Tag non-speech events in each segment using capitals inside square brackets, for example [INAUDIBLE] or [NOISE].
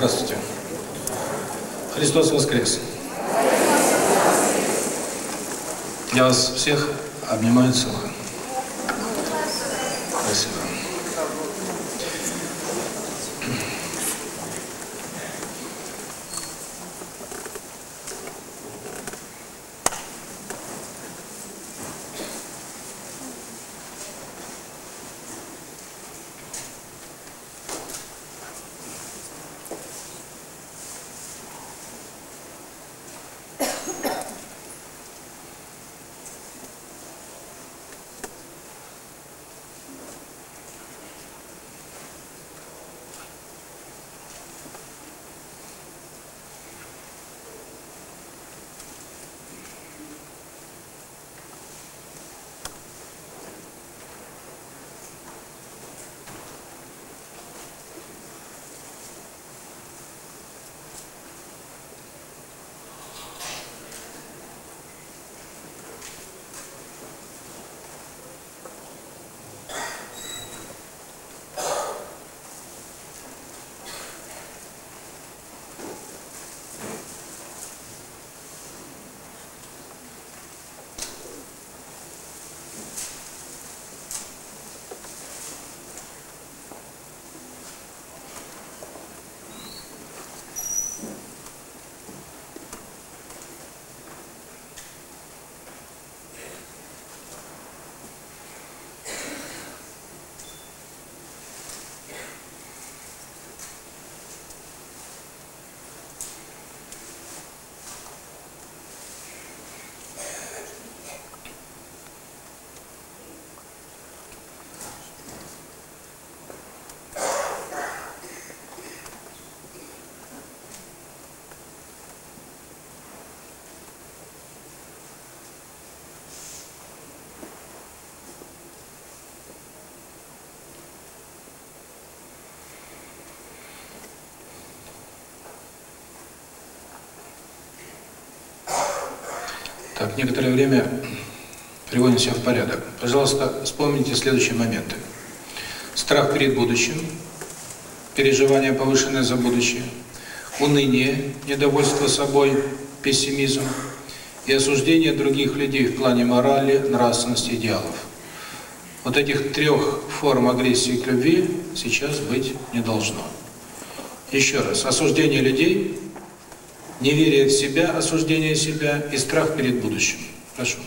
Здравствуйте. Христос воскрес! Я вас всех обнимаю целую. Так, некоторое время приводим себя в порядок. Пожалуйста, вспомните следующие моменты. Страх перед будущим, переживание повышенное за будущее, уныние, недовольство собой, пессимизм и осуждение других людей в плане морали, нравственности, идеалов. Вот этих трех форм агрессии к любви сейчас быть не должно. Еще раз, осуждение людей, неверие в себя, осуждение себя и страх перед будущим. Прошу.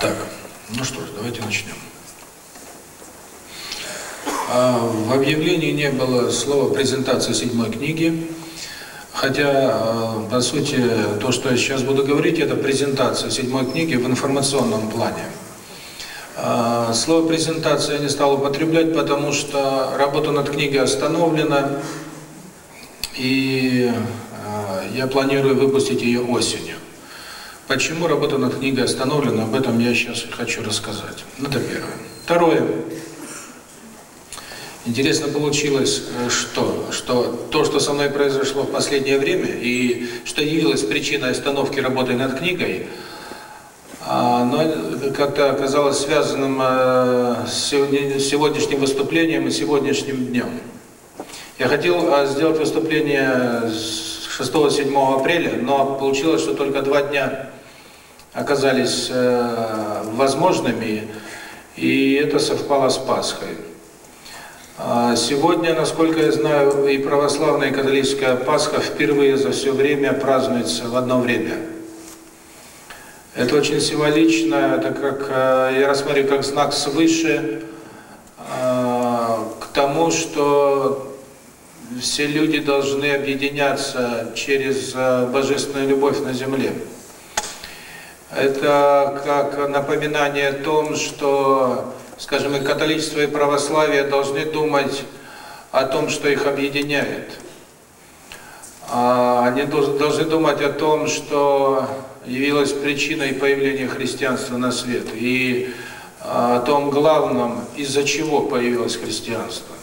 Так, ну что ж, давайте начнем. А, В объявлении не было слова презентации седьмой книги, хотя, а, по сути, то, что я сейчас буду говорить, это презентация седьмой книги в информационном плане. А, Слово презентация я не стал употреблять, потому что работа над книгой остановлена, и я планирую выпустить ее осенью. Почему работа над книгой остановлена, об этом я сейчас хочу рассказать. Ну, это первое. Второе. Интересно получилось, э, что, что то, что со мной произошло в последнее время, и что явилось причиной остановки работы над книгой, а, но как-то оказалось связанным э, с сегодняшним выступлением и сегодняшним днем. Я хотел э, сделать выступление 6-7 апреля, но получилось, что только два дня оказались э, возможными, и это совпало с Пасхой. А сегодня, насколько я знаю, и православная, и католическая Пасха впервые за все время празднуется в одно время. Это очень символично, это как, э, я рассматриваю как знак свыше э, к тому, что все люди должны объединяться через божественную любовь на земле. Это как напоминание о том, что, скажем, и католичество, и православие должны думать о том, что их объединяет. А они должны думать о том, что явилась причиной появления христианства на свет, и о том главном, из-за чего появилось христианство.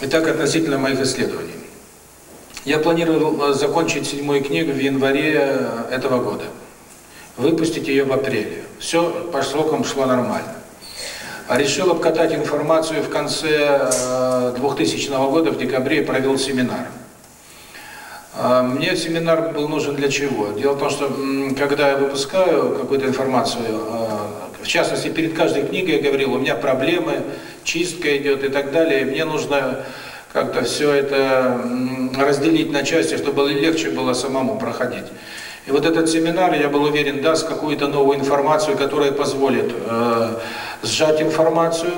Итак, относительно моих исследований. Я планировал э, закончить седьмую книгу в январе э, этого года. Выпустить ее в апреле. Все по срокам шло нормально. А решил обкатать информацию в конце 2000 э, года, в декабре, провел семинар. Мне семинар был нужен для чего? Дело в том, что когда я выпускаю какую-то информацию, в частности, перед каждой книгой я говорил, у меня проблемы, чистка идет и так далее. Мне нужно как-то все это разделить на части, чтобы легче было самому проходить. И вот этот семинар, я был уверен, даст какую-то новую информацию, которая позволит э, сжать информацию,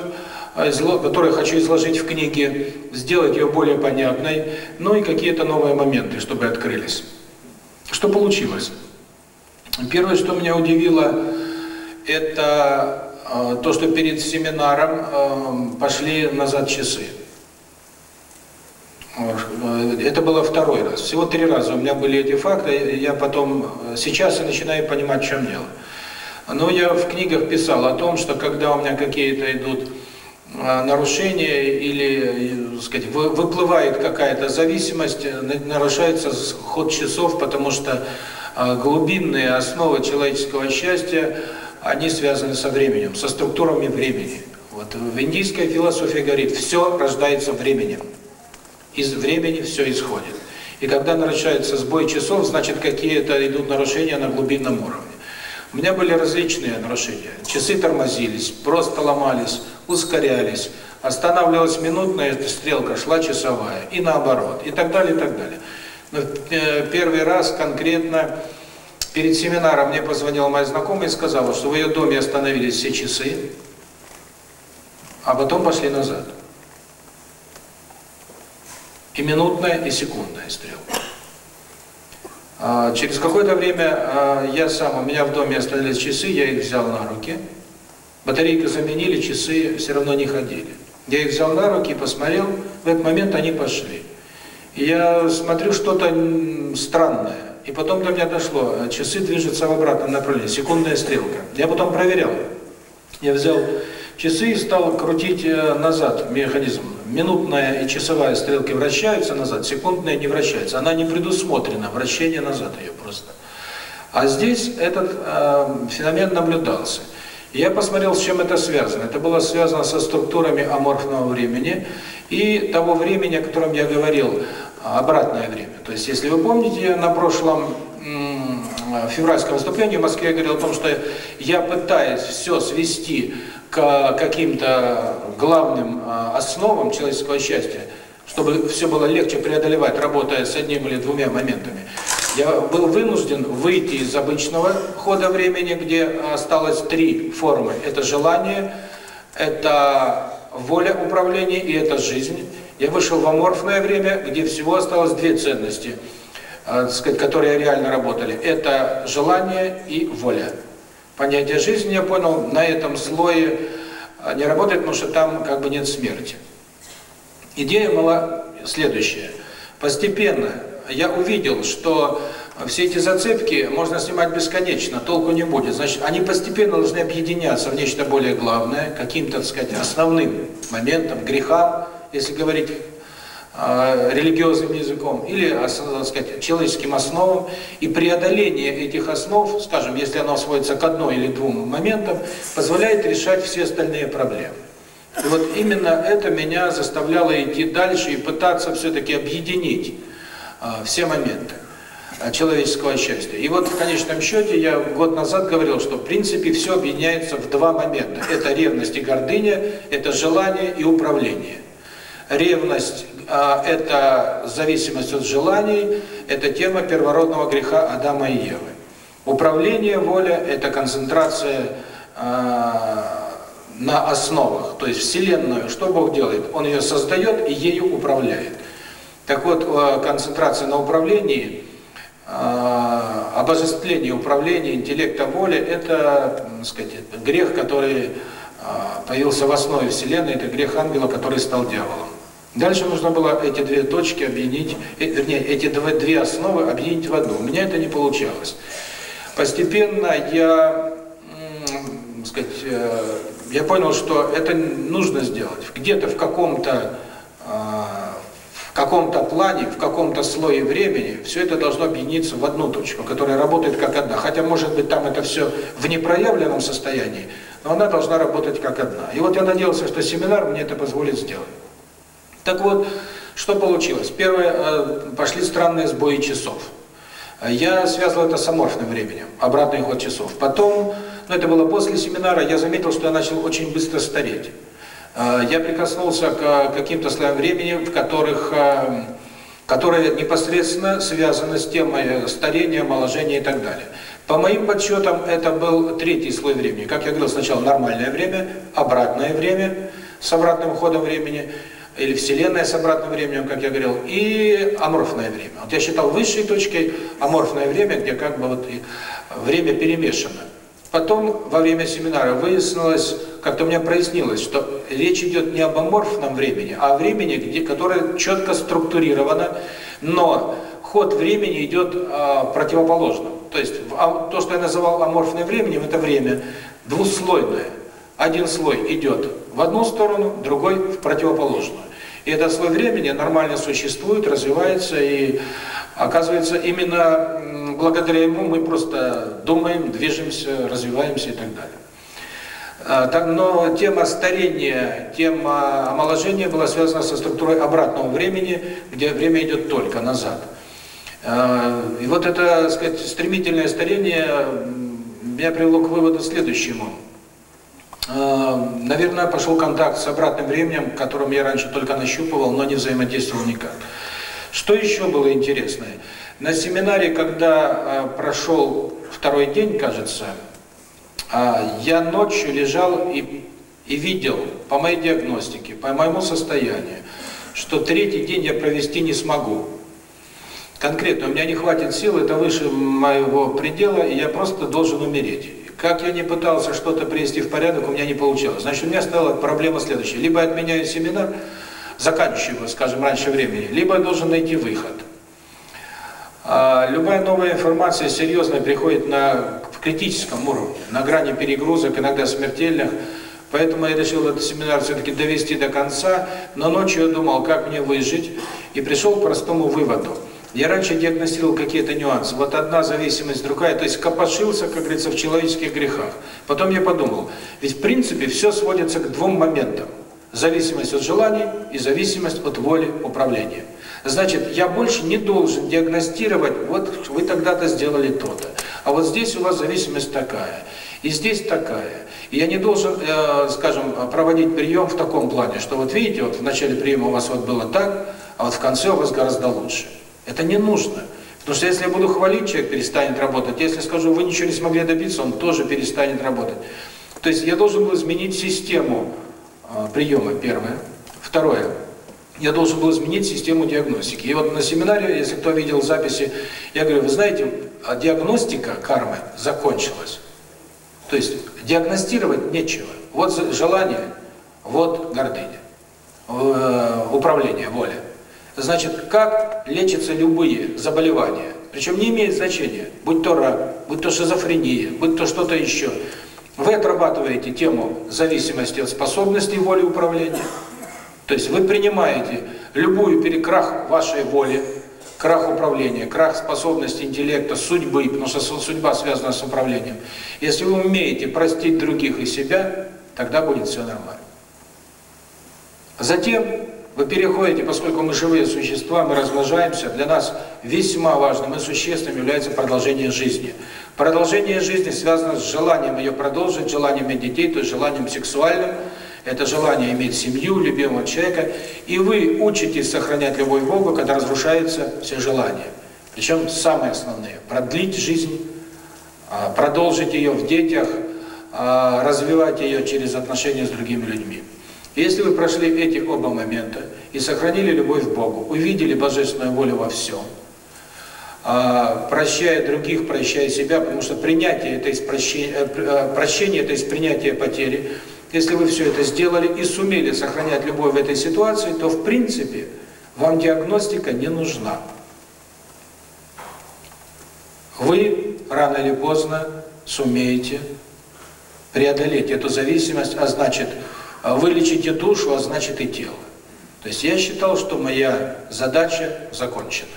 э, которую хочу изложить в книге, сделать ее более понятной, ну и какие-то новые моменты, чтобы открылись. Что получилось? Первое, что меня удивило, это то, что перед семинаром а, пошли назад часы. Это было второй раз. Всего три раза у меня были эти факты. Я потом, сейчас я начинаю понимать, в чем дело. Но я в книгах писал о том, что когда у меня какие-то идут а, нарушения или, так сказать, выплывает какая-то зависимость, нарушается ход часов, потому что глубинные основы человеческого счастья они связаны со временем, со структурами времени. Вот в индийской философии говорит, все рождается временем. Из времени все исходит. И когда нарушается сбой часов, значит какие-то идут нарушения на глубинном уровне. У меня были различные нарушения. Часы тормозились, просто ломались, ускорялись, останавливалась минутная стрелка, шла часовая, и наоборот, и так далее, и так далее. Но э, первый раз конкретно Перед семинаром мне позвонила моя знакомая и сказала, что в ее доме остановились все часы, а потом пошли назад. И минутная, и секундная стрелка. А, через какое-то время а, я сам, у меня в доме остановились часы, я их взял на руки. Батарейку заменили, часы все равно не ходили. Я их взял на руки и посмотрел, в этот момент они пошли. Я смотрю что-то странное. И потом до меня дошло, э, часы движутся в обратном направлении, секундная стрелка. Я потом проверял. Я взял часы и стал крутить э, назад механизм. Минутная и часовая стрелки вращаются назад, секундная не вращается. Она не предусмотрена, вращение назад ее просто. А здесь этот э, феномен наблюдался. Я посмотрел, с чем это связано. Это было связано со структурами аморфного времени и того времени, о котором я говорил, обратное время. То есть, если вы помните, на прошлом февральском выступлении в Москве я говорил о том, что я пытаюсь все свести к каким-то главным а, основам человеческого счастья, чтобы все было легче преодолевать, работая с одним или двумя моментами. Я был вынужден выйти из обычного хода времени, где осталось три формы. Это желание, это воля управления и это жизнь. Я вышел в аморфное время, где всего осталось две ценности, э, сказать, которые реально работали. Это желание и воля. Понятие жизни, я понял, на этом слое э, не работает, потому что там как бы нет смерти. Идея была следующая. Постепенно я увидел, что все эти зацепки можно снимать бесконечно, толку не будет. Значит, они постепенно должны объединяться в нечто более главное, каким-то, так сказать, основным моментом, грехам, если говорить э, религиозным языком, или, так сказать, человеческим основам. И преодоление этих основ, скажем, если оно сводится к одной или двум моментам, позволяет решать все остальные проблемы. И вот именно это меня заставляло идти дальше и пытаться все-таки объединить все моменты человеческого счастья. И вот в конечном счете я год назад говорил, что в принципе все объединяется в два момента. Это ревность и гордыня, это желание и управление. Ревность а, – это зависимость от желаний, это тема первородного греха Адама и Евы. Управление, воля – это концентрация а, на основах, то есть Вселенную, что Бог делает? Он ее создает и ею управляет. Так вот, а, концентрация на управлении – а, обожествление управления, интеллекта, воли – это, так сказать, грех, который а, появился в основе Вселенной, это грех ангела, который стал дьяволом. Дальше нужно было эти две точки объединить, э, вернее, эти две основы объединить в одну. У меня это не получалось. Постепенно я, сказать, э, я понял, что это нужно сделать. Где-то в каком-то в каком-то плане, в каком-то слое времени все это должно объединиться в одну точку, которая работает как одна. Хотя, может быть, там это все в непроявленном состоянии, но она должна работать как одна. И вот я надеялся, что семинар мне это позволит сделать. Так вот, что получилось? Первое, э, пошли странные сбои часов. Я связывал это с аморфным временем, обратный ход часов. Потом, ну это было после семинара, я заметил, что я начал очень быстро стареть. Э, я прикоснулся к каким-то слоям времени, в которых, э, которые непосредственно связаны с темой старения, омоложения и так далее. По моим подсчетам, это был третий слой времени. Как я говорил, сначала нормальное время, обратное время с обратным ходом времени, или Вселенная с обратным временем, как я говорил, и аморфное время. Вот я считал высшей точкой аморфное время, где как бы вот время перемешано. Потом, во время семинара, выяснилось, как-то у меня прояснилось, что речь идет не об аморфном времени, а о времени, где, которое четко структурировано, но ход времени идет а, противоположным. То есть а, то, что я называл аморфным временем, это время двуслойное. Один слой идет в одну сторону, другой в противоположную. И этот слой времени нормально существует, развивается, и оказывается именно благодаря ему мы просто думаем, движемся, развиваемся и так далее. А, так, но тема старения, тема омоложения была связана со структурой обратного времени, где время идет только назад. А, и вот это, так сказать, стремительное старение меня привело к выводу следующему. А, наверное, пошел контакт с обратным временем, которым я раньше только нащупывал, но не взаимодействовал никак. Что еще было интересное? На семинаре, когда прошел второй день, кажется, а, я ночью лежал и, и видел по моей диагностике, по моему состоянию, что третий день я провести не смогу. Конкретно, у меня не хватит сил, это выше моего предела, и я просто должен умереть. Как я не пытался что-то привести в порядок, у меня не получалось. Значит, у меня стала проблема следующая. Либо отменяю семинар, заканчиваю скажем, раньше времени, либо я должен найти выход. А любая новая информация серьезная приходит на критическом уровне, на грани перегрузок, иногда смертельных. Поэтому я решил этот семинар все-таки довести до конца, но ночью я думал, как мне выжить, и пришел к простому выводу. Я раньше диагностировал какие-то нюансы. Вот одна зависимость, другая, то есть копошился, как говорится, в человеческих грехах. Потом я подумал, ведь в принципе все сводится к двум моментам. Зависимость от желаний и зависимость от воли управления. Значит, я больше не должен диагностировать, вот вы тогда-то сделали то-то. А вот здесь у вас зависимость такая, и здесь такая. И я не должен, э, скажем, проводить прием в таком плане, что вот видите, вот в начале приема у вас вот было так, а вот в конце у вас гораздо лучше. Это не нужно. Потому что если я буду хвалить, человек перестанет работать. Если скажу, вы ничего не смогли добиться, он тоже перестанет работать. То есть я должен был изменить систему э, приема, первое. Второе я должен был изменить систему диагностики. И вот на семинаре, если кто видел записи, я говорю, вы знаете, а диагностика кармы закончилась. То есть диагностировать нечего. Вот желание, вот гордыня, э, управление, воля. Значит, как лечатся любые заболевания? Причем не имеет значения, будь то рак, будь то шизофрения, будь то что-то еще. Вы отрабатываете тему зависимости от способностей воли управления. То есть вы принимаете любую перекрах вашей воли, крах управления, крах способности интеллекта, судьбы, потому что судьба связана с управлением. Если вы умеете простить других и себя, тогда будет все нормально. Затем вы переходите, поскольку мы живые существа, мы размножаемся, для нас весьма важным и существенным является продолжение жизни. Продолжение жизни связано с желанием ее продолжить, желанием детей, то есть желанием сексуальным, это желание иметь семью, любимого человека, и вы учитесь сохранять любовь к Богу, когда разрушаются все желания. Причем самые основные – продлить жизнь, а, продолжить ее в детях, а, развивать ее через отношения с другими людьми. Если вы прошли эти оба момента и сохранили любовь к Богу, увидели божественную волю во всем, а, прощая других, прощая себя, потому что принятие это есть прощение, э, э, прощение это есть принятие потери. Если вы все это сделали и сумели сохранять любовь в этой ситуации, то в принципе вам диагностика не нужна. Вы рано или поздно сумеете преодолеть эту зависимость, а значит вылечите душу, а значит и тело. То есть я считал, что моя задача закончена.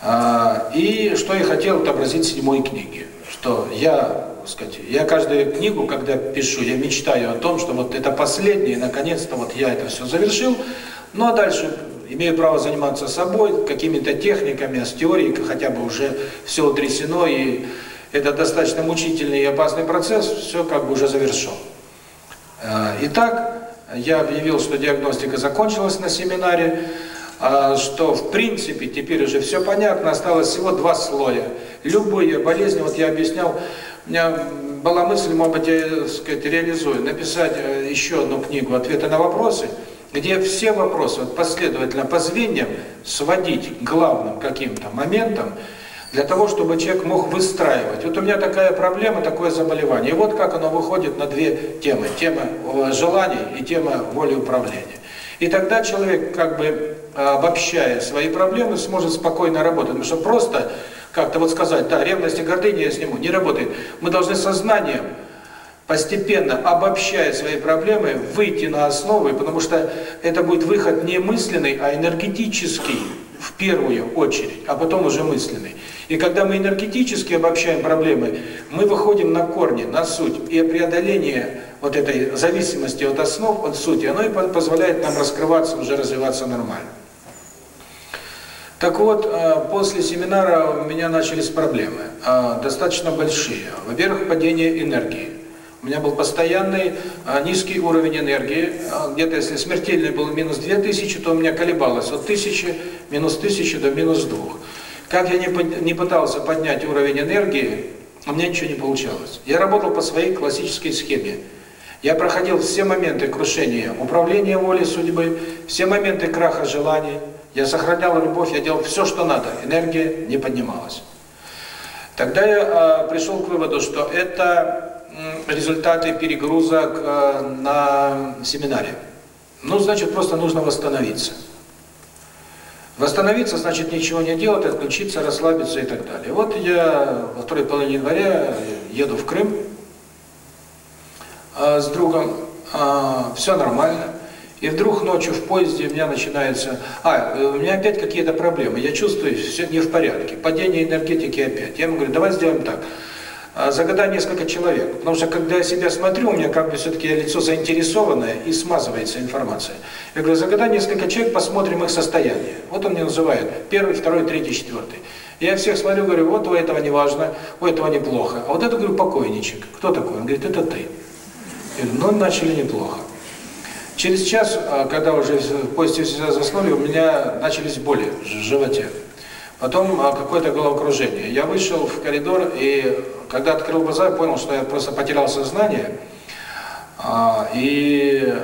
А, и что я хотел отобразить в седьмой книге, что я, сказать, я каждую книгу, когда пишу, я мечтаю о том, что вот это последнее, наконец-то вот я это все завершил, ну а дальше имею право заниматься собой, какими-то техниками, а с теорией хотя бы уже все утрясено, и это достаточно мучительный и опасный процесс, все как бы уже завершен. Э, итак, я объявил, что диагностика закончилась на семинаре, а, что в принципе теперь уже все понятно, осталось всего два слоя. Любые болезни, вот я объяснял, у меня была мысль, может быть, я сказать, реализую, написать э, еще одну книгу «Ответы на вопросы», где все вопросы вот последовательно по звеньям сводить к главным каким-то моментам, для того, чтобы человек мог выстраивать. Вот у меня такая проблема, такое заболевание. И вот как оно выходит на две темы. Тема э, желаний и тема воли управления. И тогда человек, как бы э, обобщая свои проблемы, сможет спокойно работать. Потому что просто как-то вот сказать, да, ревность и гордыня я сниму, не работает. Мы должны сознанием, постепенно обобщая свои проблемы, выйти на основы, потому что это будет выход не мысленный, а энергетический в первую очередь, а потом уже мысленный. И когда мы энергетически обобщаем проблемы, мы выходим на корни, на суть. И преодоление вот этой зависимости от основ, от сути, оно и позволяет нам раскрываться, уже развиваться нормально. Так вот, э, после семинара у меня начались проблемы, э, достаточно большие. Во-первых, падение энергии. У меня был постоянный а, низкий уровень энергии. Где-то если смертельный был минус 2000, то у меня колебалось от 1000, минус 1000 до минус 2. Как я не, пытался поднять уровень энергии, у меня ничего не получалось. Я работал по своей классической схеме. Я проходил все моменты крушения управления волей судьбы, все моменты краха желаний. Я сохранял любовь, я делал все, что надо. Энергия не поднималась. Тогда я э, пришел к выводу, что это результаты перегрузок э, на семинаре. Ну, значит, просто нужно восстановиться. Восстановиться, значит, ничего не делать, отключиться, расслабиться и так далее. Вот я во второй половине января еду в Крым э, с другом, э, все нормально. И вдруг ночью в поезде у меня начинается... А, у меня опять какие-то проблемы. Я чувствую, все не в порядке. Падение энергетики опять. Я ему говорю, давай сделаем так. А, загадать несколько человек. Потому что когда я себя смотрю, у меня как бы все-таки лицо заинтересованное и смазывается информация. Я говорю, загадай несколько человек, посмотрим их состояние. Вот он мне называет первый, второй, третий, четвертый. Я всех смотрю, говорю, вот у этого не важно, у этого неплохо. А вот это, говорю, покойничек. Кто такой? Он говорит, это ты. Я говорю, ну, начали неплохо. Через час, а, когда уже после все заснули, у меня начались боли в животе. Потом а, какое-то головокружение. Я вышел в коридор и когда открыл глаза, понял, что я просто потерял сознание. А, и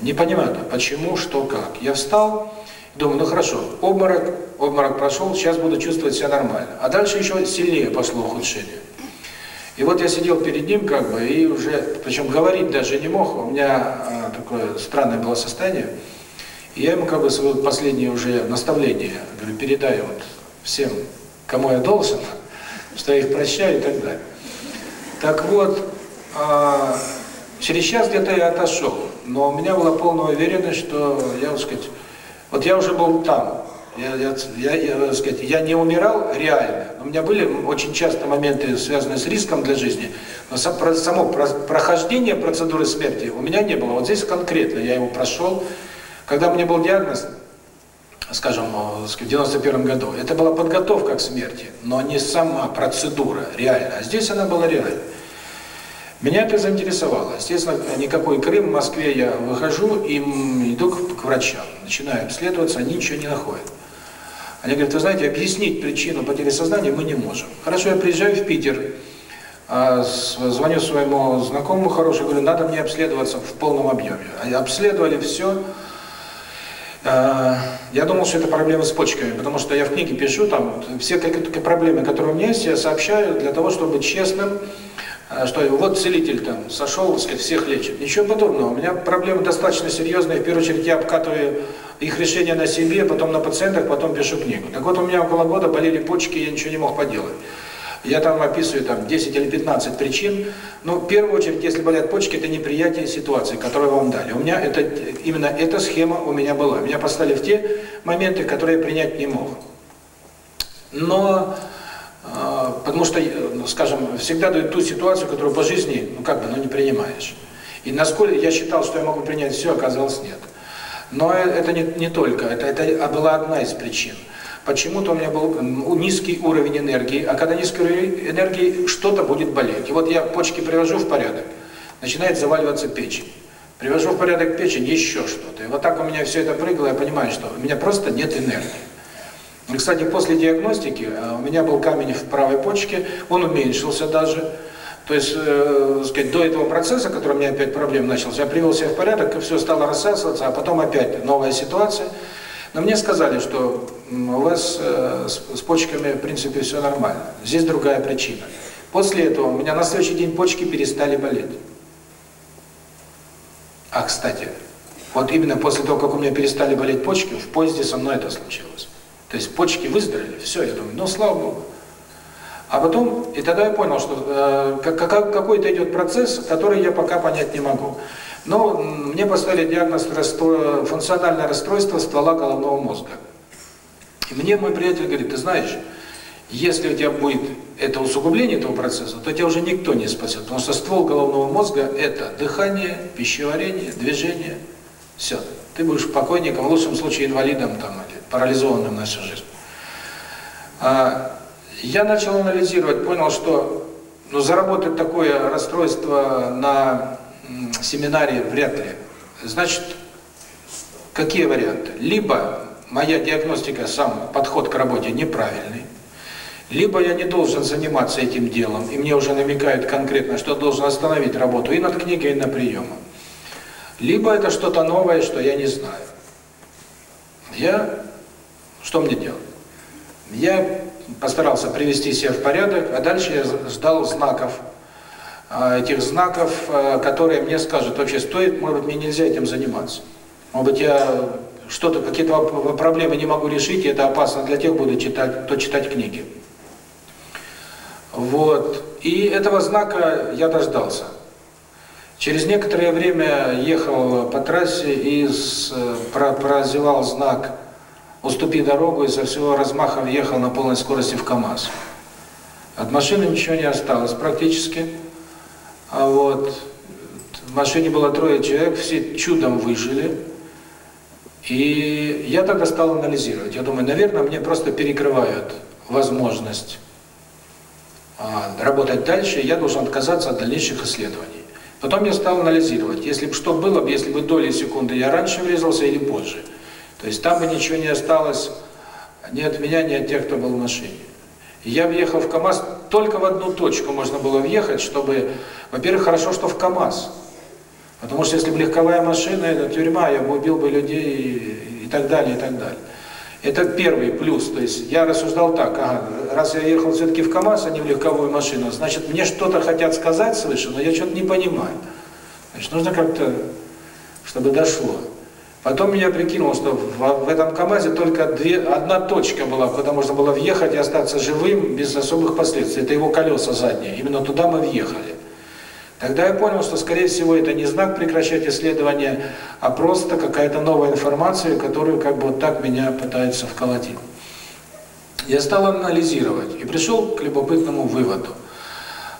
не понимаю, почему, что, как. Я встал, думаю, ну хорошо, обморок, обморок прошел, сейчас буду чувствовать себя нормально. А дальше еще сильнее пошло ухудшение. И вот я сидел перед ним, как бы, и уже, причем говорить даже не мог, у меня а, такое странное было состояние. И я ему как бы свое последнее уже наставление, говорю, передай вот всем, кому я должен, [LAUGHS] что я их прощаю и так далее. Так вот, а, через час где-то я отошел, но у меня была полная уверенность, что я, так сказать, вот я уже был там, я, я, я, я, сказать, я не умирал реально. У меня были очень часто моменты, связанные с риском для жизни, но само прохождение процедуры смерти у меня не было. Вот здесь конкретно я его прошел. Когда мне был диагноз, скажем, в 91 году, это была подготовка к смерти, но не сама процедура реально. А здесь она была реальной. Меня это заинтересовало. Естественно, никакой Крым, в Москве я выхожу и иду к врачам, начинаю обследоваться, они ничего не находят. Они говорят, вы знаете, объяснить причину потери сознания мы не можем. Хорошо, я приезжаю в Питер, а, звоню своему знакомому хорошему, говорю, надо мне обследоваться в полном объеме. Обследовали все. А, я думал, что это проблемы с почками, потому что я в книге пишу, там, все проблемы, которые у меня есть, я сообщаю для того, чтобы честным, что вот целитель там сошел, сказать, всех лечит. Ничего подобного. У меня проблемы достаточно серьезные. В первую очередь я обкатываю их решение на себе, потом на пациентах, потом пишу книгу. Так вот, у меня около года болели почки, я ничего не мог поделать. Я там описываю там 10 или 15 причин. Но в первую очередь, если болят почки, это неприятие ситуации, которую вам дали. У меня это именно эта схема у меня была. Меня поставили в те моменты, которые я принять не мог. Но а, потому что, ну, скажем, всегда дают ту ситуацию, которую по жизни, ну как бы, ну не принимаешь. И насколько я считал, что я могу принять все, оказалось нет. Но это не, не только, это, это была одна из причин. Почему-то у меня был низкий уровень энергии, а когда низкий уровень энергии, что-то будет болеть. И вот я почки привожу в порядок, начинает заваливаться печень. Привожу в порядок печень, еще что-то. И вот так у меня все это прыгало, я понимаю, что у меня просто нет энергии. И, кстати, после диагностики у меня был камень в правой почке, он уменьшился даже. То есть, э, сказать, до этого процесса, который у меня опять проблем начался, я привел себя в порядок, и все стало рассасываться, а потом опять новая ситуация. Но мне сказали, что у вас э, с, с почками, в принципе, все нормально. Здесь другая причина. После этого у меня на следующий день почки перестали болеть. А, кстати, вот именно после того, как у меня перестали болеть почки, в поезде со мной это случилось. То есть почки выздоровели, все, я думаю, ну, слава Богу. А потом, и тогда я понял, что э, какой-то идет процесс, который я пока понять не могу. Но мне поставили диагноз расстрой, функциональное расстройство ствола головного мозга. И мне мой приятель говорит, ты знаешь, если у тебя будет это усугубление этого процесса, то тебя уже никто не спасет, потому что ствол головного мозга – это дыхание, пищеварение, движение, все. Ты будешь покойником, в лучшем случае инвалидом там, парализованным на всю жизнь. А, я начал анализировать, понял, что ну, заработать такое расстройство на семинаре вряд ли. Значит, какие варианты? Либо моя диагностика, сам подход к работе неправильный, либо я не должен заниматься этим делом, и мне уже намекают конкретно, что должен остановить работу и над книгой, и на приемом. Либо это что-то новое, что я не знаю. Я... Что мне делать? Я постарался привести себя в порядок, а дальше я ждал знаков, а, этих знаков, а, которые мне скажут, вообще стоит, может быть, мне нельзя этим заниматься. Может быть, я что-то, какие-то проблемы не могу решить, и это опасно для тех, буду читать, кто читать книги. Вот. И этого знака я дождался. Через некоторое время ехал по трассе и прозевал знак уступи дорогу и со всего размаха въехал на полной скорости в КАМАЗ. От машины ничего не осталось практически. А вот в машине было трое человек, все чудом выжили. И я тогда стал анализировать. Я думаю, наверное, мне просто перекрывают возможность а, работать дальше, я должен отказаться от дальнейших исследований. Потом я стал анализировать, если бы что было бы, если бы доли секунды я раньше врезался или позже. То есть там бы ничего не осталось ни от меня, ни от тех, кто был в машине. Я въехал в КАМАЗ, только в одну точку можно было въехать, чтобы... Во-первых, хорошо, что в КАМАЗ. Потому что если бы легковая машина, это тюрьма, я бы убил бы людей и, и так далее, и так далее. Это первый плюс. То есть я рассуждал так, ага, раз я ехал все-таки в КАМАЗ, а не в легковую машину, значит, мне что-то хотят сказать свыше, но я что-то не понимаю. Значит, нужно как-то, чтобы дошло. Потом меня прикинул, что в, в этом КАМАЗе только две, одна точка была, куда можно было въехать и остаться живым без особых последствий. Это его колеса задние. Именно туда мы въехали. Тогда я понял, что, скорее всего, это не знак прекращать исследования, а просто какая-то новая информация, которую как бы вот так меня пытаются вколотить. Я стал анализировать и пришел к любопытному выводу.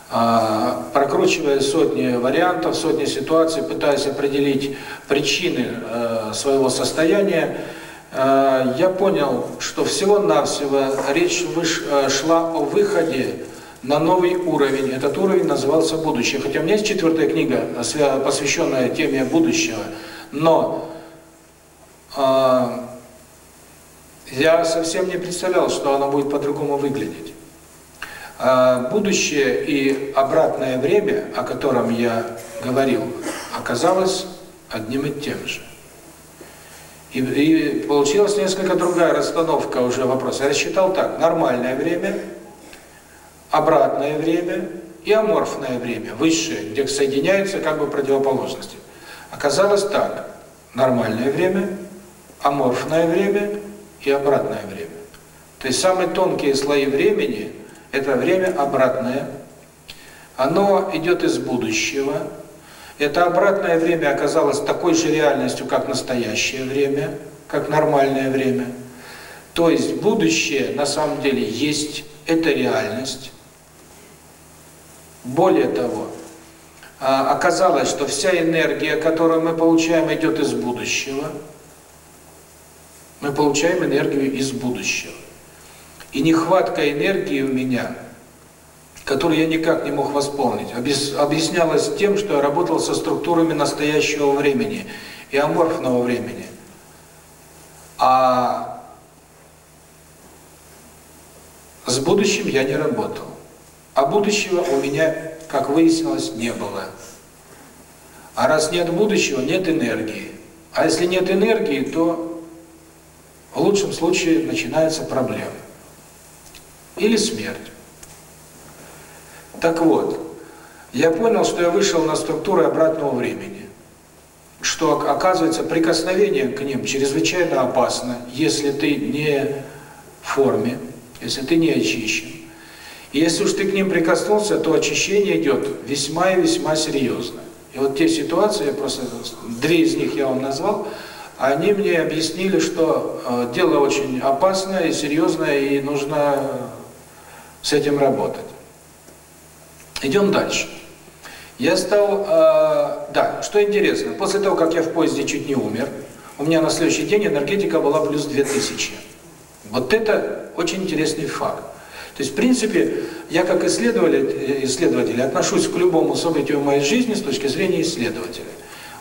А, прокручивая сотни вариантов, сотни ситуаций, пытаясь определить причины э, своего состояния, э, я понял, что всего-навсего речь э, шла о выходе на новый уровень. Этот уровень назывался «Будущее». Хотя у меня есть четвертая книга, посвященная теме будущего, но я совсем не представлял, что оно будет по-другому выглядеть. А будущее и обратное время, о котором я говорил, оказалось одним и тем же. И, и получилась несколько другая расстановка уже вопроса. Я рассчитал так, нормальное время, обратное время и аморфное время, высшее, где соединяются как бы противоположности. Оказалось так, нормальное время, аморфное время и обратное время. То есть самые тонкие слои времени – это время обратное. Оно идет из будущего. Это обратное время оказалось такой же реальностью, как настоящее время, как нормальное время. То есть будущее на самом деле есть, это реальность. Более того, а, оказалось, что вся энергия, которую мы получаем, идет из будущего. Мы получаем энергию из будущего. И нехватка энергии у меня, которую я никак не мог восполнить, объяснялась тем, что я работал со структурами настоящего времени и аморфного времени. А с будущим я не работал. А будущего у меня, как выяснилось, не было. А раз нет будущего, нет энергии. А если нет энергии, то в лучшем случае начинаются проблемы или смерть. Так вот, я понял, что я вышел на структуры обратного времени, что, оказывается, прикосновение к ним чрезвычайно опасно, если ты не в форме, если ты не очищен. И если уж ты к ним прикоснулся, то очищение идет весьма и весьма серьезно. И вот те ситуации, я просто две из них я вам назвал, они мне объяснили, что э, дело очень опасное и серьезное, и нужно с этим работать. Идем дальше. Я стал, э, да, что интересно, после того, как я в поезде чуть не умер, у меня на следующий день энергетика была плюс 2000. Вот это очень интересный факт. То есть, в принципе, я как исследователь, исследователь отношусь к любому событию в моей жизни с точки зрения исследователя.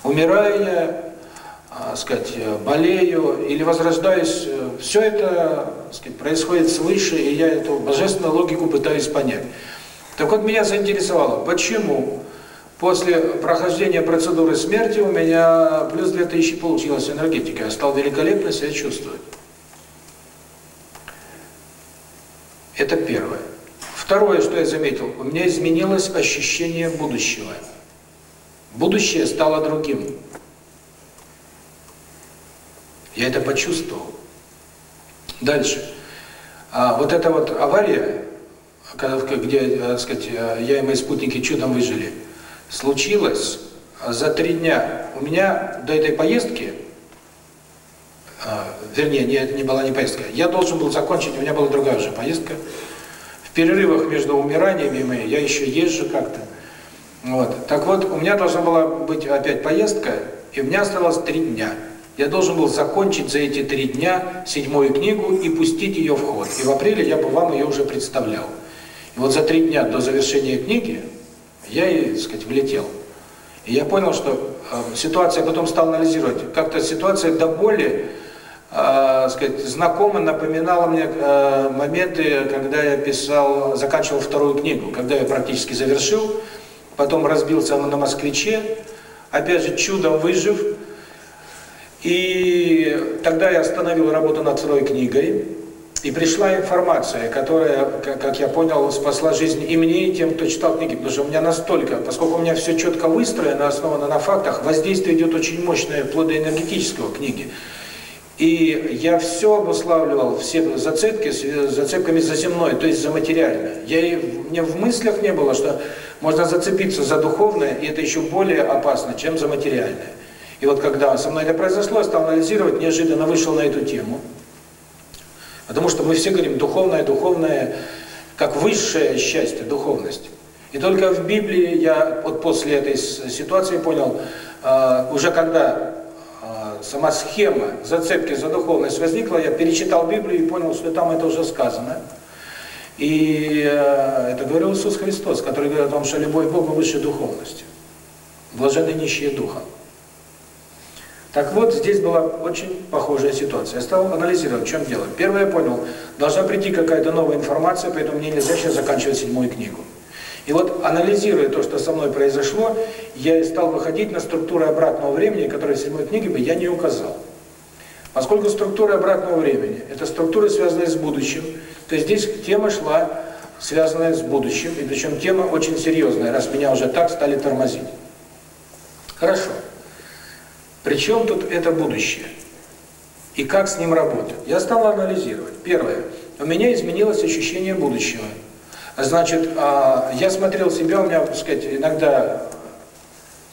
Умирая я, сказать, болею или возрождаюсь, э, все это сказать, происходит свыше, и я эту божественную логику пытаюсь понять. Так вот, меня заинтересовало, почему после прохождения процедуры смерти у меня плюс 2000 получилась энергетика, я стал великолепно себя чувствовать. Это первое. Второе, что я заметил, у меня изменилось ощущение будущего. Будущее стало другим. Я это почувствовал. Дальше. А вот эта вот авария, где, э, так сказать, э, я и мои спутники чудом выжили, случилась за три дня. У меня до этой поездки, а, вернее, не, не была не поездка, я должен был закончить, у меня была другая уже поездка. В перерывах между умираниями моими я еще езжу как-то. Вот. Так вот, у меня должна была быть опять поездка, и у меня осталось три дня. Я должен был закончить за эти три дня седьмую книгу и пустить ее в ход. И в апреле я бы вам ее уже представлял. И вот за три дня до завершения книги я, и, так сказать, влетел. И я понял, что э, ситуация, потом стал анализировать, как-то ситуация до боли, э, сказать, знакомо напоминала мне э, моменты, когда я писал, заканчивал вторую книгу, когда я практически завершил, потом разбился на москвиче, опять же чудом выжив, и тогда я остановил работу над второй книгой И пришла информация, которая, как я понял, спасла жизнь и мне, и тем, кто читал книги. Потому что у меня настолько, поскольку у меня все четко выстроено, основано на фактах, воздействие идет очень мощное, вплоть до энергетического книги. И я все обуславливал, все зацепки, зацепками за земное, то есть за материальное. Я и, мне в мыслях не было, что можно зацепиться за духовное, и это еще более опасно, чем за материальное. И вот когда со мной это произошло, я стал анализировать, неожиданно вышел на эту тему – Потому что мы все говорим духовное, духовное, как высшее счастье, духовность. И только в Библии я вот после этой ситуации понял, э, уже когда э, сама схема зацепки за духовность возникла, я перечитал Библию и понял, что там это уже сказано. И э, это говорил Иисус Христос, который говорит о том, что любовь к Богу выше духовности. Блаженны нищие духом. Так вот, здесь была очень похожая ситуация. Я стал анализировать, в чем дело. Первое я понял, должна прийти какая-то новая информация, поэтому мне нельзя сейчас заканчивать седьмую книгу. И вот, анализируя то, что со мной произошло, я стал выходить на структуры обратного времени, которые в седьмой книге бы я не указал. Поскольку структуры обратного времени – это структуры, связанные с будущим, то здесь тема шла, связанная с будущим, и причем тема очень серьезная, раз меня уже так стали тормозить. Хорошо. Причем тут это будущее? И как с ним работать? Я стал анализировать. Первое. У меня изменилось ощущение будущего. Значит, а, я смотрел себя, у меня, так сказать, иногда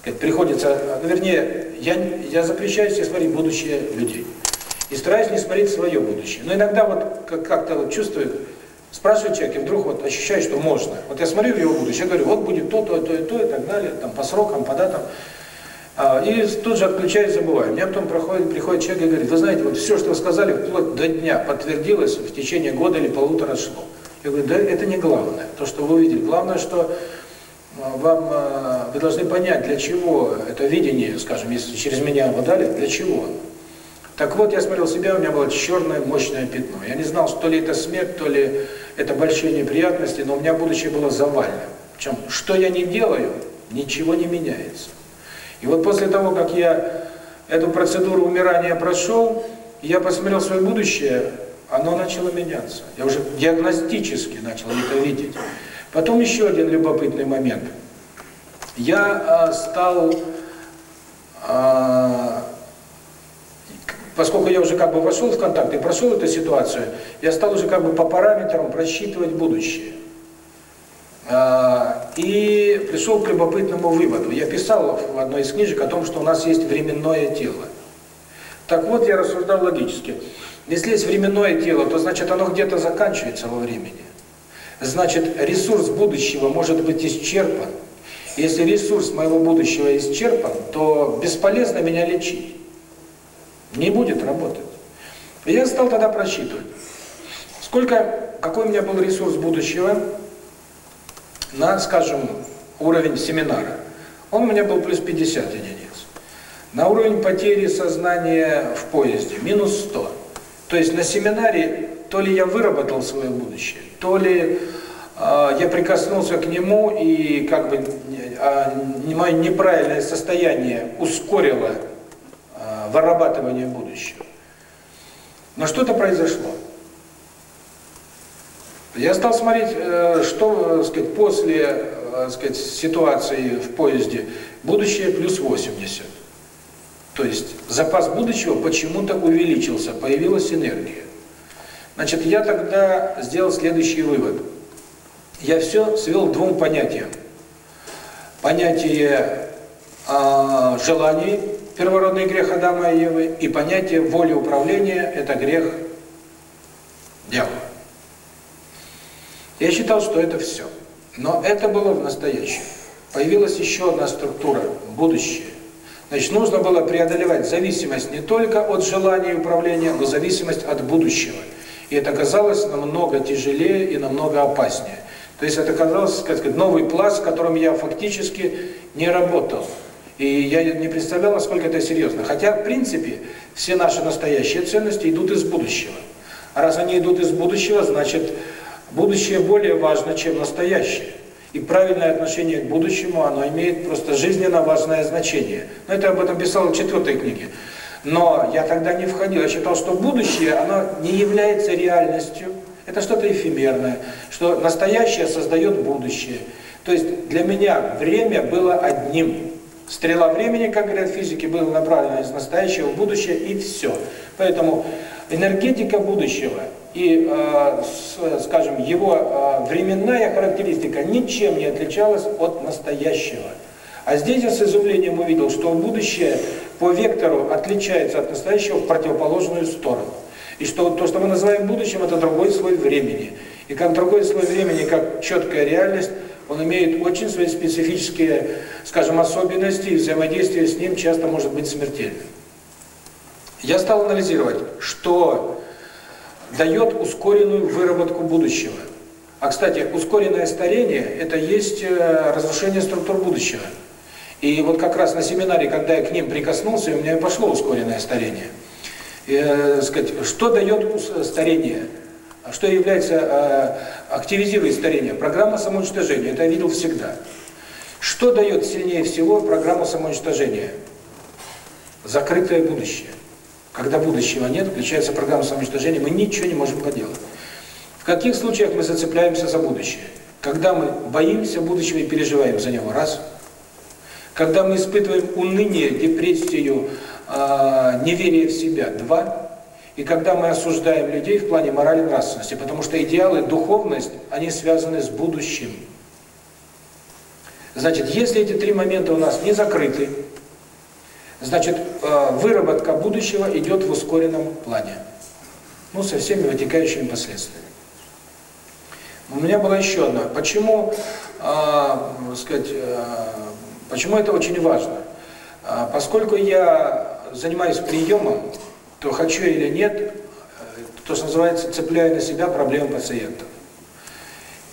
сказать, приходится, вернее, я, я запрещаю себе смотреть будущее людей. И стараюсь не смотреть свое будущее. Но иногда вот как-то вот чувствую, спрашиваю человека, и вдруг вот ощущаю, что можно. Вот я смотрю в его будущее, я говорю, вот будет то, то, то и то, и так далее, там по срокам, по датам. А, и тут же отключаюсь, забываю. У меня потом проходит, приходит человек и говорит, вы знаете, вот все, что вы сказали, вплоть до дня подтвердилось в течение года или полутора шло. Я говорю, да это не главное, то, что вы увидели. Главное, что а, вам, а, вы должны понять, для чего это видение, скажем, если через меня выдали, для чего. Так вот, я смотрел себя, у меня было черное мощное пятно. Я не знал, что ли это смерть, то ли это большие неприятности, но у меня будущее было завальное. Причем, что я не делаю, ничего не меняется. И вот после того, как я эту процедуру умирания прошел, я посмотрел свое будущее, оно начало меняться. Я уже диагностически начал это видеть. Потом еще один любопытный момент. Я э, стал, э, поскольку я уже как бы вошел в контакт и прошел эту ситуацию, я стал уже как бы по параметрам просчитывать будущее. А, и пришел к любопытному выводу. Я писал в одной из книжек о том, что у нас есть временное тело. Так вот, я рассуждал логически. Если есть временное тело, то значит оно где-то заканчивается во времени. Значит, ресурс будущего может быть исчерпан. Если ресурс моего будущего исчерпан, то бесполезно меня лечить. Не будет работать. И я стал тогда просчитывать. Сколько, какой у меня был ресурс будущего, на, скажем, уровень семинара. Он у меня был плюс 50 единиц. На уровень потери сознания в поезде минус 100. То есть на семинаре то ли я выработал свое будущее, то ли э, я прикоснулся к нему и как бы э, мое неправильное состояние ускорило э, вырабатывание будущего. Но что-то произошло. Я стал смотреть, э, что, э, сказать, после, э, сказать, ситуации в поезде будущее плюс 80. То есть запас будущего почему-то увеличился, появилась энергия. Значит, я тогда сделал следующий вывод. Я все свел двум понятиям. Понятие э, желаний, первородный грех Адама и Евы, и понятие воли управления – это грех дьявола. Я считал, что это все. Но это было в настоящем. Появилась еще одна структура – будущее. Значит, нужно было преодолевать зависимость не только от желания управления, но зависимость от будущего. И это казалось намного тяжелее и намного опаснее. То есть это казалось, как сказать, новый пласт, в котором я фактически не работал. И я не представлял, насколько это серьезно. Хотя, в принципе, все наши настоящие ценности идут из будущего. А раз они идут из будущего, значит, Будущее более важно, чем настоящее. И правильное отношение к будущему, оно имеет просто жизненно важное значение. Но это об этом писал в четвертой книге. Но я тогда не входил, я считал, что будущее, оно не является реальностью, это что-то эфемерное, что настоящее создает будущее. То есть для меня время было одним. Стрела времени, как говорят физики, была направлена из настоящего в будущее, и все. Поэтому энергетика будущего и, э, скажем, его э, временная характеристика ничем не отличалась от настоящего. А здесь я с изумлением увидел, что будущее по вектору отличается от настоящего в противоположную сторону. И что то, что мы называем будущим, это другой слой времени. И как другой слой времени, как четкая реальность, он имеет очень свои специфические, скажем, особенности, и взаимодействие с ним часто может быть смертельным. Я стал анализировать, что дает ускоренную выработку будущего. А, кстати, ускоренное старение – это есть э, разрушение структур будущего. И вот как раз на семинаре, когда я к ним прикоснулся, у меня пошло ускоренное старение. И, э, сказать, что дает старение? Что является, э, активизирует старение? Программа самоуничтожения. Это я видел всегда. Что дает сильнее всего программу самоуничтожения? Закрытое будущее. Когда будущего нет, включается программа самоуничтожения, мы ничего не можем поделать. В каких случаях мы зацепляемся за будущее? Когда мы боимся будущего и переживаем за него, раз – когда мы испытываем уныние, депрессию, э, неверие в себя, два. И когда мы осуждаем людей в плане морали и нравственности, потому что идеалы, духовность, они связаны с будущим. Значит, если эти три момента у нас не закрыты, значит, э, выработка будущего идет в ускоренном плане. Ну, со всеми вытекающими последствиями. У меня была еще одна. Почему, э, сказать, э, Почему это очень важно? А, поскольку я занимаюсь приемом, то хочу или нет, э, то, что называется, цепляю на себя проблемы пациентов.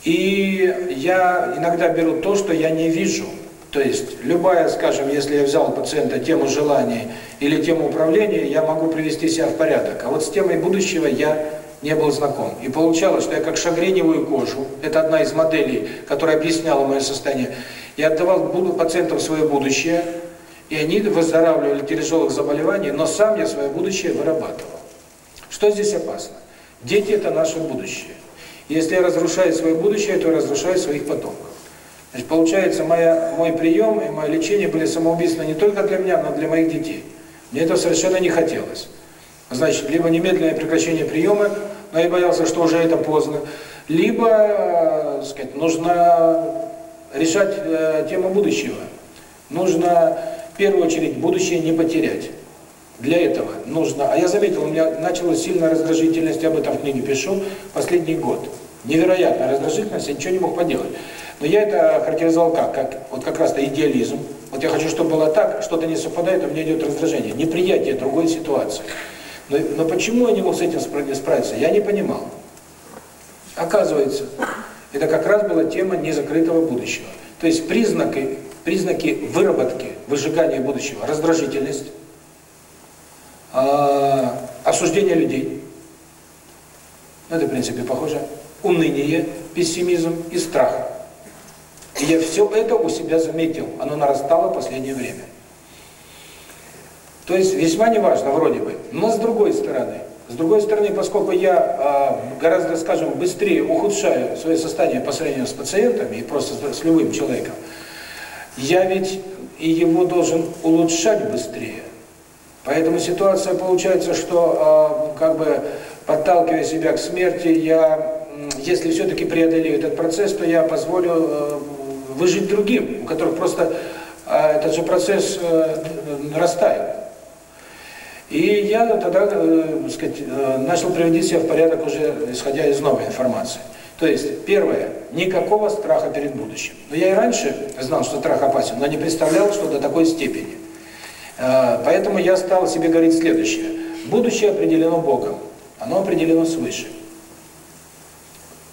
И я иногда беру то, что я не вижу. То есть, любая, скажем, если я взял у пациента тему желаний или тему управления, я могу привести себя в порядок. А вот с темой будущего я не был знаком. И получалось, что я как шагреневую кожу, это одна из моделей, которая объясняла мое состояние, я отдавал пациентам свое будущее, и они выздоравливали тяжелых заболеваний, но сам я свое будущее вырабатывал. Что здесь опасно? Дети – это наше будущее. Если я разрушаю свое будущее, то я разрушаю своих потомков. Значит, получается, моя, мой прием и мое лечение были самоубийственно не только для меня, но и для моих детей. Мне этого совершенно не хотелось. Значит, либо немедленное прекращение приема, но я боялся, что уже это поздно, либо, э, сказать, нужно решать э, тему будущего. Нужно в первую очередь будущее не потерять. Для этого нужно, а я заметил, у меня началась сильная раздражительность, я об этом в книге пишу, последний год. Невероятная раздражительность, я ничего не мог поделать. Но я это характеризовал как? как вот как раз-то идеализм. Вот я хочу, чтобы было так, что-то не совпадает, у меня идет раздражение. Неприятие другой ситуации. Но, но почему я не мог с этим справиться, я не понимал. Оказывается, это как раз была тема незакрытого будущего. То есть признаки, признаки выработки, выжигания будущего, раздражительность, э, осуждение людей, ну, это в принципе похоже, уныние, пессимизм и страх. И я все это у себя заметил, оно нарастало в последнее время. То есть весьма неважно вроде бы, но с другой стороны, с другой стороны, поскольку я э, гораздо, скажем, быстрее ухудшаю свое состояние по сравнению с пациентами и просто с, любым человеком, я ведь и его должен улучшать быстрее. Поэтому ситуация получается, что э, как бы подталкивая себя к смерти, я, если все-таки преодолею этот процесс, то я позволю э, выжить другим, у которых просто э, этот же процесс э, нарастает. И я тогда, э, сказать, э, начал приводить себя в порядок уже исходя из новой информации. То есть, первое, никакого страха перед будущим. Но я и раньше знал, что страх опасен, но не представлял, что до такой степени. Поэтому я стал себе говорить следующее. Будущее определено Богом, оно определено свыше.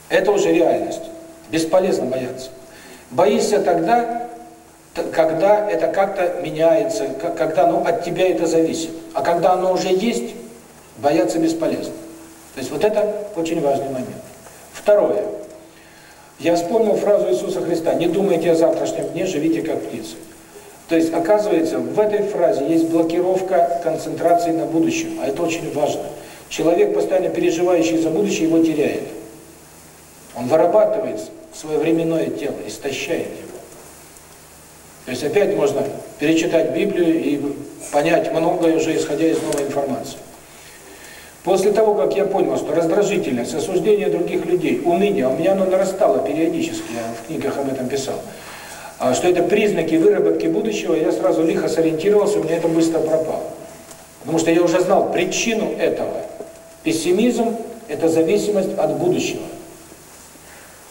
Это уже реальность. Бесполезно бояться. Боишься тогда, когда это как-то меняется, когда ну, от тебя это зависит. А когда оно уже есть, бояться бесполезно. То есть вот это очень важный момент. Второе. Я вспомнил фразу Иисуса Христа, не думайте о завтрашнем дне, живите как птицы. То есть, оказывается, в этой фразе есть блокировка концентрации на будущем, а это очень важно. Человек, постоянно переживающий за будущее, его теряет. Он вырабатывает свое временное тело, истощает его. То есть опять можно перечитать Библию и понять многое уже исходя из новой информации. После того, как я понял, что раздражительность, осуждение других людей, уныние, у меня оно нарастало периодически, я в книгах об этом писал, а что это признаки выработки будущего, я сразу лихо сориентировался, у меня это быстро пропало. Потому что я уже знал причину этого. Пессимизм – это зависимость от будущего.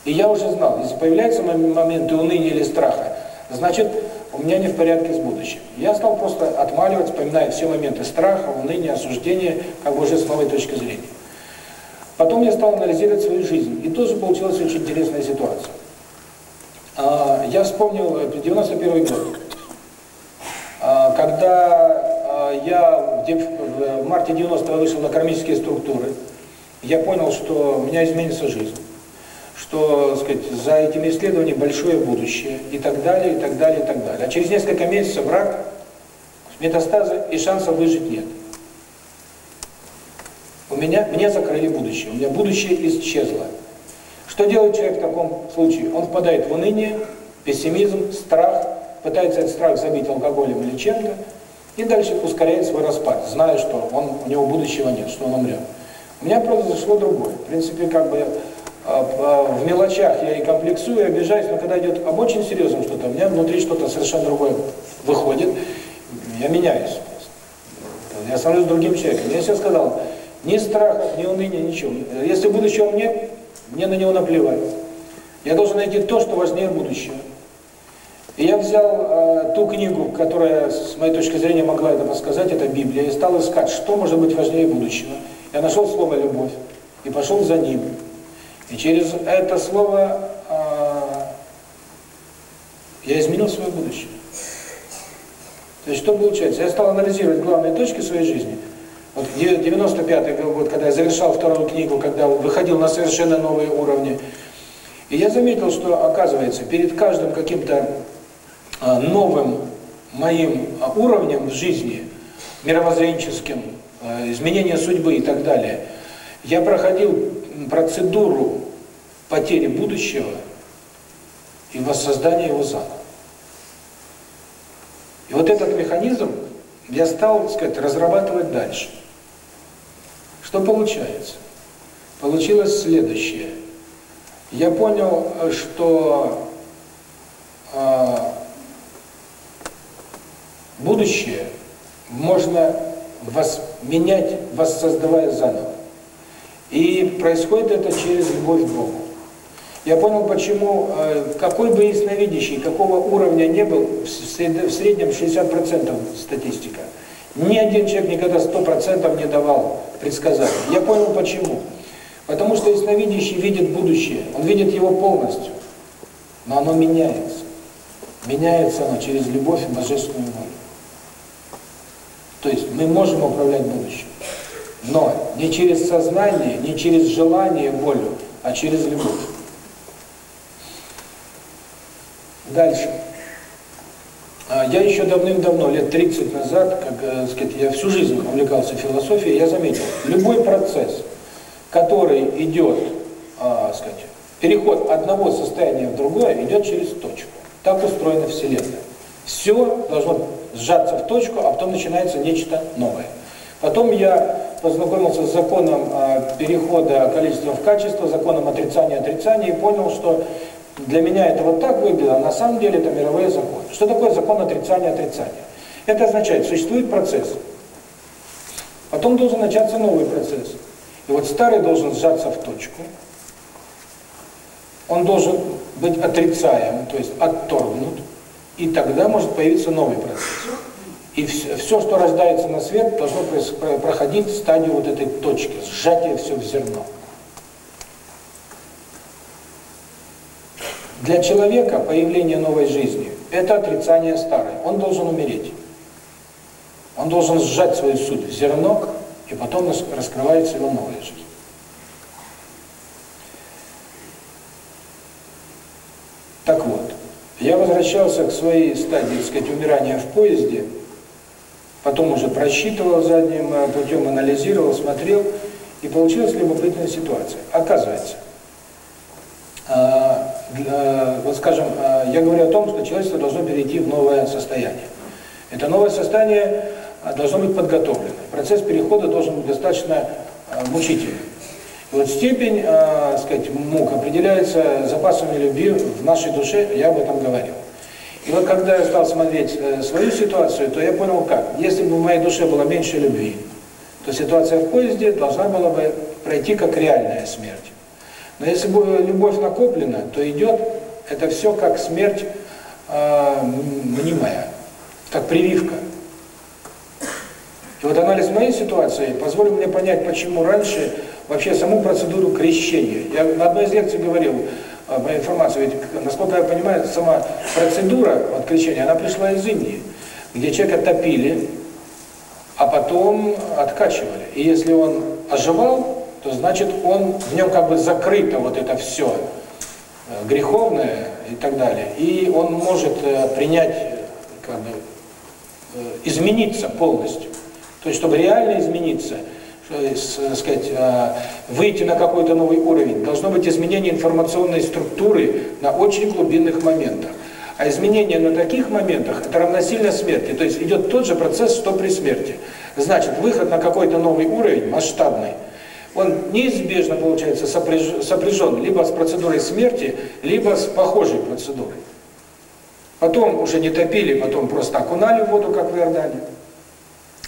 И я уже знал, если появляются моменты уныния или страха, значит, у меня не в порядке с будущим. Я стал просто отмаливать, вспоминая все моменты страха, уныния, осуждения, как бы уже с новой точки зрения. Потом я стал анализировать свою жизнь, и тоже получилась очень интересная ситуация. А, я вспомнил 91 год, а, когда а, я в марте 90-го вышел на кармические структуры, я понял, что у меня изменится жизнь что, сказать, за этими исследованиями большое будущее и так далее, и так далее, и так далее. А через несколько месяцев рак, метастазы и шансов выжить нет. У меня, мне закрыли будущее, у меня будущее исчезло. Что делает человек в таком случае? Он впадает в уныние, пессимизм, страх, пытается этот страх забить алкоголем или чем-то, и дальше ускоряет свой распад, зная, что он, у него будущего нет, что он умрет. У меня произошло другое. В принципе, как бы в мелочах я и комплексую, и обижаюсь, но когда идет об очень серьезном что-то, у меня внутри что-то совершенно другое выходит, я меняюсь. Я становлюсь другим человеком. Я себе сказал, ни страха, ни уныния, ничего. Если будущего нет, мне на него наплевать. Я должен найти то, что важнее будущего. И я взял э, ту книгу, которая, с моей точки зрения, могла это подсказать, это Библия, и стал искать, что может быть важнее будущего. Я нашел слово «любовь» и пошел за ним. И через это слово а, я изменил свое будущее. То есть что получается? Я стал анализировать главные точки своей жизни. Вот 95-й год, когда я завершал вторую книгу, когда выходил на совершенно новые уровни, и я заметил, что, оказывается, перед каждым каким-то а, новым моим уровнем в жизни, мировоззренческим, а, изменение судьбы и так далее, я проходил процедуру потери будущего и воссоздания его заново. И вот этот механизм я стал, так сказать, разрабатывать дальше. Что получается? Получилось следующее. Я понял, что э, будущее можно вос, менять, воссоздавая заново. И происходит это через любовь к Богу. Я понял, почему, э, какой бы ясновидящий, какого уровня не был, в среднем 60% статистика, ни один человек никогда 100% не давал предсказаний. Я понял, почему. Потому что ясновидящий видит будущее, он видит его полностью, но оно меняется. Меняется оно через любовь и божественную волю. То есть мы можем управлять будущим. Но не через сознание, не через желание, волю, а через любовь. Дальше. А, я еще давным-давно, лет 30 назад, как э, сказать, я всю жизнь увлекался философией, я заметил, любой процесс, который идет, э, сказать, переход одного состояния в другое, идет через точку. Так устроена Вселенная. Все должно сжаться в точку, а потом начинается нечто новое. Потом я познакомился с законом э, перехода количества в качество, законом отрицания отрицания и понял, что для меня это вот так выглядело, а на самом деле это мировые законы. Что такое закон отрицания отрицания? Это означает, существует процесс, потом должен начаться новый процесс. И вот старый должен сжаться в точку, он должен быть отрицаем, то есть отторгнут, и тогда может появиться новый процесс. И все, все, что рождается на свет, должно проходить стадию вот этой точки, сжатия все в зерно. Для человека появление новой жизни – это отрицание старой. Он должен умереть. Он должен сжать свою суть в зерно, и потом раскрывается его новая жизнь. Так вот, я возвращался к своей стадии, так сказать, умирания в поезде, потом уже просчитывал задним э, путем, анализировал, смотрел, и получилась любопытная ситуация. Оказывается, для, вот скажем, а, я говорю о том, что человечество должно перейти в новое состояние. Это новое состояние должно быть подготовлено. Процесс перехода должен быть достаточно мучительным. И вот степень, э, сказать, мук определяется запасами любви в нашей душе, я об этом говорил. И вот когда я стал смотреть э, свою ситуацию, то я понял как. Если бы в моей душе было меньше любви, то ситуация в поезде должна была бы пройти как реальная смерть. Но если бы любовь накоплена, то идет это все как смерть э, мнимая, как прививка. И вот анализ моей ситуации позволил мне понять, почему раньше вообще саму процедуру крещения. Я на одной из лекций говорил э, по информации, ведь, насколько я понимаю, сама процедура вот, крещения, она пришла из Индии, где человека топили, а потом откачивали. И если он оживал, то значит он, в нем как бы закрыто вот это все э, греховное и так далее. И он может э, принять, как бы, измениться полностью. То есть, чтобы реально измениться – сказать, а, выйти на какой-то новый уровень, должно быть изменение информационной структуры на очень глубинных моментах. А изменение на таких моментах – это равносильно смерти. То есть идет тот же процесс, что при смерти. Значит, выход на какой-то новый уровень, масштабный, он неизбежно, получается, сопряжен либо с процедурой смерти, либо с похожей процедурой. Потом уже не топили, потом просто окунали в воду, как в Иордане.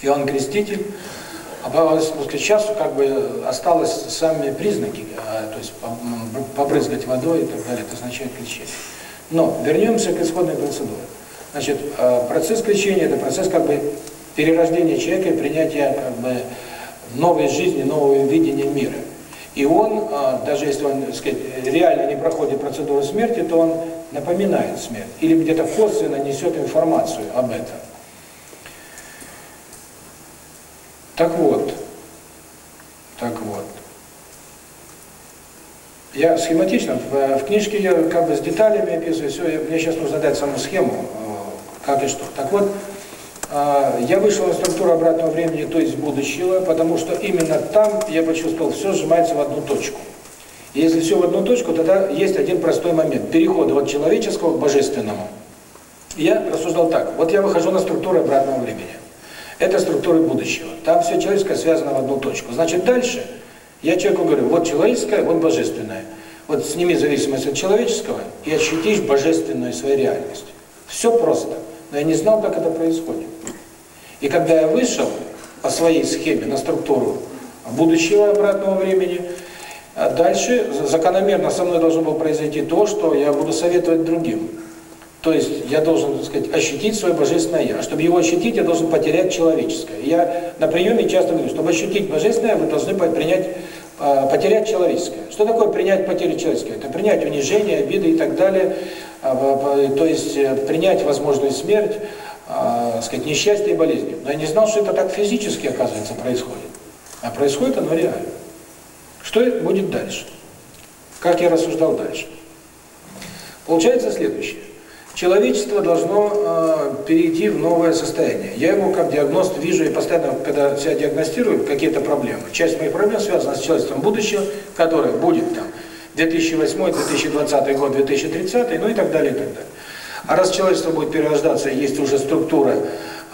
Иоанн Креститель а сейчас как бы осталось сами признаки, а, то есть побрызгать водой и так далее, это означает лечение. Но вернемся к исходной процедуре. Значит, а, процесс лечения – это процесс как бы перерождения человека и принятия как бы новой жизни, нового видения мира. И он, а, даже если он, так сказать, реально не проходит процедуру смерти, то он напоминает смерть или где-то косвенно несет информацию об этом. Так вот, так вот. Я схематично, в, в книжке я как бы с деталями описываю, все, мне сейчас нужно дать саму схему, э, как и что. Так вот, э, я вышел на структуру обратного времени, то есть будущего, потому что именно там я почувствовал, все сжимается в одну точку. И если все в одну точку, тогда есть один простой момент, перехода от человеческого к божественному. Я рассуждал так, вот я выхожу на структуру обратного времени. Это структуры будущего. Там все человеческое связано в одну точку. Значит, дальше я человеку говорю, вот человеческое, вот божественное. Вот сними зависимость от человеческого и ощутишь божественную свою реальность. Все просто. Но я не знал, как это происходит. И когда я вышел по своей схеме на структуру будущего обратного времени, а дальше закономерно со мной должно было произойти то, что я буду советовать другим. То есть я должен, так сказать, ощутить свое божественное Я. Чтобы его ощутить, я должен потерять человеческое. Я на приеме часто говорю, чтобы ощутить божественное, вы должны принять, а, потерять человеческое. Что такое принять потерю человеческое? Это принять унижение, обиды и так далее, а, то есть э, принять возможную смерть, сказать, несчастье и болезни. Но я не знал, что это так физически, оказывается, происходит. А происходит оно реально. Что будет дальше? Как я рассуждал дальше? Получается следующее. Человечество должно э, перейти в новое состояние. Я его как диагност вижу и постоянно, когда себя диагностирую, какие-то проблемы. Часть моих проблем связана с человечеством будущего, которое будет там 2008, 2020 год, 2030, ну и так далее, и так далее. А раз человечество будет перерождаться, есть уже структура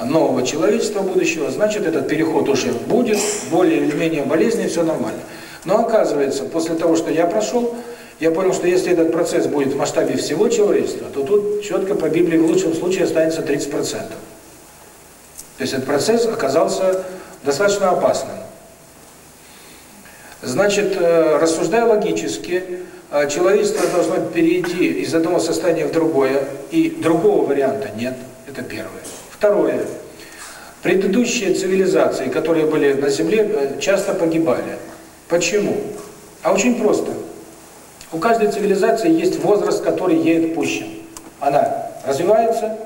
нового человечества будущего, значит этот переход уже будет, более или менее болезненный, все нормально. Но оказывается, после того, что я прошел, я понял, что если этот процесс будет в масштабе всего человечества, то тут четко по Библии в лучшем случае останется 30%. То есть этот процесс оказался достаточно опасным. Значит, э, рассуждая логически, э, человечество должно перейти из одного состояния в другое, и другого варианта нет. Это первое. Второе. Предыдущие цивилизации, которые были на Земле, э, часто погибали. Почему? А очень просто. У каждой цивилизации есть возраст, который ей отпущен. Она развивается,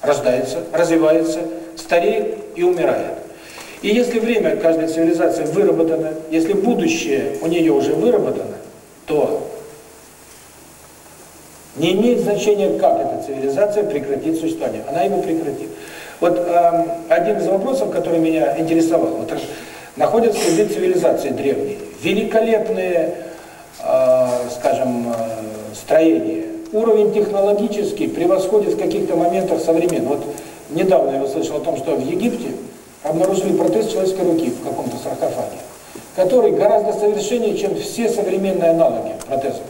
рождается, развивается, стареет и умирает. И если время каждой цивилизации выработано, если будущее у нее уже выработано, то Не имеет значения, как эта цивилизация прекратит существование. Она его прекратит. Вот э, один из вопросов, который меня интересовал, вот находятся следы цивилизации древней. Великолепные, скажем, э, строения. Уровень технологический превосходит в каких-то моментах современный. Вот недавно я услышал о том, что в Египте обнаружили протез человеческой руки в каком-то саркофаге, который гораздо совершеннее, чем все современные аналоги протезов.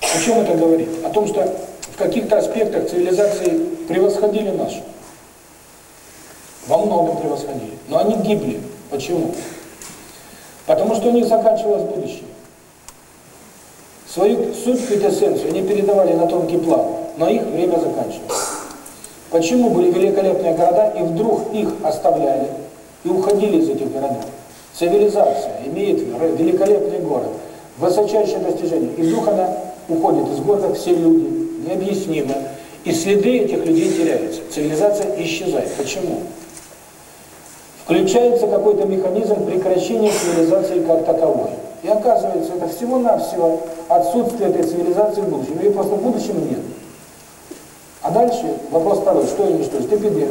О чем это говорит? О том, что в каких-то аспектах цивилизации превосходили нашу. Во многом превосходили. Но они гибли. Почему? Потому что у них заканчивалось будущее. Свою суть, квитэссенцию они передавали на тонкий план, но их время заканчивалось. Почему были великолепные города, и вдруг их оставляли и уходили из этих городов? Цивилизация имеет великолепный город, высочайшее достижение, и вдруг она уходит из города, все люди, необъяснимо, и следы этих людей теряются. Цивилизация исчезает. Почему? Включается какой-то механизм прекращения цивилизации как таковой. И оказывается, это всего-навсего отсутствие этой цивилизации в будущем. Ее просто в будущем нет. А дальше вопрос второй. Что уничтожить? Эпидемия,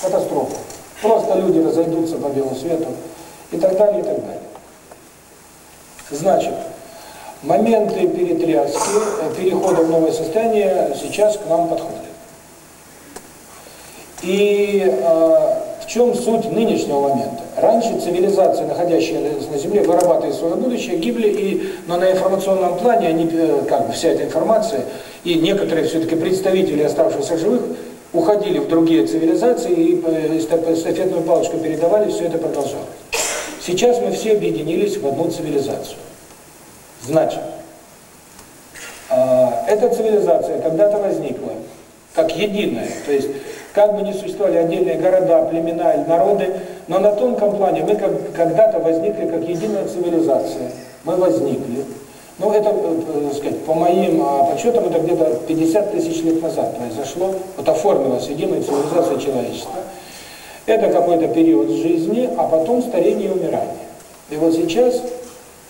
катастрофа. Просто люди разойдутся по белому свету и так далее, и так далее. Значит, моменты перетряски, э, перехода в новое состояние сейчас к нам подходят. И э, чем суть нынешнего момента? Раньше цивилизации, находящиеся на Земле, вырабатывая свое будущее, гибли, и, но на информационном плане они, э, как бы вся эта информация, и некоторые все-таки представители оставшихся живых уходили в другие цивилизации и э, эстафетную палочку передавали, все это продолжалось. Сейчас мы все объединились в одну цивилизацию. Значит, а, эта цивилизация когда-то возникла как единая, то есть как бы ни существовали отдельные города, племена или народы, но на тонком плане мы как когда-то возникли как единая цивилизация. Мы возникли. Ну, это, э, э, так сказать, по моим а, подсчетам, это где-то 50 тысяч лет назад произошло. Вот оформилась единая цивилизация человечества. Это какой-то период жизни, а потом старение и умирание. И вот сейчас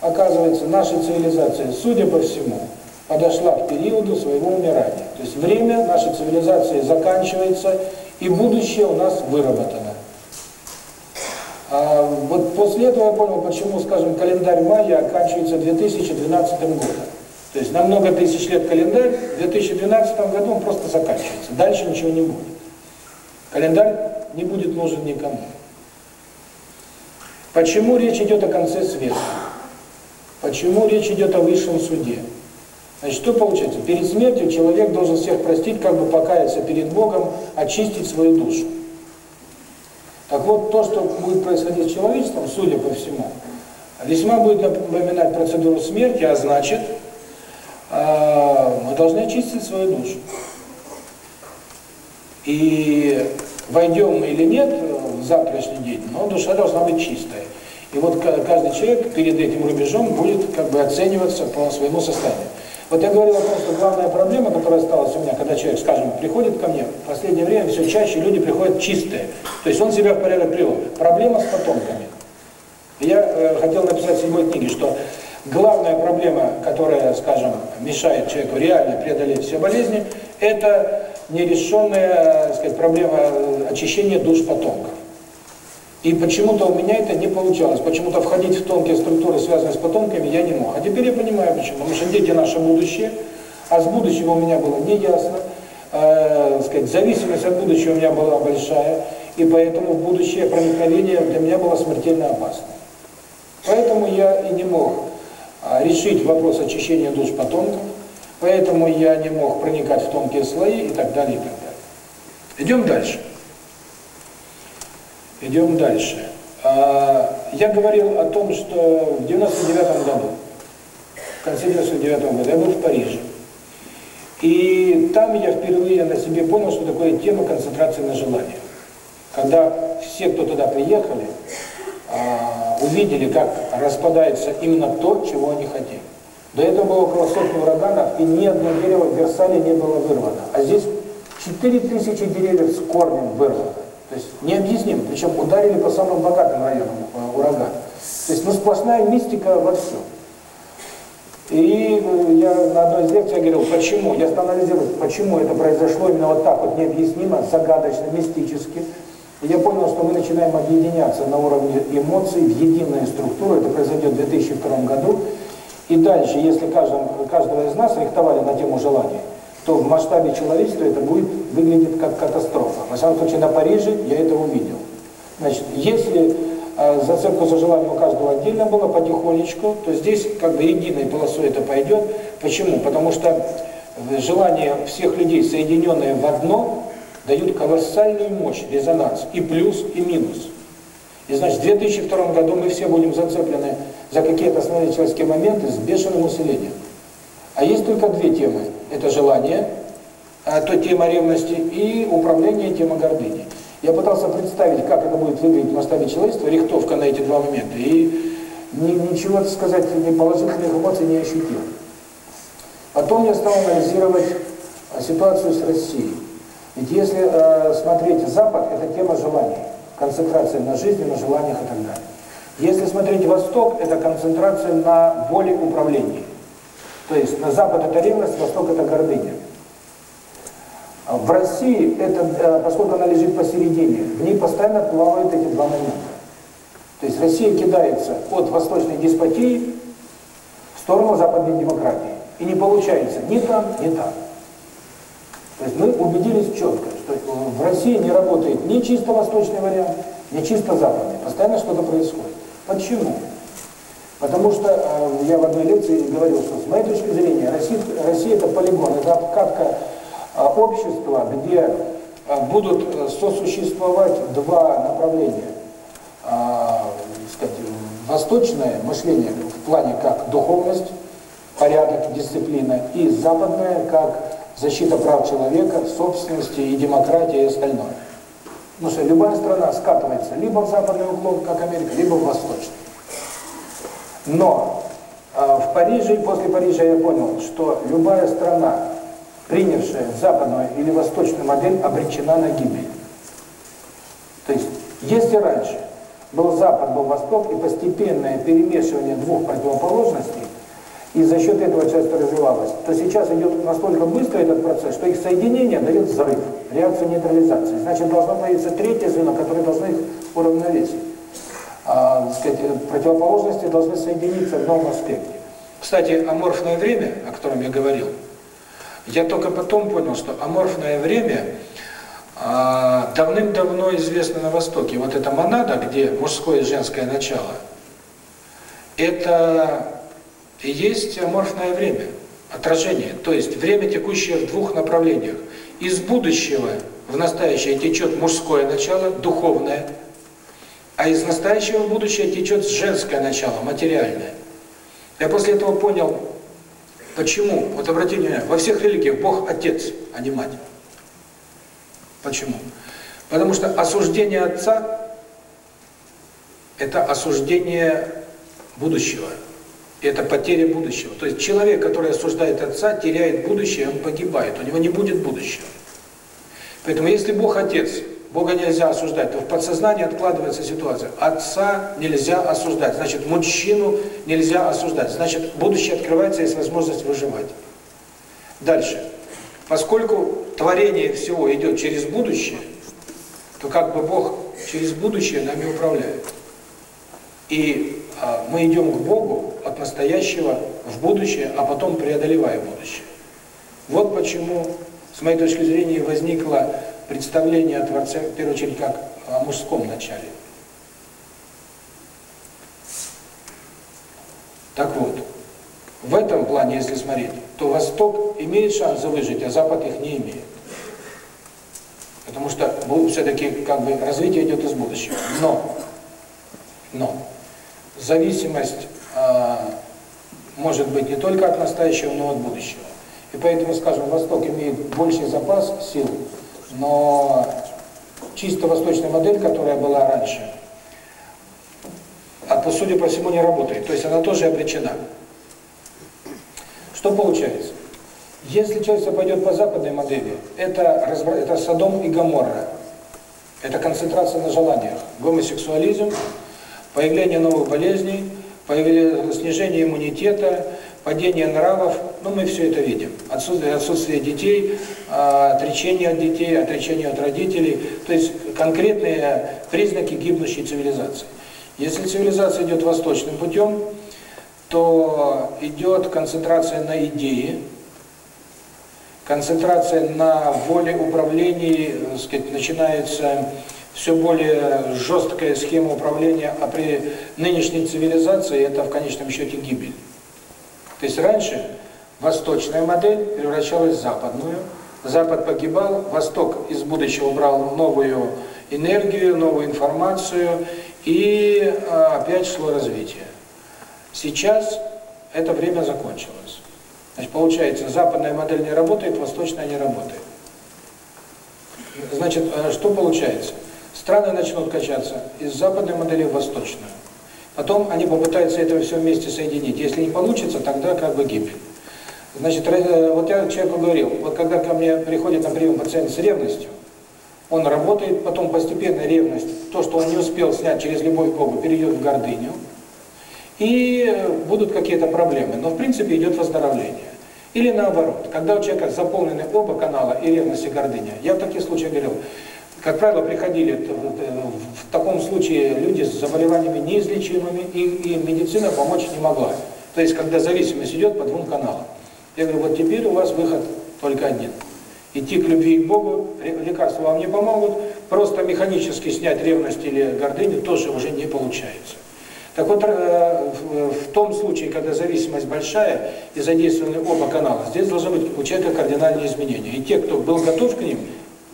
оказывается, наша цивилизация, судя по всему, подошла к периоду своего умирания. То есть время нашей цивилизации заканчивается, и будущее у нас выработано. А вот после этого я понял, почему, скажем, календарь майя оканчивается 2012 годом. То есть на много тысяч лет календарь, в 2012 году он просто заканчивается. Дальше ничего не будет. Календарь не будет нужен никому. Почему речь идет о конце света? Почему речь идет о высшем суде? Значит, что получается? Перед смертью человек должен всех простить, как бы покаяться перед Богом, очистить свою душу. Так вот, то, что будет происходить с человечеством, судя по всему, весьма будет напоминать процедуру смерти, а значит, мы должны очистить свою душу. И войдем мы или нет в завтрашний день, но душа должна быть чистая. И вот каждый человек перед этим рубежом будет как бы оцениваться по своему состоянию. Вот я говорил о том, что главная проблема, которая осталась у меня, когда человек, скажем, приходит ко мне, в последнее время все чаще люди приходят чистые. То есть он себя в порядок привел. Проблема с потомками. Я э, хотел написать в седьмой книге, что главная проблема, которая, скажем, мешает человеку реально преодолеть все болезни, это нерешенная, э, сказать, проблема э, очищения душ потомков. И почему-то у меня это не получалось. Почему-то входить в тонкие структуры, связанные с потомками, я не мог. А теперь я понимаю, почему. Потому что дети наше будущее, а с будущего у меня было неясно. Э, сказать, зависимость от будущего у меня была большая, и поэтому будущее проникновение для меня было смертельно опасно. Поэтому я и не мог а, решить вопрос очищения душ потомков, поэтому я не мог проникать в тонкие слои и так далее, и так далее. Идем дальше. Идем дальше. А, я говорил о том, что в 99 году, в конце 99 года, я был в Париже. И там я впервые на себе понял, что такое тема концентрации на желании. Когда все, кто туда приехали, а, увидели, как распадается именно то, чего они хотели. До этого было около сотни ураганов, и ни одно дерево в Версале не было вырвано. А здесь 4000 деревьев с корнем вырвано. То есть необъяснимо. Причем ударили по самым богатым районам э, урагана. То есть ну сплошная мистика во всем. И э, я на одной из лекций говорил, почему, я стал анализировать, почему это произошло именно вот так вот необъяснимо, загадочно, мистически. И я понял, что мы начинаем объединяться на уровне эмоций в единую структуру, это произойдет в 2002 году. И дальше, если каждым, каждого из нас рихтовали на тему желаний, то в масштабе человечества это будет выглядеть как катастрофа. Во всяком случае, на Париже я это увидел. Значит, если э, зацепку за желание у каждого отдельно было, потихонечку, то здесь как бы единой полосой это пойдет. Почему? Потому что желание всех людей, соединенные в одно, дают колоссальную мощь, резонанс, и плюс, и минус. И значит, в 2002 году мы все будем зацеплены за какие-то основные человеческие моменты с бешеным усилением. А есть только две темы. Это желание, а, то тема ревности, и управление, тема гордыни. Я пытался представить, как это будет выглядеть в масштабе человечества, рихтовка на эти два момента, и ни, ничего, сказать, ни положительных эмоций не ощутил. Потом я стал анализировать а, ситуацию с Россией. Ведь если э, смотреть Запад, это тема желаний, концентрация на жизни, на желаниях и так далее. Если смотреть Восток, это концентрация на воле управления. То есть на Запад это ревность, Восток это гордыня. А в России, это, поскольку она лежит посередине, в ней постоянно плавают эти два момента. То есть Россия кидается от восточной деспотии в сторону западной демократии. И не получается ни там, ни там. То есть мы убедились четко, что в России не работает ни чисто восточный вариант, ни чисто западный. Постоянно что-то происходит. Почему? Потому что э, я в одной лекции говорил, что с моей точки зрения Россия, Россия это полигон, это обкатка э, общества, где э, будут э, сосуществовать два направления. Э, сказать, восточное мышление в плане как духовность, порядок, дисциплина, и западное как защита прав человека, собственности и демократии и остальное. Потому что любая страна скатывается либо в западный уклон, как Америка, либо в восточный. Но э, в Париже и после Парижа я понял, что любая страна, принявшая западную или восточную модель, обречена на гибель. То есть, если раньше был Запад, был Восток, и постепенное перемешивание двух противоположностей, и за счет этого часто развивалось, то сейчас идет настолько быстро этот процесс, что их соединение дает взрыв, реакцию нейтрализации. Значит, должно появиться третье звено, которое должно их уравновесить. А, сказать, противоположности должны соединиться в новом аспекте. Кстати, аморфное время, о котором я говорил, я только потом понял, что аморфное время а, давным-давно известно на Востоке. Вот эта монада, где мужское и женское начало, это и есть аморфное время, отражение, то есть время, текущее в двух направлениях. Из будущего в настоящее течет мужское начало, духовное, а из настоящего в будущее течет женское начало, материальное. Я после этого понял, почему, вот обратите внимание, во всех религиях Бог Отец, а не Мать. Почему? Потому что осуждение Отца – это осуждение будущего это потеря будущего. То есть человек, который осуждает отца, теряет будущее, он погибает, у него не будет будущего. Поэтому если Бог Отец, Бога нельзя осуждать, то в подсознании откладывается ситуация. Отца нельзя осуждать, значит мужчину нельзя осуждать, значит будущее открывается, есть возможность выживать. Дальше. Поскольку творение всего идет через будущее, то как бы Бог через будущее нами управляет. И а, мы идем к Богу от настоящего в будущее, а потом преодолевая будущее. Вот почему, с моей точки зрения, возникло представление о Творце, в первую очередь, как о мужском начале. Так вот, в этом плане, если смотреть, то Восток имеет шансы выжить, а Запад их не имеет. Потому что все-таки как бы развитие идет из будущего. Но, но, зависимость э, может быть не только от настоящего, но и от будущего. И поэтому, скажем, Восток имеет больший запас сил, но чисто восточная модель, которая была раньше, а по судя по всему не работает. То есть она тоже обречена. Что получается? Если человечество пойдет по западной модели, это, это Содом и Гоморра. Это концентрация на желаниях. Гомосексуализм, появление новых болезней, появление, снижение иммунитета, падение нравов, ну мы все это видим. Отсутствие, отсутствие детей, а, отречение от детей, отречение от родителей. То есть конкретные признаки гибнущей цивилизации. Если цивилизация идет восточным путем, то идет концентрация на идее, концентрация на воле управления, сказать, начинается все более жесткая схема управления, а при нынешней цивилизации это в конечном счете гибель. То есть раньше восточная модель превращалась в западную, Запад погибал, Восток из будущего брал новую энергию, новую информацию, и опять шло развитие. Сейчас это время закончилось. Значит, получается, западная модель не работает, восточная не работает. Значит, что получается? Страны начнут качаться из западной модели в восточную. Потом они попытаются это все вместе соединить. Если не получится, тогда как бы гибель. Значит, вот я человеку говорил, вот когда ко мне приходит на прием пациент с ревностью, он работает, потом постепенно ревность, то, что он не успел снять через любовь к перейдет в гордыню, и будут какие-то проблемы. Но в принципе идет выздоровление. Или наоборот, когда у человека заполнены оба канала, и ревность, и гордыня. Я в таких случаях говорил, как правило, приходили в таком случае люди с заболеваниями неизлечимыми, и, и медицина помочь не могла. То есть, когда зависимость идет по двум каналам. Я говорю, вот теперь у вас выход только один. Идти к любви к Богу, лекарства вам не помогут, просто механически снять ревность или гордыню тоже уже не получается. Так вот, э, в том случае, когда зависимость большая и задействованы оба канала, здесь должны быть у человека кардинальные изменения. И те, кто был готов к ним,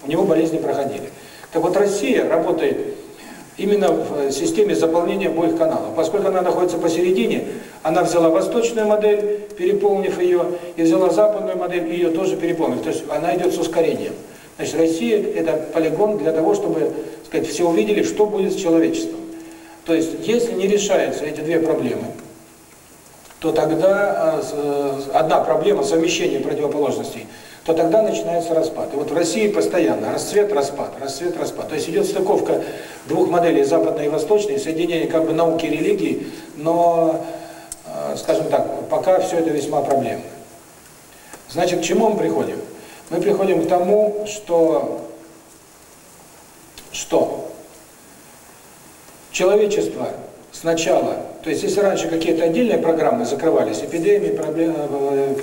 у него болезни проходили. Так вот, Россия работает именно в системе заполнения обоих каналов. Поскольку она находится посередине, она взяла восточную модель, переполнив ее, и взяла западную модель, и ее тоже переполнив. То есть она идет с ускорением. Значит, Россия – это полигон для того, чтобы сказать, все увидели, что будет с человечеством. То есть, если не решаются эти две проблемы, то тогда а, э, одна проблема совмещения противоположностей, то тогда начинается распад. И вот в России постоянно расцвет, распад, расцвет, распад. То есть идет стыковка двух моделей, западной и восточной, соединение как бы науки и религии, но, э, скажем так, пока все это весьма проблемно. Значит, к чему мы приходим? Мы приходим к тому, что, что человечество сначала, то есть если раньше какие-то отдельные программы закрывались, эпидемии, проблемы, э,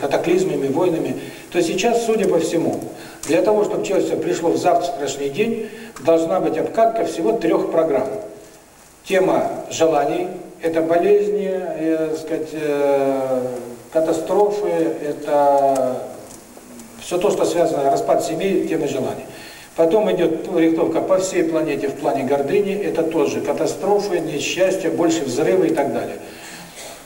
катаклизмами, войнами, то сейчас, судя по всему, для того, чтобы человечество пришло в завтрашний день, должна быть обкатка всего трех программ. Тема желаний, это болезни, э, сказать, э, катастрофы, это все то, что связано, распад семей, тема желаний. Потом идет рихтовка по всей планете в плане гордыни, это тоже катастрофы, несчастья, больше взрывы и так далее.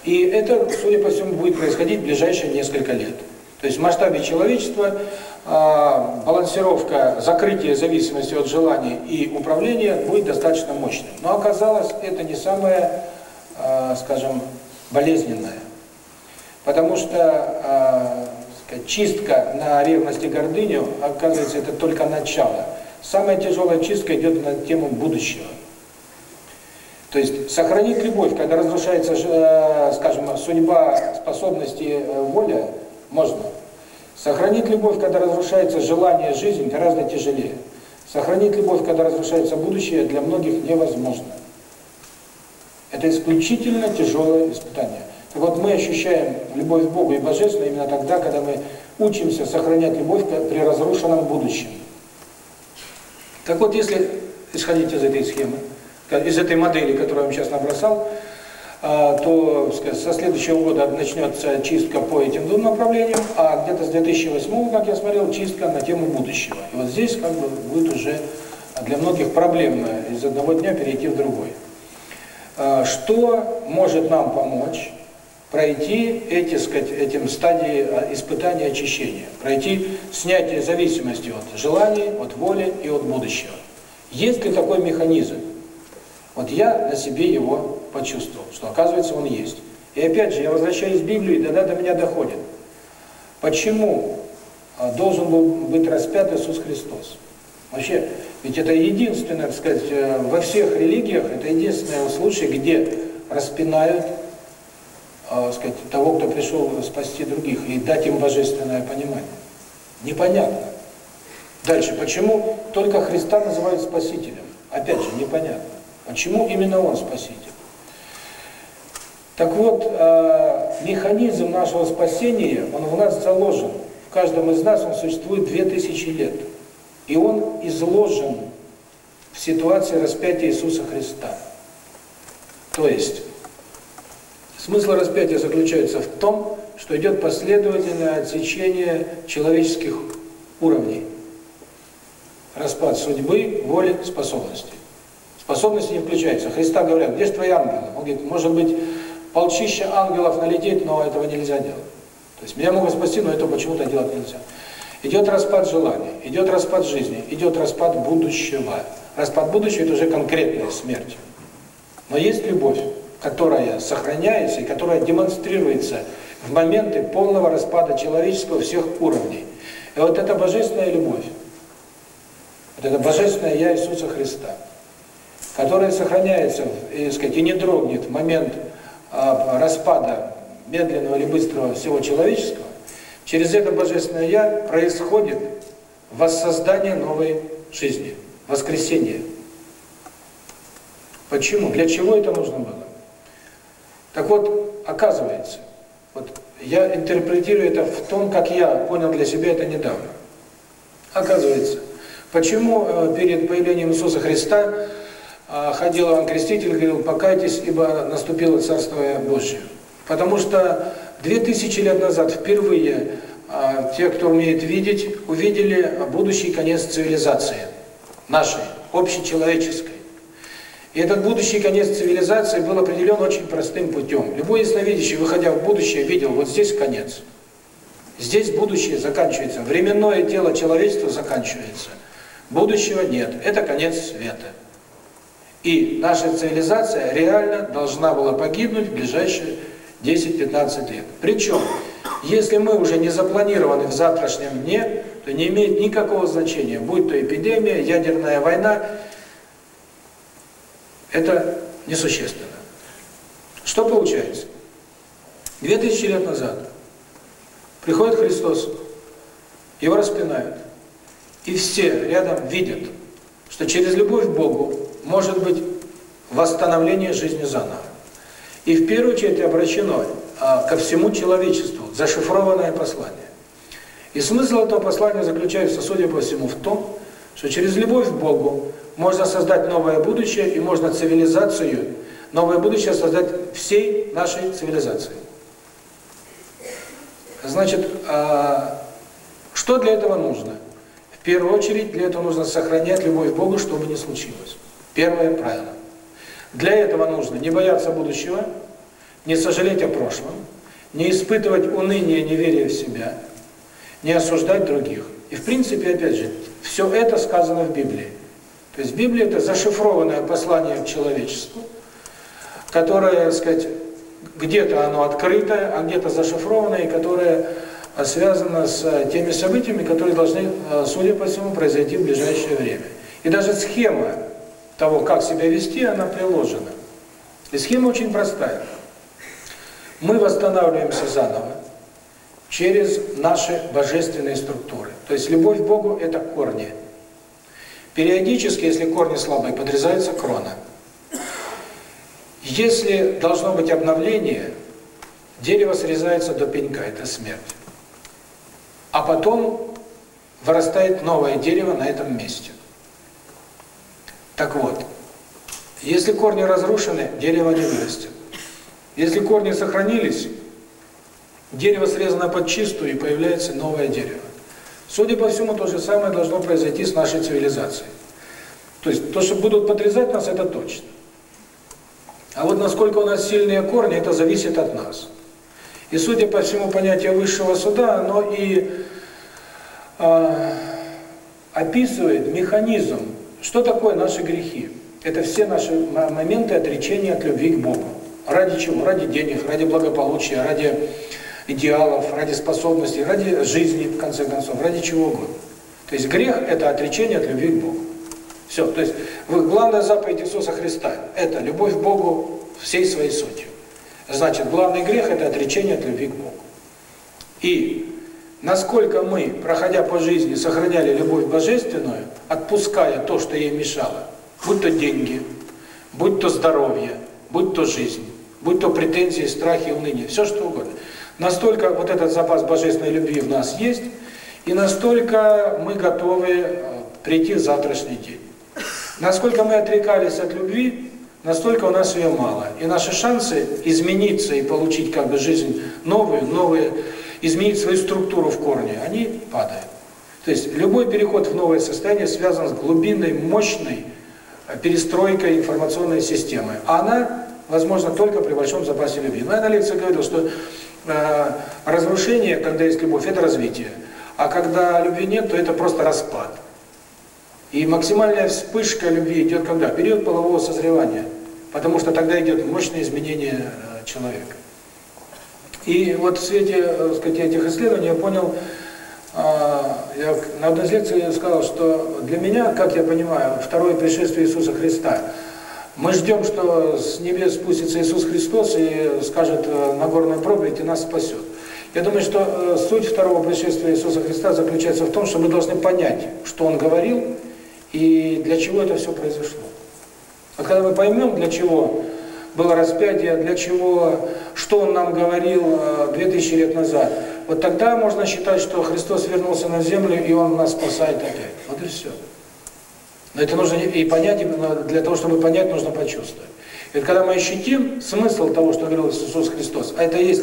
И это, судя по всему, будет происходить в ближайшие несколько лет. То есть в масштабе человечества э, балансировка, закрытие зависимости от желаний и управления будет достаточно мощным. Но оказалось, это не самое, э, скажем, болезненное. Потому что э, чистка на ревность и гордыню, оказывается, это только начало. Самая тяжелая чистка идет на тему будущего. То есть сохранить любовь, когда разрушается, э, скажем, судьба, способности, э, воля, можно. Сохранить любовь, когда разрушается желание, жизнь, гораздо тяжелее. Сохранить любовь, когда разрушается будущее, для многих невозможно. Это исключительно тяжелое испытание. Вот, мы ощущаем любовь к Богу и Божественное именно тогда, когда мы учимся сохранять любовь при разрушенном будущем. Так вот, если исходить из этой схемы, из этой модели, которую я вам сейчас набросал, а, то сказать, со следующего года начнется чистка по этим двум направлениям, а где-то с 2008, как я смотрел, чистка на тему будущего. И вот здесь как бы будет уже для многих проблемно из одного дня перейти в другой. А, что может нам помочь пройти эти, сказать, этим стадии а, испытания очищения, пройти снятие зависимости от желаний, от воли и от будущего. Есть ли такой механизм? Вот я на себе его почувствовал, что оказывается он есть. И опять же, я возвращаюсь в Библию, и тогда до меня доходит. Почему а, должен был быть распят Иисус Христос? Вообще, ведь это единственное, так сказать, э, во всех религиях, это единственный случай, где распинают э, сказать, того, кто пришел спасти других, и дать им божественное понимание. Непонятно. Дальше, почему только Христа называют спасителем? Опять же, непонятно. Почему именно Он спаситель? Так вот, э, механизм нашего спасения, он в нас заложен. В каждом из нас он существует две тысячи лет. И он изложен в ситуации распятия Иисуса Христа. То есть, смысл распятия заключается в том, что идет последовательное отсечение человеческих уровней. Распад судьбы, воли, способностей. Способности не включаются. Христа говорят, где же твои ангелы? Он говорит, может быть, полчища ангелов налететь, но этого нельзя делать. То есть меня могут спасти, но это почему-то делать нельзя. Идет распад желаний, идет распад жизни, идет распад будущего. Распад будущего – это уже конкретная смерть. Но есть любовь, которая сохраняется и которая демонстрируется в моменты полного распада человеческого всех уровней. И вот эта божественная любовь, вот это божественное Я Иисуса Христа, которая сохраняется, и, сказать, и не дрогнет в момент а, распада медленного или быстрого всего человеческого, через это Божественное Я происходит воссоздание новой жизни, воскресение. Почему? Для чего это нужно было? Так вот, оказывается, вот я интерпретирую это в том, как я понял для себя это недавно. Оказывается, почему э, перед появлением Иисуса Христа э, ходил Иоанн Креститель говорил, покайтесь, ибо наступило Царство Божие. Потому что две тысячи лет назад впервые э, те, кто умеет видеть, увидели будущий конец цивилизации нашей, общечеловеческой. И этот будущий конец цивилизации был определен очень простым путем. Любой ясновидящий, выходя в будущее, видел, вот здесь конец. Здесь будущее заканчивается. Временное тело человечества заканчивается. Будущего нет. Это конец света. И наша цивилизация реально должна была погибнуть в ближайшие 10-15 лет. Причем, если мы уже не запланированы в завтрашнем дне, то не имеет никакого значения, будь то эпидемия, ядерная война, это несущественно. Что получается? Две тысячи лет назад приходит Христос, его распинают, и все рядом видят, что через любовь к Богу может быть восстановление жизни заново. И в первую очередь обращено а, ко всему человечеству зашифрованное послание. И смысл этого послания заключается, судя по всему, в том, что через любовь к Богу можно создать новое будущее и можно цивилизацию, новое будущее создать всей нашей цивилизации. Значит, а, что для этого нужно? В первую очередь для этого нужно сохранять любовь к Богу, чтобы не случилось. Первое правило. Для этого нужно не бояться будущего, не сожалеть о прошлом, не испытывать уныние, неверие в себя, не осуждать других. И в принципе, опять же, все это сказано в Библии. То есть Библия – это зашифрованное послание к человечеству, которое, сказать, где-то оно открытое, а где-то зашифрованное, и которое связано с теми событиями, которые должны, судя по всему, произойти в ближайшее время. И даже схема того, как себя вести, она приложена. И схема очень простая. Мы восстанавливаемся заново через наши божественные структуры. То есть любовь к Богу – это корни. Периодически, если корни слабые, подрезается крона. Если должно быть обновление, дерево срезается до пенька, это смерть. А потом вырастает новое дерево на этом месте. Так вот, если корни разрушены, дерево не вырастет. Если корни сохранились, дерево срезано под чистую, и появляется новое дерево. Судя по всему, то же самое должно произойти с нашей цивилизацией. То есть, то, что будут подрезать нас, это точно. А вот насколько у нас сильные корни, это зависит от нас. И судя по всему, понятие высшего суда, оно и э, описывает механизм что такое наши грехи? Это все наши моменты отречения от любви к Богу. Ради чего? Ради денег, ради благополучия, ради идеалов, ради способностей, ради жизни, в конце концов, ради чего угодно. То есть грех – это отречение от любви к Богу. Все. То есть главная заповедь Иисуса Христа – это любовь к Богу всей своей сутью. Значит, главный грех – это отречение от любви к Богу. И насколько мы, проходя по жизни, сохраняли любовь божественную, отпуская то, что ей мешало, будь то деньги, будь то здоровье, будь то жизнь, будь то претензии, страхи, уныние, все что угодно. Настолько вот этот запас божественной любви в нас есть, и настолько мы готовы э, прийти в завтрашний день. Насколько мы отрекались от любви, настолько у нас ее мало. И наши шансы измениться и получить как бы жизнь новую, новые, изменить свою структуру в корне, они падают. То есть любой переход в новое состояние связан с глубинной, мощной э, перестройкой информационной системы. А она возможно только при большом запасе любви. Но я на лекции говорил, что разрушение, когда есть любовь, это развитие. А когда любви нет, то это просто распад. И максимальная вспышка любви идет когда? Период полового созревания. Потому что тогда идет мощное изменение э, человека. И вот в свете э, сказать, этих исследований я понял, я на одной из лекций сказал, что для меня, как я понимаю, второе пришествие Иисуса Христа, мы ждем, что с небес спустится Иисус Христос и скажет э, Нагорную проповедь и нас спасет. Я думаю, что суть второго пришествия Иисуса Христа заключается в том, что мы должны понять, что Он говорил, и для чего это все произошло. Вот когда мы поймем, для чего было распятие, для чего, что Он нам говорил 2000 лет назад, вот тогда можно считать, что Христос вернулся на землю, и Он нас спасает опять. Вот и все. Но это нужно и понять, для того, чтобы понять, нужно почувствовать. И когда мы ощутим смысл того, что говорил Иисус Христос, а это есть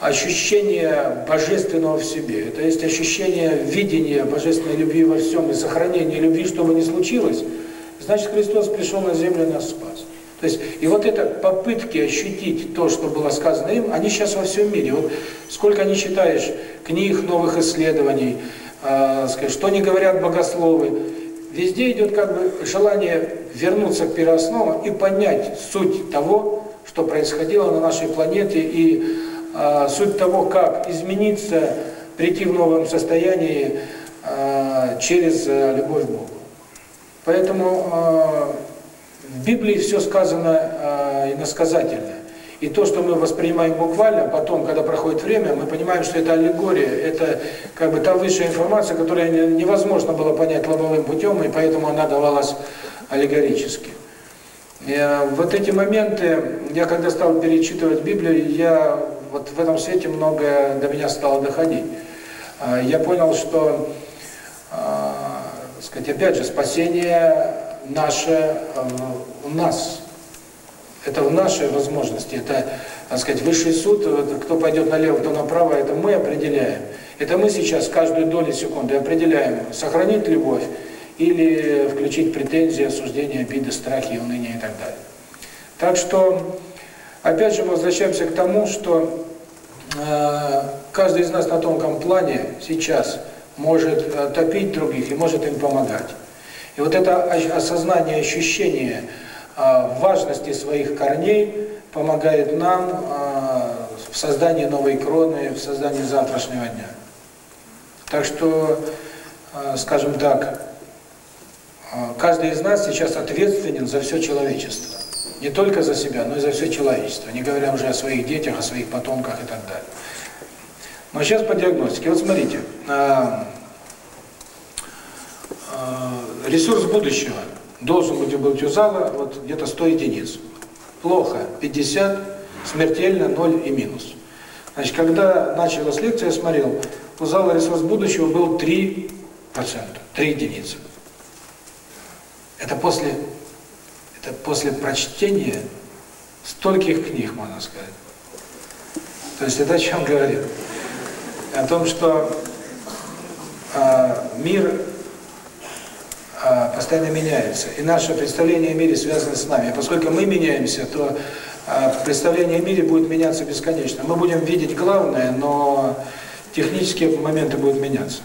ощущение божественного в себе, это есть ощущение видения божественной любви во всем и сохранения любви, что бы ни случилось, значит Христос пришел на землю и нас спас. То есть, и вот это попытки ощутить то, что было сказано им, они сейчас во всем мире. Вот сколько не читаешь книг, новых исследований, э, сказать, что не говорят богословы, везде идет как бы желание вернуться к первоосновам и понять суть того, что происходило на нашей планете и э, суть того, как измениться, прийти в новом состоянии э, через э, любовь к Богу. Поэтому э, в Библии все сказано э, иносказательно. И то, что мы воспринимаем буквально, потом, когда проходит время, мы понимаем, что это аллегория, это как бы та высшая информация, которую невозможно было понять лобовым путем, и поэтому она давалась аллегорически. И, э, вот эти моменты, я когда стал перечитывать Библию, я вот в этом свете многое до меня стало доходить. Э, я понял, что, э, сказать, опять же, спасение наше э, у нас. Это в нашей возможности. Это, так сказать, высший суд, кто пойдет налево, кто направо, это мы определяем. Это мы сейчас каждую долю секунды определяем, сохранить любовь или включить претензии, осуждения, обиды, страхи, уныние и так далее. Так что, опять же, мы возвращаемся к тому, что э, каждый из нас на тонком плане сейчас может э, топить других и может им помогать. И вот это осознание, ощущение а, важности своих корней помогает нам а, в создании новой кроны, в создании завтрашнего дня. Так что, а, скажем так, каждый из нас сейчас ответственен за все человечество. Не только за себя, но и за все человечество, не говоря уже о своих детях, о своих потомках и так далее. Но сейчас по диагностике. Вот смотрите, ресурс будущего должен быть у зала вот где-то 100 единиц. Плохо 50, смертельно 0 и минус. Значит, когда началась лекция, я смотрел, у зала ресурс будущего был 3%, 3 единицы. Это после, это после прочтения стольких книг, можно сказать. То есть это о чем говорит? О том, что э, мир постоянно меняется. И наше представление о мире связано с нами. А поскольку мы меняемся, то а, представление о мире будет меняться бесконечно. Мы будем видеть главное, но технические моменты будут меняться.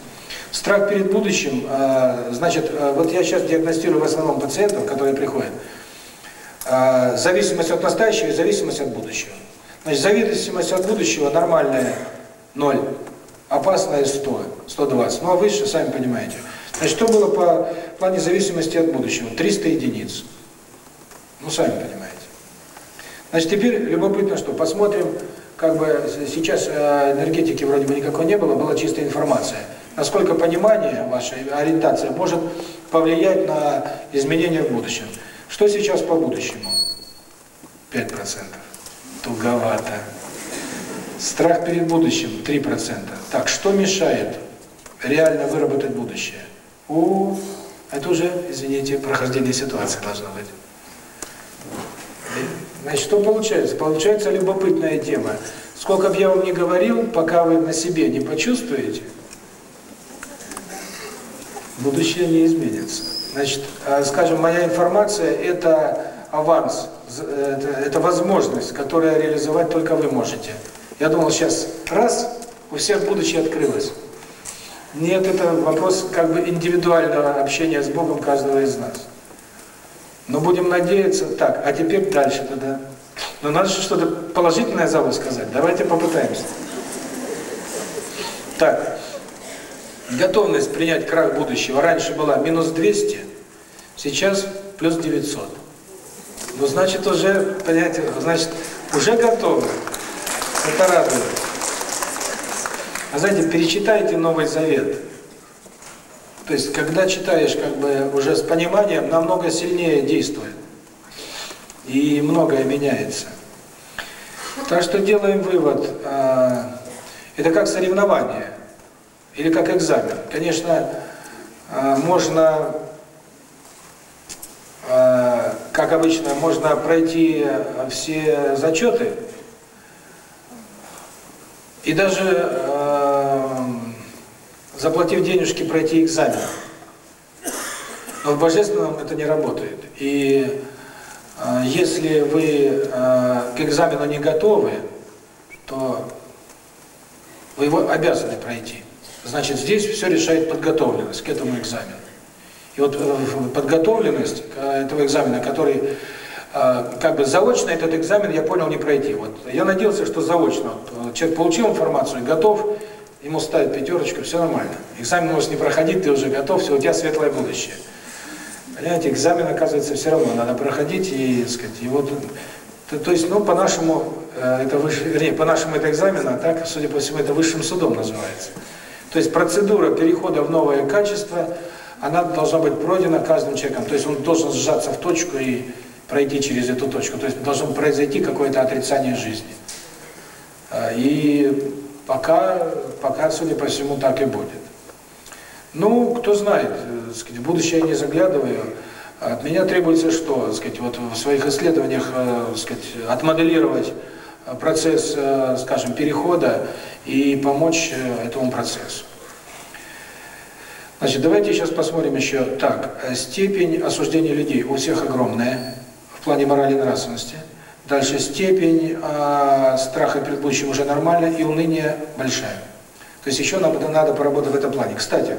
Страх перед будущим, а, значит, вот я сейчас диагностирую в основном пациентов, которые приходят. Зависимость от настоящего и зависимость от будущего. Значит, зависимость от будущего нормальная 0, опасная 100, 120, ну а выше, сами понимаете. Значит, что было по плане зависимости от будущего? 300 единиц. Ну, сами понимаете. Значит, теперь любопытно, что посмотрим, как бы сейчас э, энергетики вроде бы никакой не было, была чистая информация. Насколько понимание, ваша ориентация может повлиять на изменения в будущем. Что сейчас по будущему? 5%. Туговато. Страх перед будущим 3%. Так, что мешает реально выработать будущее? О, это уже, извините, прохождение ситуации должно быть. Значит, что получается? Получается любопытная тема. Сколько бы я вам ни говорил, пока вы на себе не почувствуете, будущее не изменится. Значит, скажем, моя информация – это аванс, это, это возможность, которую реализовать только вы можете. Я думал, сейчас раз, у всех будущее открылось. Нет, это вопрос как бы индивидуального общения с Богом каждого из нас. Но будем надеяться, так, а теперь дальше тогда. Но надо что-то положительное за вас сказать. Давайте попытаемся. Так, готовность принять крах будущего раньше была минус 200, сейчас плюс 900. Ну, значит, уже, понимаете, значит, уже готовы. Это радует. А знаете, перечитайте Новый Завет. То есть, когда читаешь как бы уже с пониманием, намного сильнее действует. И многое меняется. Так что делаем вывод. А, это как соревнование. Или как экзамен. Конечно, а, можно, а, как обычно, можно пройти все зачеты, и даже заплатив денежки, пройти экзамен. Но в Божественном это не работает. И э, если вы э, к экзамену не готовы, то вы его обязаны пройти. Значит, здесь все решает подготовленность к этому экзамену. И вот э, подготовленность этого экзамена, который э, как бы заочно этот экзамен, я понял, не пройти. Вот я надеялся, что заочно. Вот, человек получил информацию, готов, ему ставят пятерочку, все нормально. Экзамен может не проходить, ты уже готов, все, у тебя светлое будущее. Понимаете, экзамен, оказывается, все равно надо проходить и, так сказать, и вот, то, то есть, ну, по-нашему, э, это выше, [LAUGHS] по-нашему это экзамен, а так, судя по всему, это высшим судом называется. То есть процедура перехода в новое качество, она должна быть пройдена каждым человеком. То есть он должен сжаться в точку и пройти через эту точку. То есть должно произойти какое-то отрицание жизни. Э, и Пока, пока, судя по всему, так и будет. Ну, кто знает, э, сказать, в будущее я не заглядываю. От меня требуется что? Сказать, вот в своих исследованиях э, сказать, отмоделировать процесс, э, скажем, перехода и помочь этому процессу. Значит, давайте сейчас посмотрим еще. Так, степень осуждения людей у всех огромная в плане морали и нравственности. Дальше степень э, страха перед будущим уже нормальная, и уныние большая. То есть еще надо, надо поработать в этом плане. Кстати,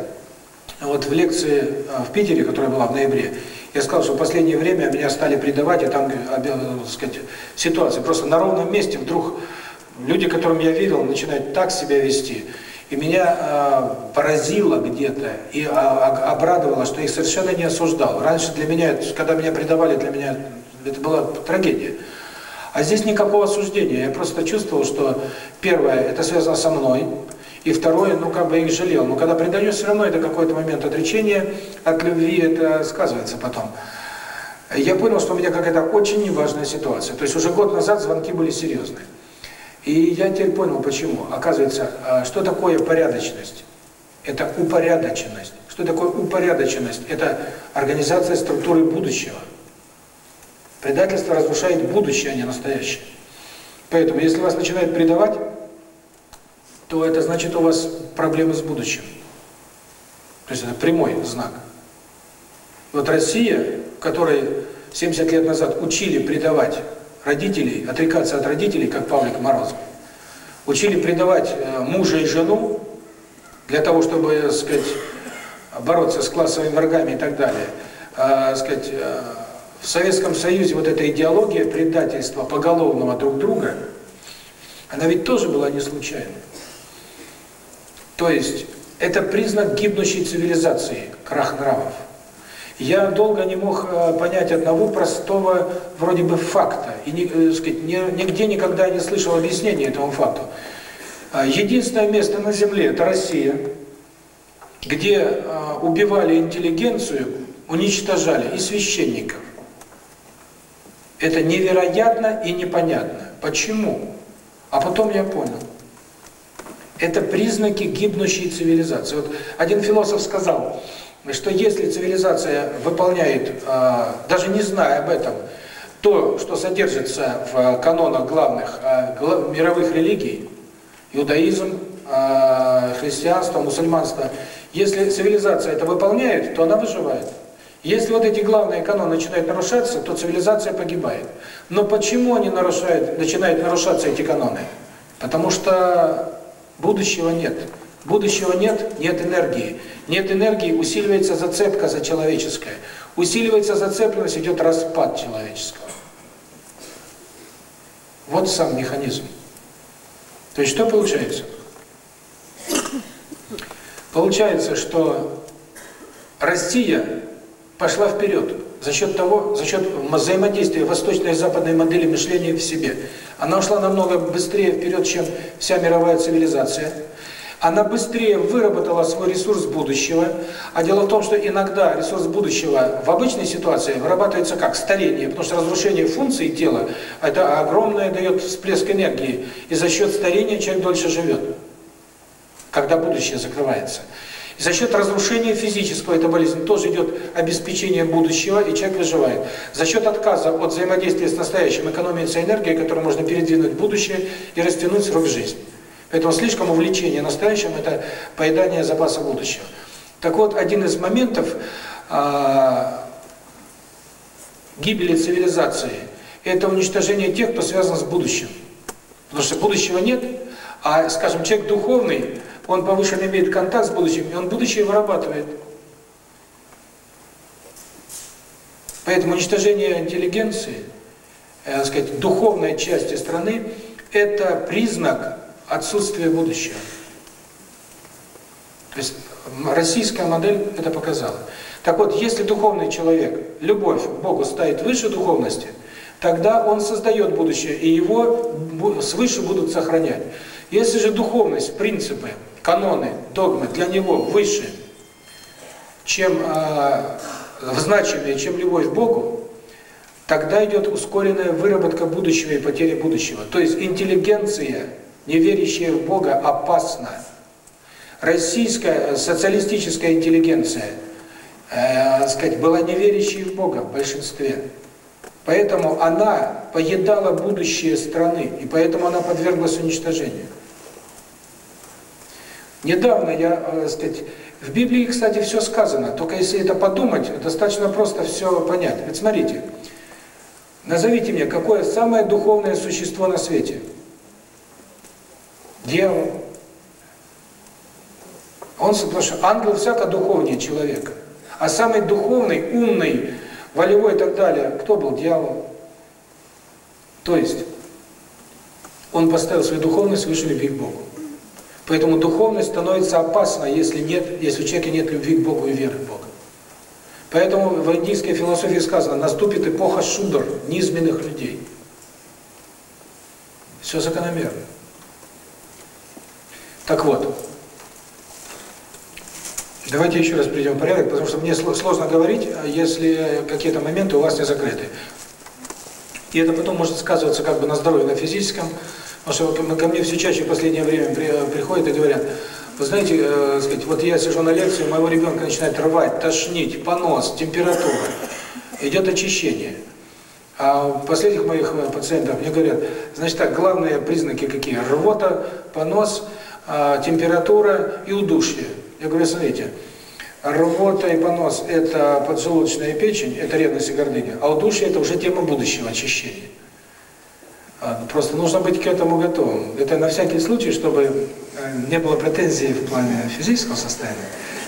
вот в лекции э, в Питере, которая была в ноябре, я сказал, что в последнее время меня стали предавать, и там, э, сказать, ситуация, просто на ровном месте вдруг люди, которым я верил, начинают так себя вести. И меня э, поразило где-то и э, обрадовало, что их совершенно не осуждал. Раньше для меня, когда меня предавали, для меня это была трагедия. А здесь никакого осуждения. Я просто чувствовал, что первое, это связано со мной, и второе, ну как бы их жалел. Но когда предаешь, все равно это какой-то момент отречения от любви, это сказывается потом. Я понял, что у меня какая-то очень неважная ситуация. То есть уже год назад звонки были серьезные. И я теперь понял, почему. Оказывается, а, что такое порядочность? Это упорядоченность. Что такое упорядоченность? Это организация структуры будущего. Предательство разрушает будущее, а не настоящее. Поэтому, если вас начинают предавать, то это значит у вас проблемы с будущим. То есть это прямой знак. Вот Россия, которой 70 лет назад учили предавать родителей, отрекаться от родителей, как Павлик Морозов, учили предавать э, мужа и жену для того, чтобы, так сказать, бороться с классовыми врагами и так далее, а, сказать, э, в Советском Союзе вот эта идеология предательства поголовного друг друга, она ведь тоже была не случайной. То есть, это признак гибнущей цивилизации, крах нравов. Я долго не мог э, понять одного простого вроде бы факта. И э, сказать, нигде никогда не слышал объяснения этому факту. А, единственное место на Земле – это Россия, где э, убивали интеллигенцию, уничтожали и священников. Это невероятно и непонятно. Почему? А потом я понял. Это признаки гибнущей цивилизации. Вот один философ сказал, что если цивилизация выполняет, а, даже не зная об этом, то, что содержится в канонах главных а, мировых религий, иудаизм, а, христианство, мусульманство, если цивилизация это выполняет, то она выживает. Если вот эти главные каноны начинают нарушаться, то цивилизация погибает. Но почему они нарушают, начинают нарушаться эти каноны? Потому что будущего нет. Будущего нет, нет энергии. Нет энергии, усиливается зацепка за человеческое. Усиливается зацепленность, идет распад человеческого. Вот сам механизм. То есть что получается? Получается, что Россия пошла вперед за счет того, за счет взаимодействия восточной и западной модели мышления в себе. Она ушла намного быстрее вперед, чем вся мировая цивилизация она быстрее выработала свой ресурс будущего. А дело в том, что иногда ресурс будущего в обычной ситуации вырабатывается как? Старение, потому что разрушение функций тела – это огромное дает всплеск энергии. И за счет старения человек дольше живет, когда будущее закрывается. За счет разрушения физического, эта болезнь, тоже идет обеспечение будущего, и человек выживает. За счет отказа от взаимодействия с настоящим экономится энергия, которую можно передвинуть в будущее и растянуть срок жизни. Поэтому слишком увлечение настоящим – это поедание запаса будущего. Так вот, один из моментов э, гибели цивилизации – это уничтожение тех, кто связан с будущим. Потому что будущего нет, а, скажем, человек духовный, он повышенно имеет контакт с будущим, и он будущее вырабатывает. Поэтому уничтожение интеллигенции, э, сказать, духовной части страны – это признак отсутствие будущего. То есть российская модель это показала. Так вот, если духовный человек любовь к Богу ставит выше духовности, тогда он создает будущее, и его свыше будут сохранять. Если же духовность, принципы, каноны, догмы для него выше, чем э, значимее, чем любовь к Богу, тогда идет ускоренная выработка будущего и потеря будущего. То есть интеллигенция не верящая в Бога, опасна. Российская э, социалистическая интеллигенция, э, сказать, была не верящей в Бога в большинстве. Поэтому она поедала будущее страны, и поэтому она подверглась уничтожению. Недавно я, э, сказать, в Библии, кстати, все сказано, только если это подумать, достаточно просто все понять. Ведь смотрите, назовите мне, какое самое духовное существо на свете – Дьявол. Он, потому что ангел всяко духовнее человека. А самый духовный, умный, волевой и так далее, кто был? Дьявол. То есть, он поставил свою духовность выше любви к Богу. Поэтому духовность становится опасной, если нет, если у человека нет любви к Богу и веры в Бога. Поэтому в индийской философии сказано, наступит эпоха шудр, низменных людей. Все закономерно. Так вот, давайте еще раз придем в порядок, потому что мне сложно говорить, если какие-то моменты у вас не закрыты. И это потом может сказываться как бы на здоровье, на физическом, потому что ко мне все чаще в последнее время приходят и говорят, вы знаете, э, сказать, вот я сижу на лекции, моего ребенка начинает рвать, тошнить, понос, температура, идет очищение. А последних моих э, пациентов мне говорят, значит так, главные признаки какие? Рвота, понос, а, температура и удушье. Я говорю, смотрите, рвота и понос – это поджелудочная печень, это ревность и гордыня, а удушье – это уже тема будущего очищения. А, просто нужно быть к этому готовым. Это на всякий случай, чтобы э, не было претензий в плане физического состояния.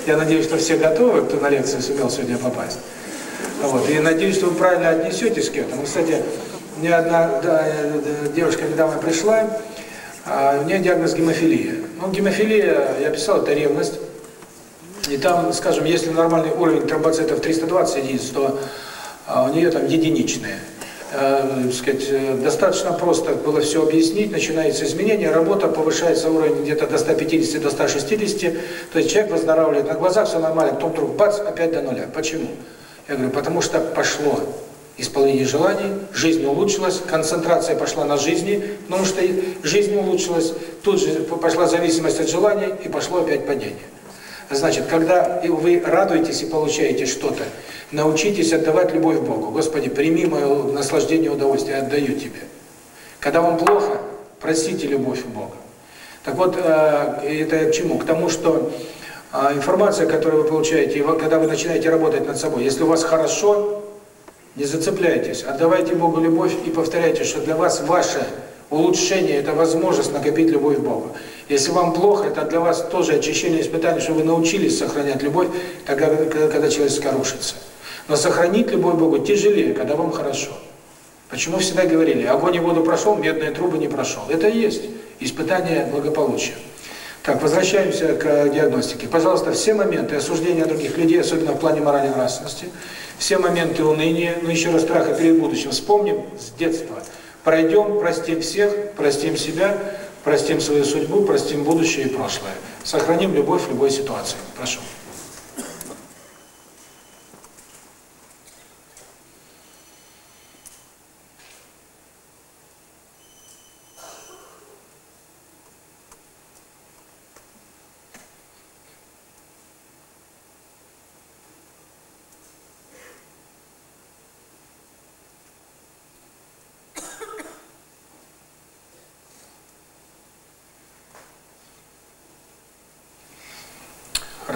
Я надеюсь, что все готовы, кто на лекцию сумел сегодня попасть. Вот. И надеюсь, что вы правильно отнесетесь к этому. Кстати, мне одна да, э, девушка недавно пришла, а у нее диагноз гемофилия. Ну, гемофилия, я писал, это ревность. И там, скажем, если нормальный уровень тромбоцитов 320 единиц, то у нее там единичные. Э, сказать, э, достаточно просто было все объяснить, начинается изменение, работа повышается уровень где-то до 150, до 160, то есть человек выздоравливает на глазах, все нормально, потом вдруг бац, опять до нуля. Почему? Я говорю, потому что пошло исполнение желаний, жизнь улучшилась, концентрация пошла на жизни, потому что жизнь улучшилась, тут же пошла зависимость от желаний и пошло опять падение. Значит, когда вы радуетесь и получаете что-то, научитесь отдавать любовь Богу. Господи, прими мое наслаждение удовольствие, я отдаю Тебе. Когда вам плохо, просите любовь Бога. Так вот, э, это к чему? К тому, что э, информация, которую вы получаете, когда вы начинаете работать над собой, если у вас хорошо, не зацепляйтесь, отдавайте Богу любовь и повторяйте, что для вас ваше улучшение – это возможность накопить любовь к Богу. Если вам плохо, это для вас тоже очищение испытаний, что вы научились сохранять любовь, когда человек рушится. Но сохранить любовь к Богу тяжелее, когда вам хорошо. Почему всегда говорили, огонь и воду прошел, медные трубы не прошел. Это и есть испытание благополучия. Так, возвращаемся к диагностике. Пожалуйста, все моменты осуждения других людей, особенно в плане моральной нравственности, все моменты уныния, ну еще раз страха перед будущим, вспомним с детства. Пройдем, простим всех, простим себя, простим свою судьбу, простим будущее и прошлое. Сохраним любовь в любой ситуации. Прошу.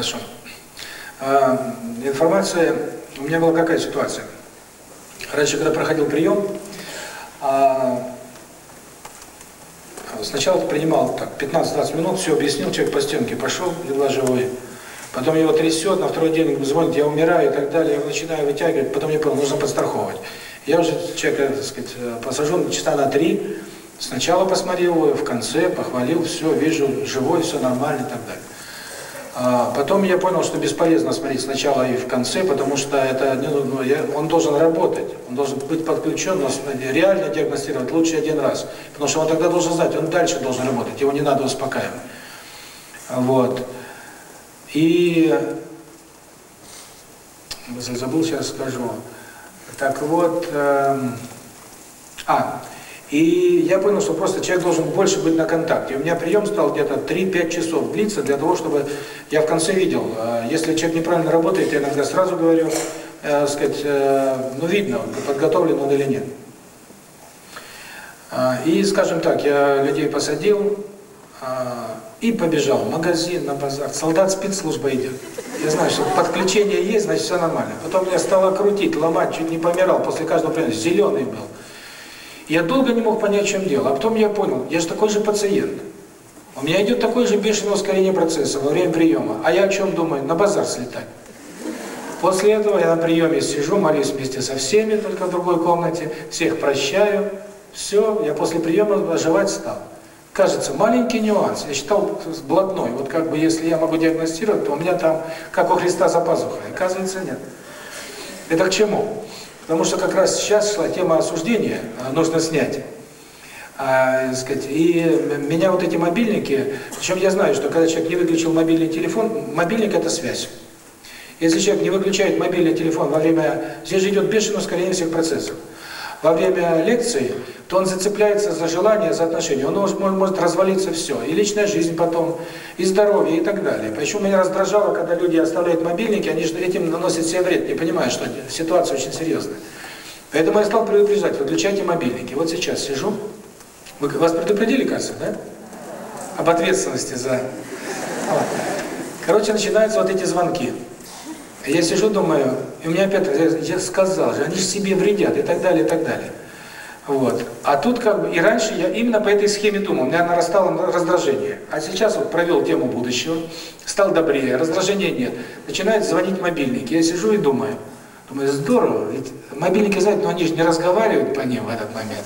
Хорошо. А, информация, у меня была какая ситуация? Раньше, когда проходил прием, а, сначала принимал так 15-20 минут, все объяснил, человек по стенке пошел, едва живой. Потом его трясет, на второй день звонит, я умираю и так далее, я начинаю вытягивать, потом я понял, нужно подстраховывать. Я уже человека, так сказать, посажу часа на три, сначала посмотрел его, в конце похвалил, все, вижу, живой, все нормально и так далее. А потом я понял, что бесполезно смотреть сначала и в конце, потому что это ну, я, он должен работать, он должен быть подключен, но реально диагностировать лучше один раз, потому что он тогда должен знать, он дальше должен работать, его не надо успокаивать. Вот. И забыл, сейчас скажу. Так вот, эм, а, и я понял, что просто человек должен больше быть на контакте. У меня прием стал где-то 3-5 часов длиться для того, чтобы я в конце видел, э, если человек неправильно работает, я иногда сразу говорю, э, сказать, э, ну видно, подготовлен он или нет. Э, и, скажем так, я людей посадил и побежал в магазин, на базар. Солдат спецслужба идет. Я знаю, что подключение есть, значит все нормально. Потом я стал крутить, ломать, чуть не помирал после каждого приема. Зеленый был. Я долго не мог понять, в чем дело, а потом я понял, я же такой же пациент. У меня идет такое же бешеное ускорение процесса во время приема. А я о чем думаю? На базар слетать. После этого я на приеме сижу, молюсь вместе со всеми, только в другой комнате, всех прощаю. Все, я после приема оживать стал. Кажется, маленький нюанс. Я считал блатной. Вот как бы если я могу диагностировать, то у меня там, как у Христа за пазухой. Оказывается, нет. Это к чему? Потому что как раз сейчас шла тема осуждения, а, нужно снять. А, сказать, и меня вот эти мобильники, причем я знаю, что когда человек не выключил мобильный телефон, мобильник – это связь. Если человек не выключает мобильный телефон во время... Здесь же идет бешеное ускорение всех процессов во время лекции, то он зацепляется за желание, за отношения. Он может, может развалиться все. И личная жизнь потом, и здоровье, и так далее. Почему меня раздражало, когда люди оставляют мобильники, они же этим наносят себе вред, не понимая, что ситуация очень серьезная. Поэтому я стал предупреждать, выключайте мобильники. Вот сейчас сижу. Вы, вас предупредили, кажется, да? Об ответственности за... Короче, начинаются вот эти звонки. Я сижу, думаю, и у меня опять, я сказал же, они же себе вредят, и так далее, и так далее. Вот. А тут как бы, и раньше я именно по этой схеме думал, у меня нарастало раздражение. А сейчас вот провел тему будущего, стал добрее, раздражения нет. Начинают звонить мобильники, я сижу и думаю, думаю, здорово, ведь мобильники знают, но они же не разговаривают по ним в этот момент.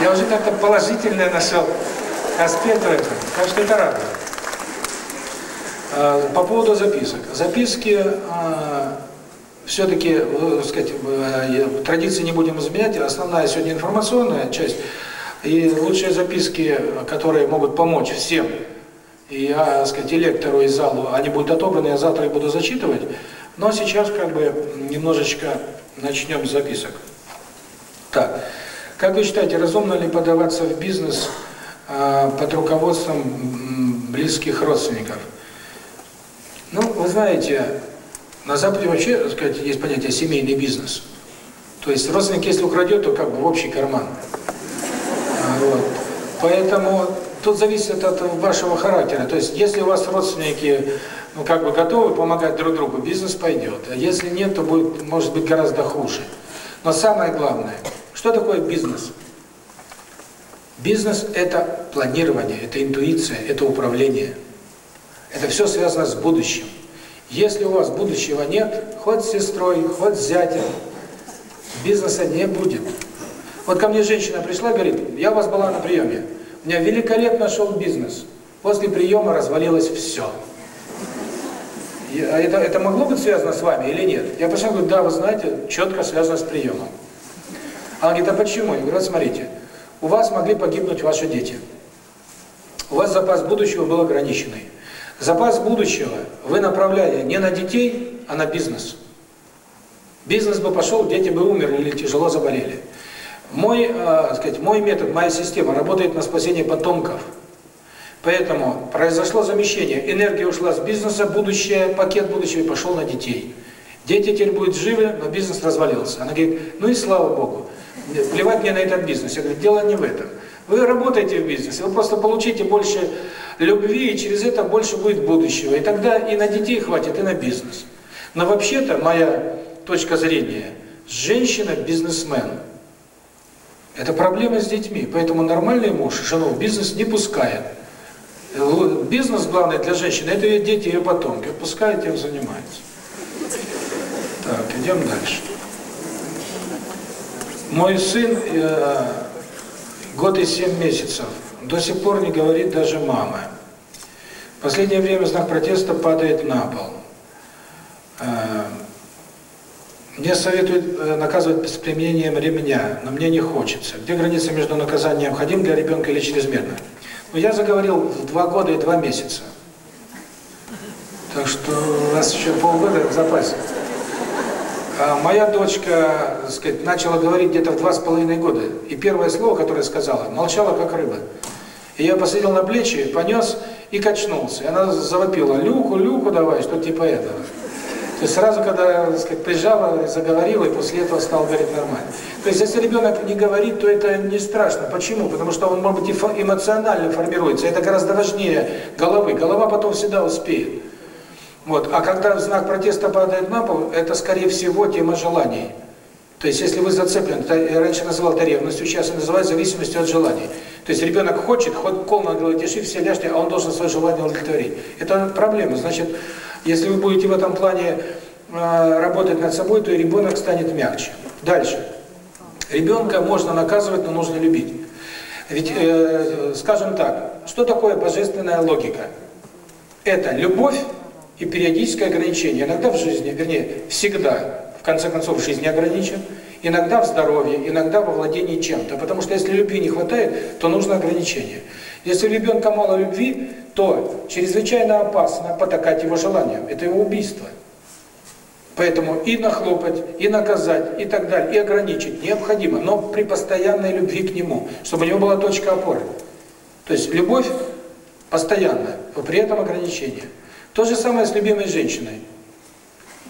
Я уже как-то положительное нашел аспект в этом, так что это радует. А, по поводу записок. Записки а, все-таки, сказать, традиции не будем изменять. Основная сегодня информационная часть. И лучшие записки, которые могут помочь всем, и я, сказать, и лектору, и залу, они будут отобраны, я завтра их буду зачитывать. Но сейчас как бы немножечко начнем с записок. Так, как вы считаете, разумно ли подаваться в бизнес э, под руководством близких родственников? Вы знаете, на Западе вообще, так сказать, есть понятие семейный бизнес. То есть родственник, если украдет, то как бы в общий карман. Вот. Поэтому тут зависит от вашего характера. То есть, если у вас родственники, ну, как бы готовы помогать друг другу, бизнес пойдет. А если нет, то будет, может быть, гораздо хуже. Но самое главное, что такое бизнес? Бизнес – это планирование, это интуиция, это управление. Это все связано с будущим. Если у вас будущего нет, хоть с сестрой, хоть с зятем, бизнеса не будет. Вот ко мне женщина пришла, говорит, я у вас была на приеме, у меня великолепно шел бизнес. После приема развалилось все. А это, это могло быть связано с вами или нет? Я пошел, говорю, да, вы знаете, четко связано с приемом. Она говорит, а почему? Я говорю, смотрите, у вас могли погибнуть ваши дети. У вас запас будущего был ограниченный. Запас будущего вы направляли не на детей, а на бизнес. Бизнес бы пошел, дети бы умерли или тяжело заболели. Мой, э, сказать, мой метод, моя система работает на спасение потомков. Поэтому произошло замещение. Энергия ушла с бизнеса, будущее, пакет будущего пошел на детей. Дети теперь будут живы, но бизнес развалился. Она говорит, ну и слава Богу, плевать мне на этот бизнес. Я говорю, дело не в этом. Вы работаете в бизнесе, вы просто получите больше любви, и через это больше будет будущего. И тогда и на детей хватит, и на бизнес. Но вообще-то моя точка зрения, женщина – бизнесмен. Это проблема с детьми, поэтому нормальный муж жену в бизнес не пускает. Бизнес главное для женщины – это ее дети, ее потомки. Пускай тем занимается. Так, идем дальше. Мой сын э, год и семь месяцев до сих пор не говорит даже мама. В последнее время знак протеста падает на пол. Э, мне советуют э, наказывать с применением ремня, но мне не хочется. Где граница между наказанием необходим для ребенка или чрезмерно? Ну, я заговорил в два года и два месяца. Так что у нас еще полгода в запасе. А моя дочка, так сказать, начала говорить где-то в два с половиной года. И первое слово, которое сказала, молчала как рыба. И я посадил на плечи, понес и качнулся. И она завопила, люку, люку давай, что типа этого. То есть сразу, когда, так сказать, прижала, заговорила, и после этого стал говорить нормально. То есть если ребенок не говорит, то это не страшно. Почему? Потому что он, может быть, эмоционально формируется. Это гораздо важнее головы. Голова потом всегда успеет. Вот. А когда знак протеста падает на пол, это, скорее всего, тема желаний. То есть, если вы зацеплены, раньше называл это ревностью, сейчас я называю зависимостью от желаний. То есть, ребенок хочет, хоть кол на голове тиши, все ляжьте, а он должен свое желание удовлетворить. Это проблема. Значит, если вы будете в этом плане э, работать над собой, то ребенок станет мягче. Дальше. Ребенка можно наказывать, но нужно любить. Ведь, э, скажем так, что такое божественная логика? Это любовь и периодическое ограничение. Иногда в жизни, вернее, всегда, в конце концов, в жизни ограничен, иногда в здоровье, иногда во владении чем-то. Потому что если любви не хватает, то нужно ограничение. Если у ребенка мало любви, то чрезвычайно опасно потакать его желаниям. Это его убийство. Поэтому и нахлопать, и наказать, и так далее, и ограничить необходимо, но при постоянной любви к нему, чтобы у него была точка опоры. То есть любовь постоянная, но при этом ограничение. То же самое с любимой женщиной.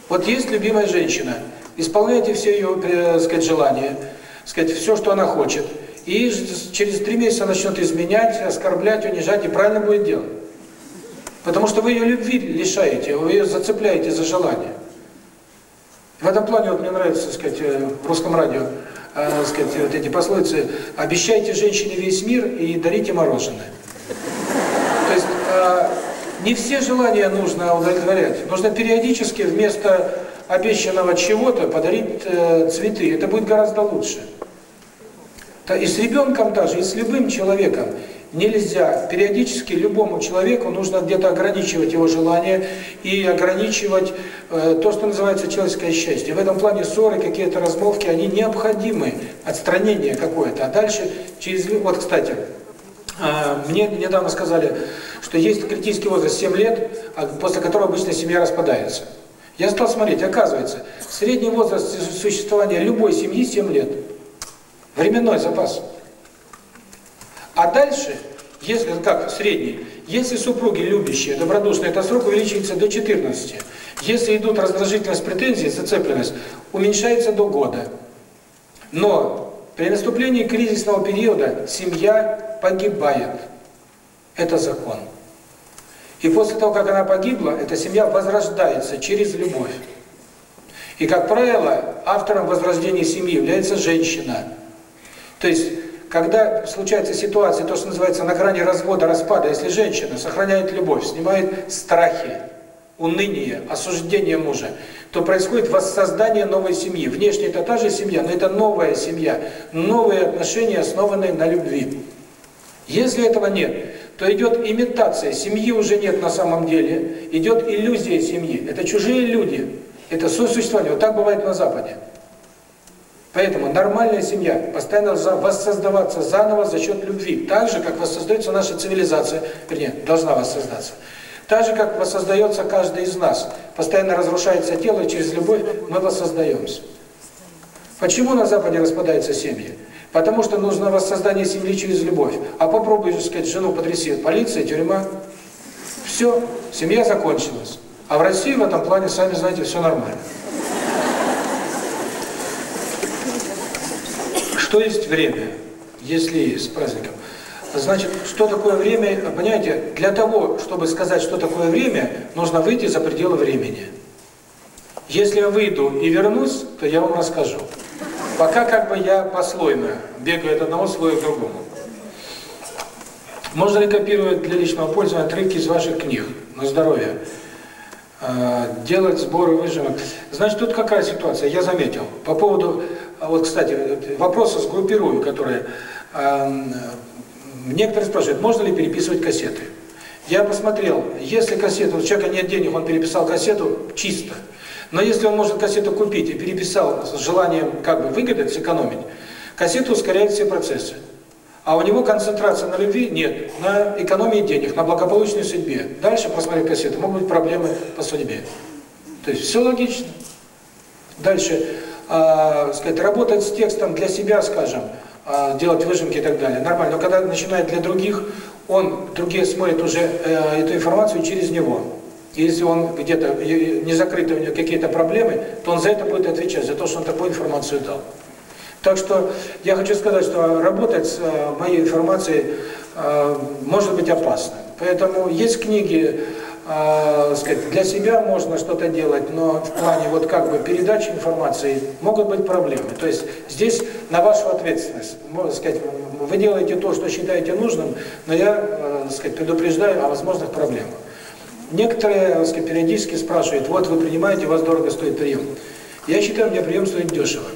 Вот есть любимая женщина, исполняйте все ее, так сказать, желания, сказать, все, что она хочет, и через три месяца начнет изменять, оскорблять, унижать, и правильно будет делать. Потому что вы ее любви лишаете, вы ее зацепляете за желание. В этом плане вот мне нравится, сказать, э, в русском радио, э, сказать, вот эти пословицы «Обещайте женщине весь мир и дарите мороженое». То есть э, не все желания нужно удовлетворять. Нужно периодически вместо обещанного чего-то подарить э, цветы. Это будет гораздо лучше. И с ребенком даже, и с любым человеком. нельзя. Периодически любому человеку нужно где-то ограничивать его желания и ограничивать э, то, что называется человеческое счастье. В этом плане ссоры, какие-то размолвки, они необходимы, отстранение какое-то. А дальше через... Вот, кстати, мне недавно сказали, что есть критический возраст 7 лет, а после которого обычно семья распадается. Я стал смотреть, оказывается, средний возраст существования любой семьи 7 лет. Временной запас. А дальше, если как средний, если супруги любящие, добродушные, этот срок увеличивается до 14. Если идут раздражительность, претензии, зацепленность, уменьшается до года. Но при наступлении кризисного периода семья погибает. Это закон. И после того, как она погибла, эта семья возрождается через любовь. И, как правило, автором возрождения семьи является женщина. То есть, когда случается ситуация, то, что называется на грани развода, распада, если женщина сохраняет любовь, снимает страхи, уныние, осуждение мужа, то происходит воссоздание новой семьи. Внешне это та же семья, но это новая семья, новые отношения, основанные на любви. Если этого нет, то идет имитация, семьи уже нет на самом деле, идет иллюзия семьи. Это чужие люди, это сосуществование. Вот так бывает на Западе. Поэтому нормальная семья постоянно воссоздаваться заново за счет любви, так же, как воссоздается наша цивилизация, вернее, должна воссоздаться. Так же, как воссоздается каждый из нас. Постоянно разрушается тело, и через любовь мы воссоздаемся. Почему на Западе распадаются семьи? Потому что нужно воссоздание семьи через любовь. А попробуй, так сказать, жену потряси. Полиция, тюрьма. Все, семья закончилась. А в России в этом плане, сами знаете, все нормально. Что есть время, если есть праздником? Значит, что такое время, понимаете, для того, чтобы сказать, что такое время, нужно выйти за пределы времени. Если я выйду и вернусь, то я вам расскажу. Пока как бы я послойно бегаю от одного слоя к другому. Можно ли копировать для личного пользования отрывки из ваших книг на здоровье? А, делать сборы выжимок. Значит, тут какая ситуация? Я заметил. По поводу, а вот, кстати, вопросы сгруппирую, которые... Некоторые спрашивают, можно ли переписывать кассеты. Я посмотрел, если кассету, у человека нет денег, он переписал кассету чисто. Но если он может кассету купить и переписал с желанием как бы выгодать, сэкономить, кассета ускоряет все процессы. А у него концентрация на любви нет, на экономии денег, на благополучной судьбе. Дальше, посмотрев кассету, могут быть проблемы по судьбе. То есть все логично. Дальше, э, сказать, работать с текстом для себя, скажем, делать выжимки и так далее, нормально. Но когда начинает для других, он, другие смотрят уже э, эту информацию через него. Если он где-то, не закрыты у него какие-то проблемы, то он за это будет отвечать, за то, что он такую информацию дал. Так что я хочу сказать, что работать с э, моей информацией э, может быть опасно. Поэтому есть книги, э, сказать, для себя можно что-то делать, но в плане вот как бы передачи информации могут быть проблемы. То есть здесь на вашу ответственность. Можно сказать, вы делаете то, что считаете нужным, но я, сказать, предупреждаю о возможных проблемах. Некоторые, так сказать, периодически спрашивают, вот вы принимаете, у вас дорого стоит прием. Я считаю, мне прием стоит дешево.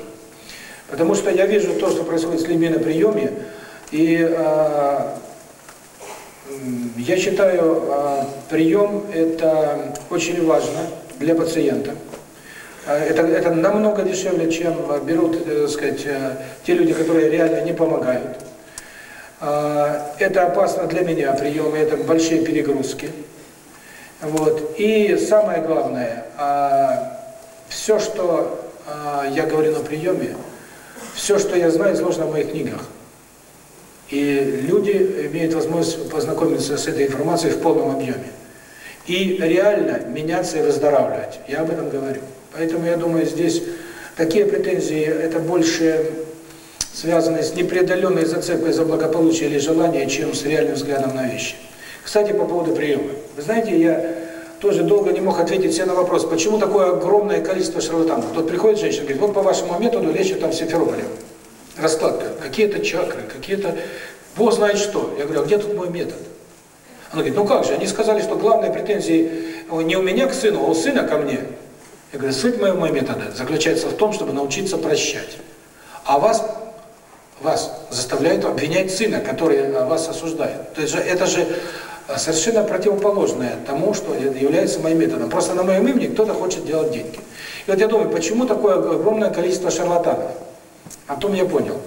Потому что я вижу то, что происходит с людьми на приеме, и э, я считаю, э, прием это очень важно для пациента. Это, это намного дешевле, чем берут, так сказать, те люди, которые реально не помогают. Это опасно для меня, приемы, это большие перегрузки. Вот. И самое главное, а, все, что а, я говорю на приеме, все, что я знаю, изложено в моих книгах. И люди имеют возможность познакомиться с этой информацией в полном объеме. И реально меняться и выздоравливать. Я об этом говорю. Поэтому я думаю, здесь такие претензии, это больше связаны с непреодоленной зацепкой за благополучие или желание, чем с реальным взглядом на вещи. Кстати, по поводу приема. Вы знаете, я тоже долго не мог ответить себе на вопрос, почему такое огромное количество шарлатанов. Тут приходит женщина, говорит, вот по вашему методу лечат там Симферополя. Раскладка, какие-то чакры, какие-то... Бог знает что. Я говорю, а где тут мой метод? Она говорит, ну как же, они сказали, что главные претензии не у меня к сыну, а у сына ко мне. Я говорю, суть моего метода заключается в том, чтобы научиться прощать. А вас вас, заставляют обвинять сына, который вас осуждает. То есть это же совершенно противоположное тому, что является моим методом. Просто на моем имени кто-то хочет делать деньги. И вот я думаю, почему такое огромное количество шарлатанов? А потом я понял.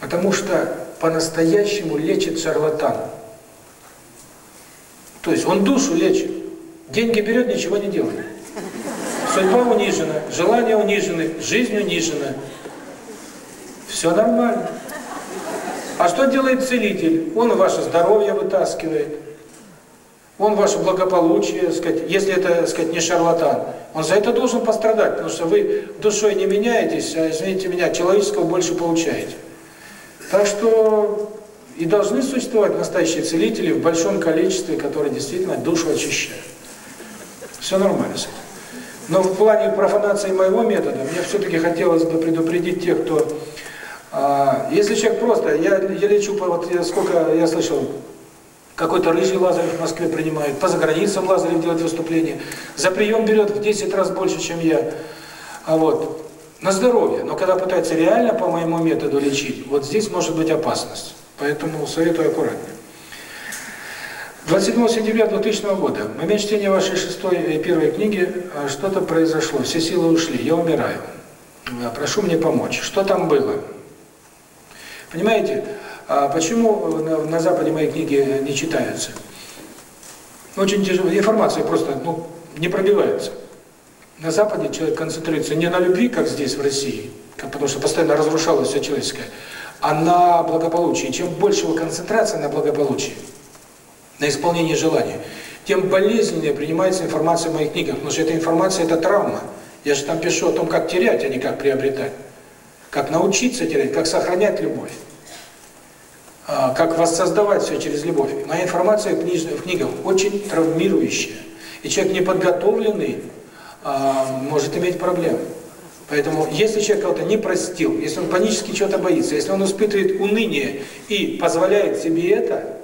Потому что по-настоящему лечит шарлатан. То есть он душу лечит. Деньги берет, ничего не делает. Судьба унижена, желания унижены, жизнь унижена. Все нормально. А что делает целитель? Он ваше здоровье вытаскивает. Он ваше благополучие, сказать, если это, сказать, не шарлатан. Он за это должен пострадать, потому что вы душой не меняетесь, а, извините меня, человеческого больше получаете. Так что и должны существовать настоящие целители в большом количестве, которые действительно душу очищают. Все нормально с этим. Но в плане профанации моего метода, мне все-таки хотелось бы предупредить тех, кто... А, если человек просто... Я, я лечу, вот я, сколько я слышал, какой-то рыжий Лазарев в Москве принимает, по заграницам Лазарев делает выступление, за прием берет в 10 раз больше, чем я. А вот, на здоровье. Но когда пытается реально по моему методу лечить, вот здесь может быть опасность. Поэтому советую аккуратнее. 27 сентября 2000 года, в момент чтения вашей шестой и первой книги, что-то произошло, все силы ушли, я умираю. Прошу мне помочь. Что там было? Понимаете, почему на Западе мои книги не читаются? Очень тяжело, информация просто ну, не пробивается. На Западе человек концентрируется не на любви, как здесь, в России, потому что постоянно разрушалось все человеческое, а на благополучии. Чем больше его концентрация на благополучии, на исполнении желаний, тем болезненнее принимается информация в моих книгах, потому что эта информация – это травма. Я же там пишу о том, как терять, а не как приобретать. Как научиться терять, как сохранять любовь. А, как воссоздавать все через любовь. Моя информация в книгах очень травмирующая. И человек неподготовленный а, может иметь проблемы. Поэтому, если человек кого-то не простил, если он панически чего-то боится, если он испытывает уныние и позволяет себе это,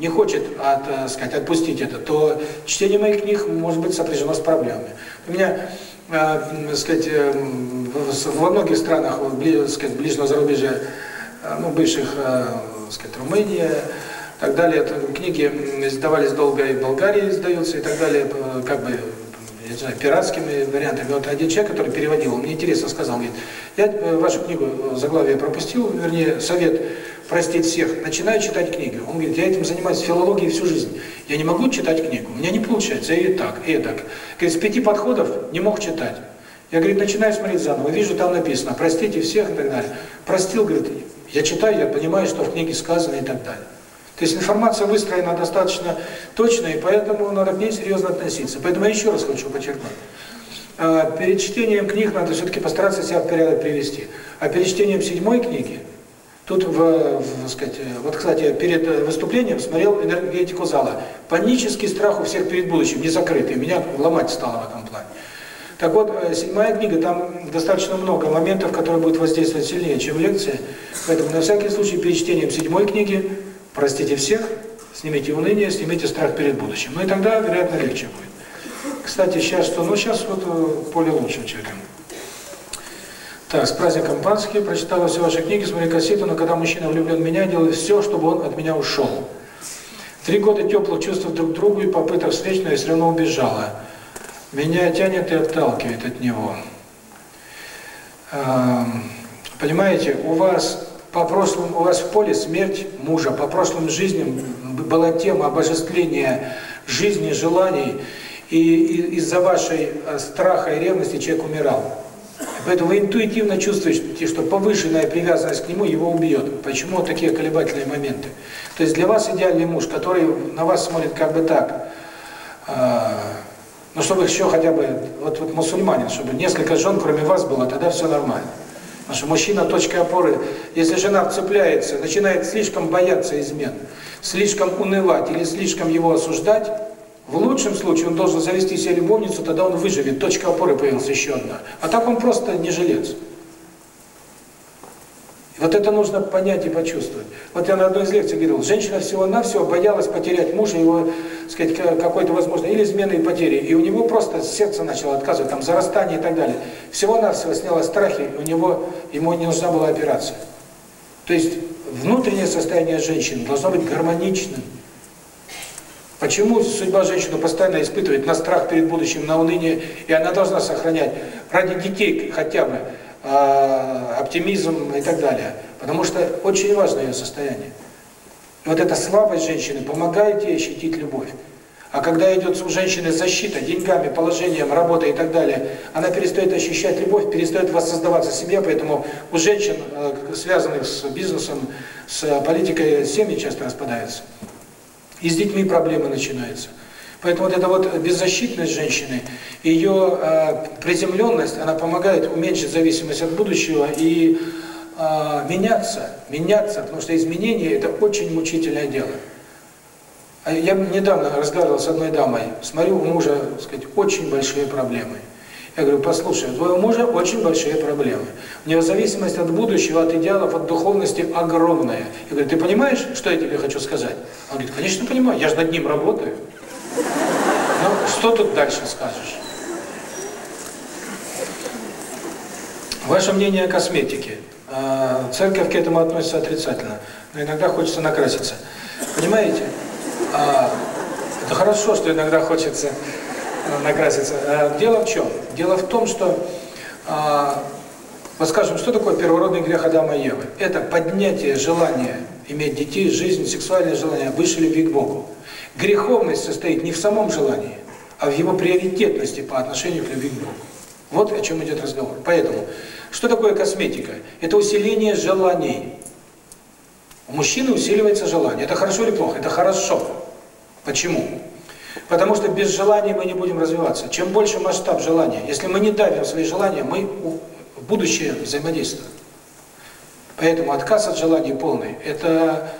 не хочет, от, э, сказать, отпустить это, то чтение моих книг может быть сопряжено с проблемами. У меня, э, сказать, э, во многих странах, сказать, ближнего зарубежья, э, ну, бывших, э, сказать, Румыния, так далее, книги издавались долго и в Болгарии издаются, и так далее, э, как бы я не знаю, пиратскими вариантами. Вот один человек, который переводил, он мне интересно сказал, говорит, я э, вашу книгу э, заглавие пропустил, вернее, совет простить всех, начинаю читать книги. Он говорит, я этим занимаюсь филологией всю жизнь. Я не могу читать книгу, у меня не получается, и так, и так. Говорит, с пяти подходов не мог читать. Я, говорит, начинаю смотреть заново, вижу, там написано, простите всех и так далее. Простил, говорит, я читаю, я понимаю, что в книге сказано и так далее. То есть информация выстроена достаточно точно, и поэтому надо к ней серьезно относиться. Поэтому я еще раз хочу подчеркнуть. Перед чтением книг надо все-таки постараться себя в порядок привести. А перед чтением седьмой книги, тут, в, в, сказать, вот, кстати, перед выступлением смотрел энергетику зала. Панический страх у всех перед будущим, не закрытый. Меня ломать стало в этом плане. Так вот, седьмая книга, там достаточно много моментов, которые будут воздействовать сильнее, чем лекция. Поэтому на всякий случай перед чтением седьмой книги Простите всех, снимите уныние, снимите страх перед будущим. Ну и тогда, вероятно, легче будет. Кстати, сейчас что? Ну, сейчас вот поле лучше человека. Так, с праздником Пасхи, прочитала все ваши книги, смотрю кассету, но когда мужчина влюблен в меня, делает все, чтобы он от меня ушел. Три года теплых чувств друг к другу и попыток встреч, но я все равно убежала. Меня тянет и отталкивает от него. Понимаете, у вас по прошлым, у вас в поле смерть мужа, по прошлым жизням была тема обожествления жизни, желаний, и, и из-за вашей э, страха и ревности человек умирал. Поэтому вы интуитивно чувствуете, что повышенная привязанность к нему его убьет. Почему такие колебательные моменты? То есть для вас идеальный муж, который на вас смотрит как бы так, э, ну чтобы еще хотя бы, вот, вот мусульманин, чтобы несколько жен кроме вас было, тогда все нормально. Потому что мужчина точка опоры, если жена цепляется, начинает слишком бояться измен, слишком унывать или слишком его осуждать, в лучшем случае он должен завести себе любовницу, тогда он выживет, точка опоры появилась еще одна. А так он просто не жилец. Вот это нужно понять и почувствовать. Вот я на одной из лекций говорил, женщина всего-навсего боялась потерять мужа, его, сказать, какой-то, возможно, или измены и потери, и у него просто сердце начало отказывать, там, зарастание и так далее. Всего-навсего сняло страхи, у него, ему не нужна была операция. То есть внутреннее состояние женщины должно быть гармоничным. Почему судьба женщины постоянно испытывает на страх перед будущим, на уныние, и она должна сохранять ради детей хотя бы э, оптимизм и так далее? Потому что очень важно ее состояние. Вот эта слабость женщины помогает ей ощутить любовь. А когда идет у женщины защита деньгами, положением, работой и так далее, она перестает ощущать любовь, перестает воссоздаваться семья, поэтому у женщин, э, связанных с бизнесом, с политикой, семьи часто распадаются. И с детьми проблемы начинаются. Поэтому вот эта вот беззащитность женщины, ее э, приземленность, она помогает уменьшить зависимость от будущего и э, меняться, меняться, потому что изменение – это очень мучительное дело. А я недавно разговаривал с одной дамой, смотрю, у мужа, так сказать, очень большие проблемы. Я говорю, послушай, у твоего мужа очень большие проблемы. У него зависимость от будущего, от идеалов, от духовности огромная. Я говорю, ты понимаешь, что я тебе хочу сказать? Он говорит, конечно понимаю, я же над ним работаю. Ну, что тут дальше скажешь? Ваше мнение о косметике. А, церковь к этому относится отрицательно, но иногда хочется накраситься. Понимаете? А, это хорошо, что иногда хочется накраситься. А, дело в чем? Дело в том, что, вот скажем, что такое первородный грех Адама и Евы? Это поднятие желания иметь детей, жизнь, сексуальное желание выше любви к Богу. Греховность состоит не в самом желании, а в его приоритетности по отношению к любви к Богу. Вот о чем идет разговор. Поэтому, что такое косметика? Это усиление желаний. У мужчины усиливается желание. Это хорошо или плохо? Это хорошо. Почему? Потому что без желания мы не будем развиваться. Чем больше масштаб желания, если мы не давим свои желания, мы в будущее взаимодействуем. Поэтому отказ от желаний полный – это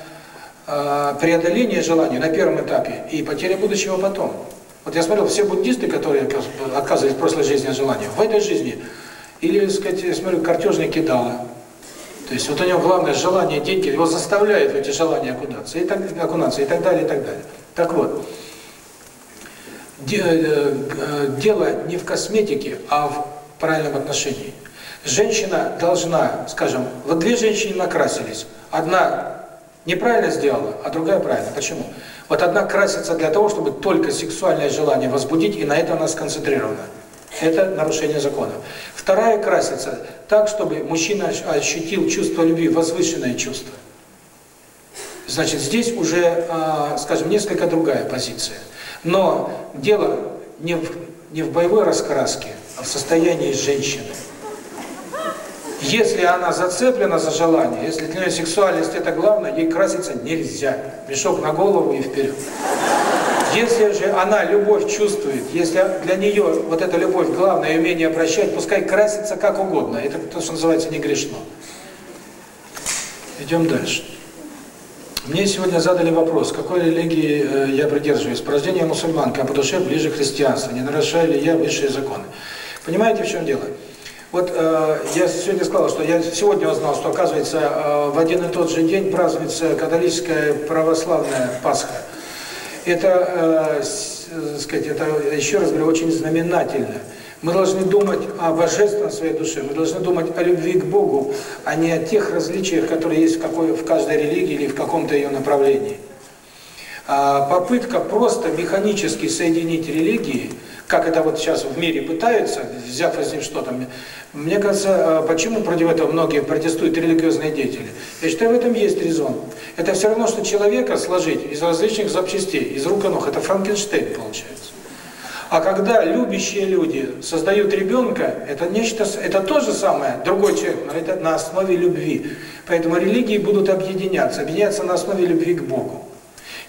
э, преодоление желаний на первом этапе и потеря будущего потом. Вот я смотрел, все буддисты, которые отказывались в прошлой жизни от желания, в этой жизни, или, так сказать, я смотрю, картежный кидала. То есть вот у него главное желание, деньги, его заставляют в эти желания окунаться, и так, окунаться, и так далее, и так далее. Так вот, Э, э, дело не в косметике, а в правильном отношении. Женщина должна, скажем, вот две женщины накрасились. Одна неправильно сделала, а другая правильно. Почему? Вот одна красится для того, чтобы только сексуальное желание возбудить, и на это она сконцентрирована. Это нарушение закона. Вторая красится так, чтобы мужчина ощутил чувство любви, возвышенное чувство. Значит, здесь уже, а, скажем, несколько другая позиция. Но дело не в, не в боевой раскраске, а в состоянии женщины. Если она зацеплена за желание, если для нее сексуальность это главное, ей краситься нельзя. Мешок на голову и вперед. Если же она любовь чувствует, если для нее вот эта любовь главное, умение прощать, пускай красится как угодно. Это то, что называется не грешно. Идем дальше. Мне сегодня задали вопрос, какой религии э, я придерживаюсь. По рождению мусульманка, а по душе ближе к христианству. Не нарушаю ли я высшие законы? Понимаете, в чем дело? Вот э, я сегодня сказал, что я сегодня узнал, что, оказывается, э, в один и тот же день празднуется католическая православная Пасха. Это, э, э сказать, это, еще раз говорю, очень знаменательно. Мы должны думать о божественном своей душе, мы должны думать о любви к Богу, а не о тех различиях, которые есть в, какой, в каждой религии или в каком-то ее направлении. А попытка просто механически соединить религии, как это вот сейчас в мире пытаются, взяв из них что-то, мне кажется, а почему против этого многие протестуют религиозные деятели? Я считаю, в этом есть резон. Это все равно, что человека сложить из различных запчастей, из рук и ног. Это Франкенштейн получается. А когда любящие люди создают ребенка, это нечто, это то же самое, другой человек, но это на основе любви. Поэтому религии будут объединяться, объединяться на основе любви к Богу.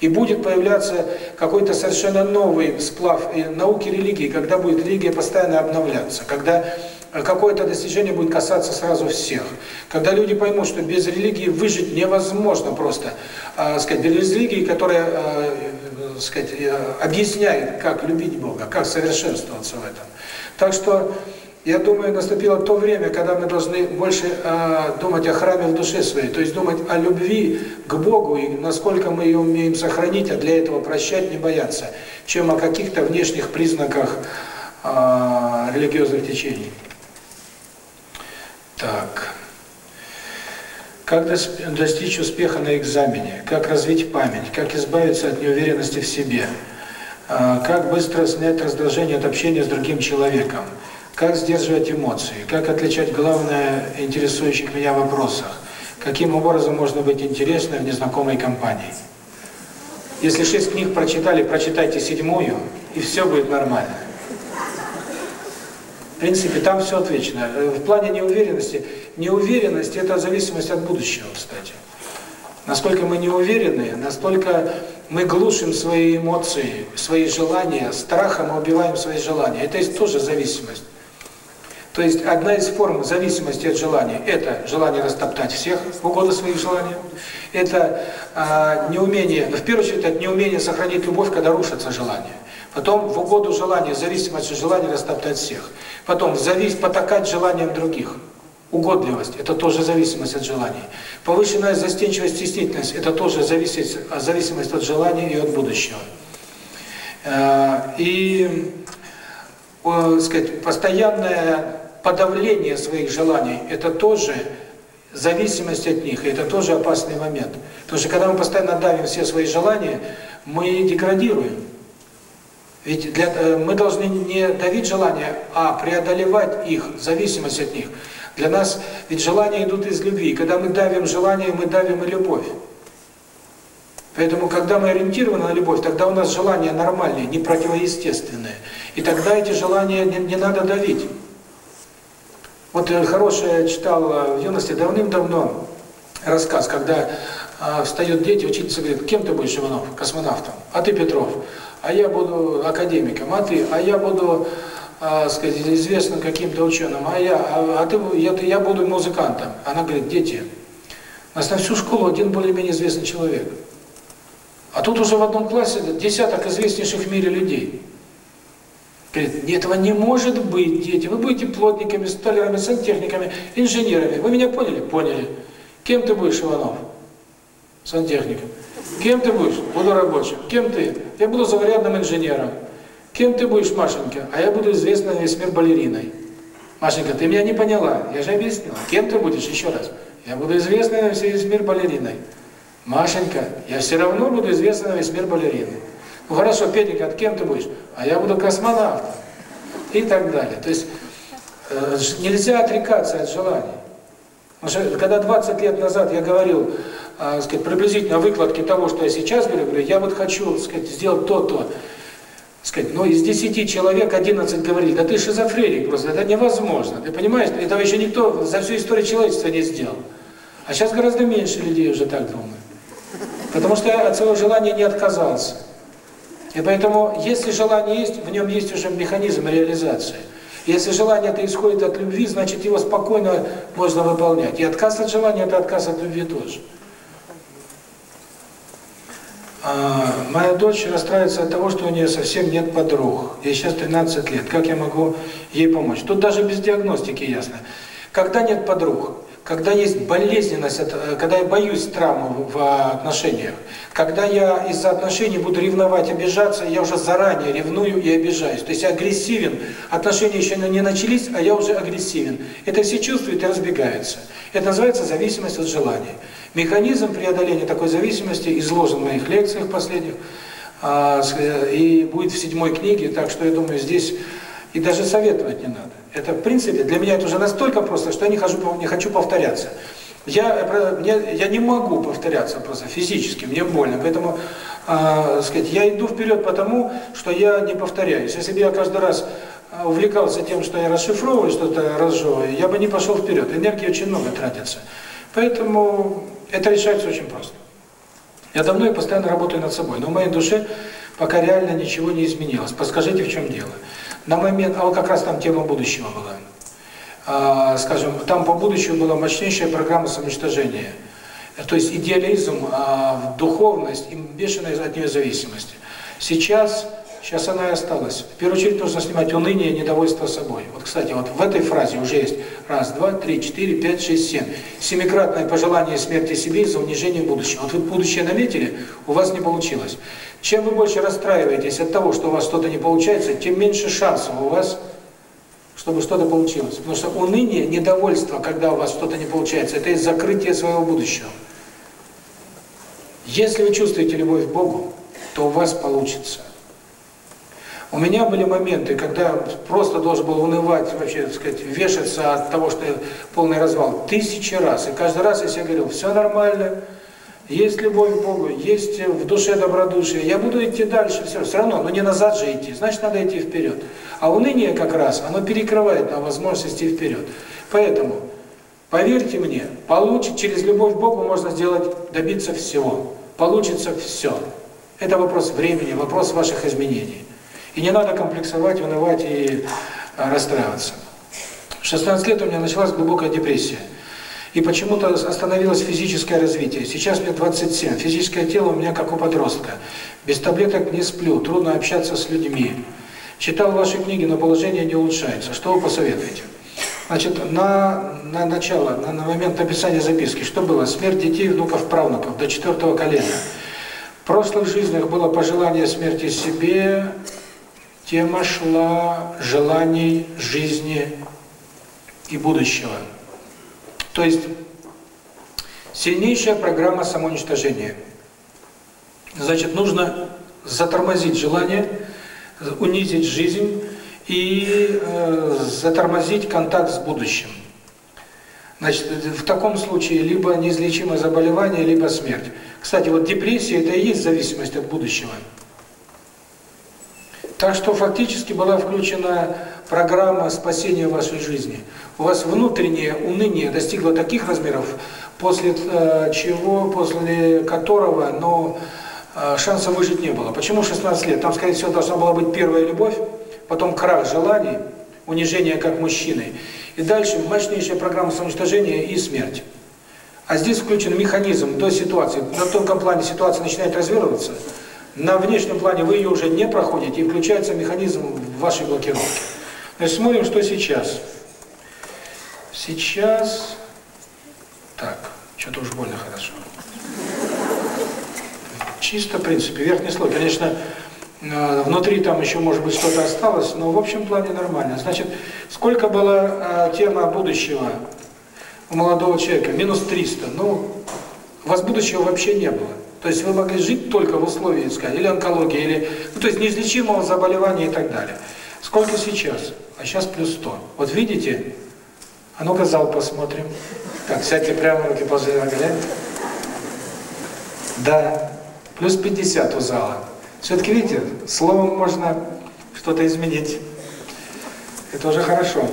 И будет появляться какой-то совершенно новый сплав науки религии, когда будет религия постоянно обновляться, когда какое-то достижение будет касаться сразу всех. Когда люди поймут, что без религии выжить невозможно просто, э, сказать, без религии, которая э, сказать, э, объясняет, как любить Бога, как совершенствоваться в этом. Так что я думаю, наступило то время, когда мы должны больше э, думать о храме в душе своей, то есть думать о любви к Богу и насколько мы ее умеем сохранить, а для этого прощать, не бояться, чем о каких-то внешних признаках э, религиозных течений. Так. Как достичь успеха на экзамене? Как развить память? Как избавиться от неуверенности в себе? Как быстро снять раздражение от общения с другим человеком? Как сдерживать эмоции? Как отличать главное интересующих меня вопросах? Каким образом можно быть интересным в незнакомой компании? Если шесть книг прочитали, прочитайте седьмую, и все будет нормально. В принципе, там все отвечено. В плане неуверенности, неуверенность – это зависимость от будущего, кстати. Насколько мы не уверены, настолько мы глушим свои эмоции, свои желания, страхом убиваем свои желания. Это тоже зависимость. То есть одна из форм зависимости от желания – это желание растоптать всех в угоду своих желаний. Это а, неумение, в первую очередь, это неумение сохранить любовь, когда рушатся желания. Потом в угоду желания, зависимость от желания растоптать всех. Потом завис, потакать желаниям других. Угодливость – это тоже зависимость от желаний. Повышенная застенчивость, стеснительность – это тоже зависимость, зависимость от желаний и от будущего. И, сказать, постоянная подавление своих желаний – это тоже зависимость от них, и это тоже опасный момент. Потому что когда мы постоянно давим все свои желания, мы деградируем. Ведь для, э, мы должны не давить желания, а преодолевать их, зависимость от них. Для нас, ведь желания идут из любви. Когда мы давим желания, мы давим и любовь. Поэтому, когда мы ориентированы на любовь, тогда у нас желания нормальные, не противоестественные. И тогда эти желания не, не надо давить. Вот э, хорошее читал э, в юности давным-давно рассказ, когда э, встают дети, учительница говорит, кем ты будешь, Иванов? Космонавтом. А ты, Петров? А я буду академиком. А ты? А я буду, э, сказать, известным каким-то ученым. А я? А, а ты? Я, я буду музыкантом. Она говорит, дети, нас на всю школу один более-менее известный человек. А тут уже в одном классе десяток известнейших в мире людей. Говорит, этого не может быть, дети. Вы будете плотниками, столярами, сантехниками, инженерами. Вы меня поняли? Поняли. Кем ты будешь, Иванов? Сантехником. Кем ты будешь? Буду рабочим. Кем ты? Я буду заурядным инженером. Кем ты будешь, Машенька? А я буду известна на весь мир балериной. Машенька, ты меня не поняла. Я же объяснила. Кем ты будешь? Еще раз. Я буду известна на весь мир балериной. Машенька, я все равно буду известна на весь мир балериной. Ну хорошо, Петенька, от кем ты будешь? А я буду космонавтом. И так далее. То есть э, нельзя отрекаться от желаний. Потому что когда 20 лет назад я говорил, э, сказать, приблизительно выкладки того, что я сейчас говорю, говорю, я вот хочу, сказать, сделать то-то. Сказать, но из 10 человек 11 говорили, да ты шизофреник просто, это невозможно. Ты понимаешь, этого еще никто за всю историю человечества не сделал. А сейчас гораздо меньше людей уже так думают. Потому что я от своего желания не отказался. И поэтому, если желание есть, в нем есть уже механизм реализации. Если желание это исходит от любви, значит его спокойно можно выполнять. И отказ от желания – это отказ от любви тоже. А, моя дочь расстраивается от того, что у нее совсем нет подруг. Ей сейчас 13 лет. Как я могу ей помочь? Тут даже без диагностики ясно. Когда нет подруг, когда есть болезненность, э, когда я боюсь травмы в отношениях, когда я из-за отношений буду ревновать, обижаться, я уже заранее ревную и обижаюсь. То есть я агрессивен, отношения еще не начались, а я уже агрессивен. Это все чувствуют и разбегаются. Это называется зависимость от желаний. Механизм преодоления такой зависимости изложен в моих лекциях последних, а, и будет в седьмой книге, так что я думаю, здесь и даже советовать не надо. Это, в принципе, для меня это уже настолько просто, что я не, хожу, не хочу повторяться. Я, мне, я не могу повторяться просто физически, мне больно. Поэтому, э, сказать, я иду вперед потому, что я не повторяюсь. Если бы я каждый раз увлекался тем, что я расшифровываю, что-то разжевываю, я бы не пошел вперед. Энергии очень много тратится. Поэтому это решается очень просто. Я давно и постоянно работаю над собой, но в моей душе пока реально ничего не изменилось. Подскажите, в чем дело. На момент, а вот как раз там тема будущего была. А, скажем, там по будущему была мощнейшая программа самоуничтожения. То есть идеализм, а, духовность и бешеная от нее зависимость. Сейчас Сейчас она и осталась. В первую очередь нужно снимать уныние и недовольство собой. Вот, кстати, вот в этой фразе уже есть раз, два, три, четыре, пять, шесть, семь. Семикратное пожелание смерти себе из-за унижения будущего. Вот вы будущее наметили, у вас не получилось. Чем вы больше расстраиваетесь от того, что у вас что-то не получается, тем меньше шансов у вас, чтобы что-то получилось. Потому что уныние, недовольство, когда у вас что-то не получается, это из закрытия своего будущего. Если вы чувствуете любовь к Богу, то у вас получится. У меня были моменты, когда просто должен был унывать, вообще, так сказать, вешаться от того, что полный развал, тысячи раз. И каждый раз я себе говорил, все нормально, есть любовь к Богу, есть в душе добродушие, я буду идти дальше, все, все равно, но не назад же идти, значит, надо идти вперед. А уныние как раз, оно перекрывает нам возможность идти вперед. Поэтому, поверьте мне, получить через любовь к Богу можно сделать, добиться всего. Получится все. Это вопрос времени, вопрос ваших изменений. И не надо комплексовать, унывать и расстраиваться. В 16 лет у меня началась глубокая депрессия. И почему-то остановилось физическое развитие. Сейчас мне 27. Физическое тело у меня как у подростка. Без таблеток не сплю, трудно общаться с людьми. Читал ваши книги, но положение не улучшается. Что вы посоветуете? Значит, на, на начало, на, на момент написания записки, что было? Смерть детей, внуков, правнуков до четвертого колена. В прошлых жизнях было пожелание смерти себе, тема шла желаний жизни и будущего. То есть сильнейшая программа самоуничтожения. Значит, нужно затормозить желание, унизить жизнь и э, затормозить контакт с будущим. Значит, в таком случае либо неизлечимое заболевание, либо смерть. Кстати, вот депрессия – это и есть зависимость от будущего. Так что фактически была включена программа спасения вашей жизни. У вас внутреннее уныние достигло таких размеров, после э, чего, после которого, но э, шанса выжить не было. Почему 16 лет? Там, скорее всего, должна была быть первая любовь, потом крах желаний, унижение как мужчины, и дальше мощнейшая программа самоуничтожения и смерть. А здесь включен механизм до ситуации. На тонком плане ситуация начинает развернуться, на внешнем плане вы ее уже не проходите, и включается механизм вашей блокировки. Значит, смотрим, что сейчас. Сейчас... Так, что-то уж больно хорошо. Чисто, в принципе, верхний слой. Конечно, внутри там еще, может быть, что-то осталось, но в общем плане нормально. Значит, сколько была э, тема будущего у молодого человека? Минус 300. Ну, у вас будущего вообще не было. То есть вы могли жить только в условиях, сказать, или онкология, или, ну, то есть неизлечимого заболевания и так далее. Сколько сейчас? А сейчас плюс 100. Вот видите? А ну-ка зал посмотрим. Так, сядьте прямо, руки положили на колени. Да, плюс 50 у зала. Все-таки, видите, словом можно что-то изменить. Это уже хорошо.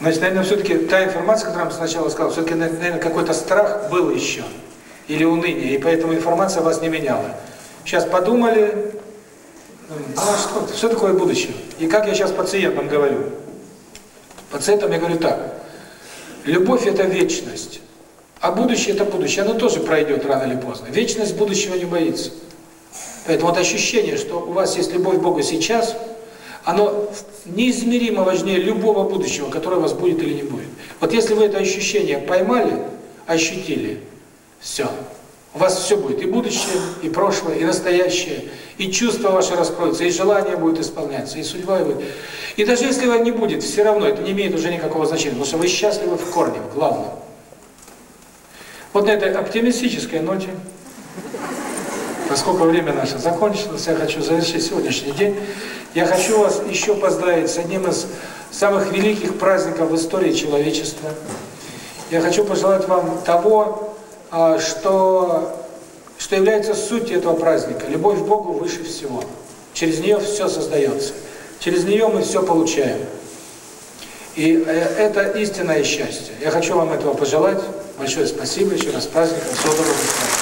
Значит, наверное, все-таки та информация, которую я сначала сказал, все-таки, наверное, какой-то страх был еще или уныние, и поэтому информация вас не меняла. Сейчас подумали, а что, что такое будущее? И как я сейчас пациентам говорю? Пациентам я говорю так, любовь это вечность, а будущее это будущее, оно тоже пройдет рано или поздно. Вечность будущего не боится. Поэтому вот ощущение, что у вас есть любовь к Богу сейчас, оно неизмеримо важнее любого будущего, которое у вас будет или не будет. Вот если вы это ощущение поймали, ощутили, все. У вас все будет, и будущее, и прошлое, и настоящее, и чувства ваши раскроются, и желание будет исполняться, и судьба будет. И даже если его не будет, все равно это не имеет уже никакого значения, потому что вы счастливы в корне, в главном. Вот на этой оптимистической ноте, поскольку время наше закончилось, я хочу завершить сегодняшний день, я хочу вас еще поздравить с одним из самых великих праздников в истории человечества. Я хочу пожелать вам того, а, что, что является сутью этого праздника. Любовь к Богу выше всего. Через нее все создается. Через нее мы все получаем. И э, это истинное счастье. Я хочу вам этого пожелать. Большое спасибо еще раз праздником. Всего доброго.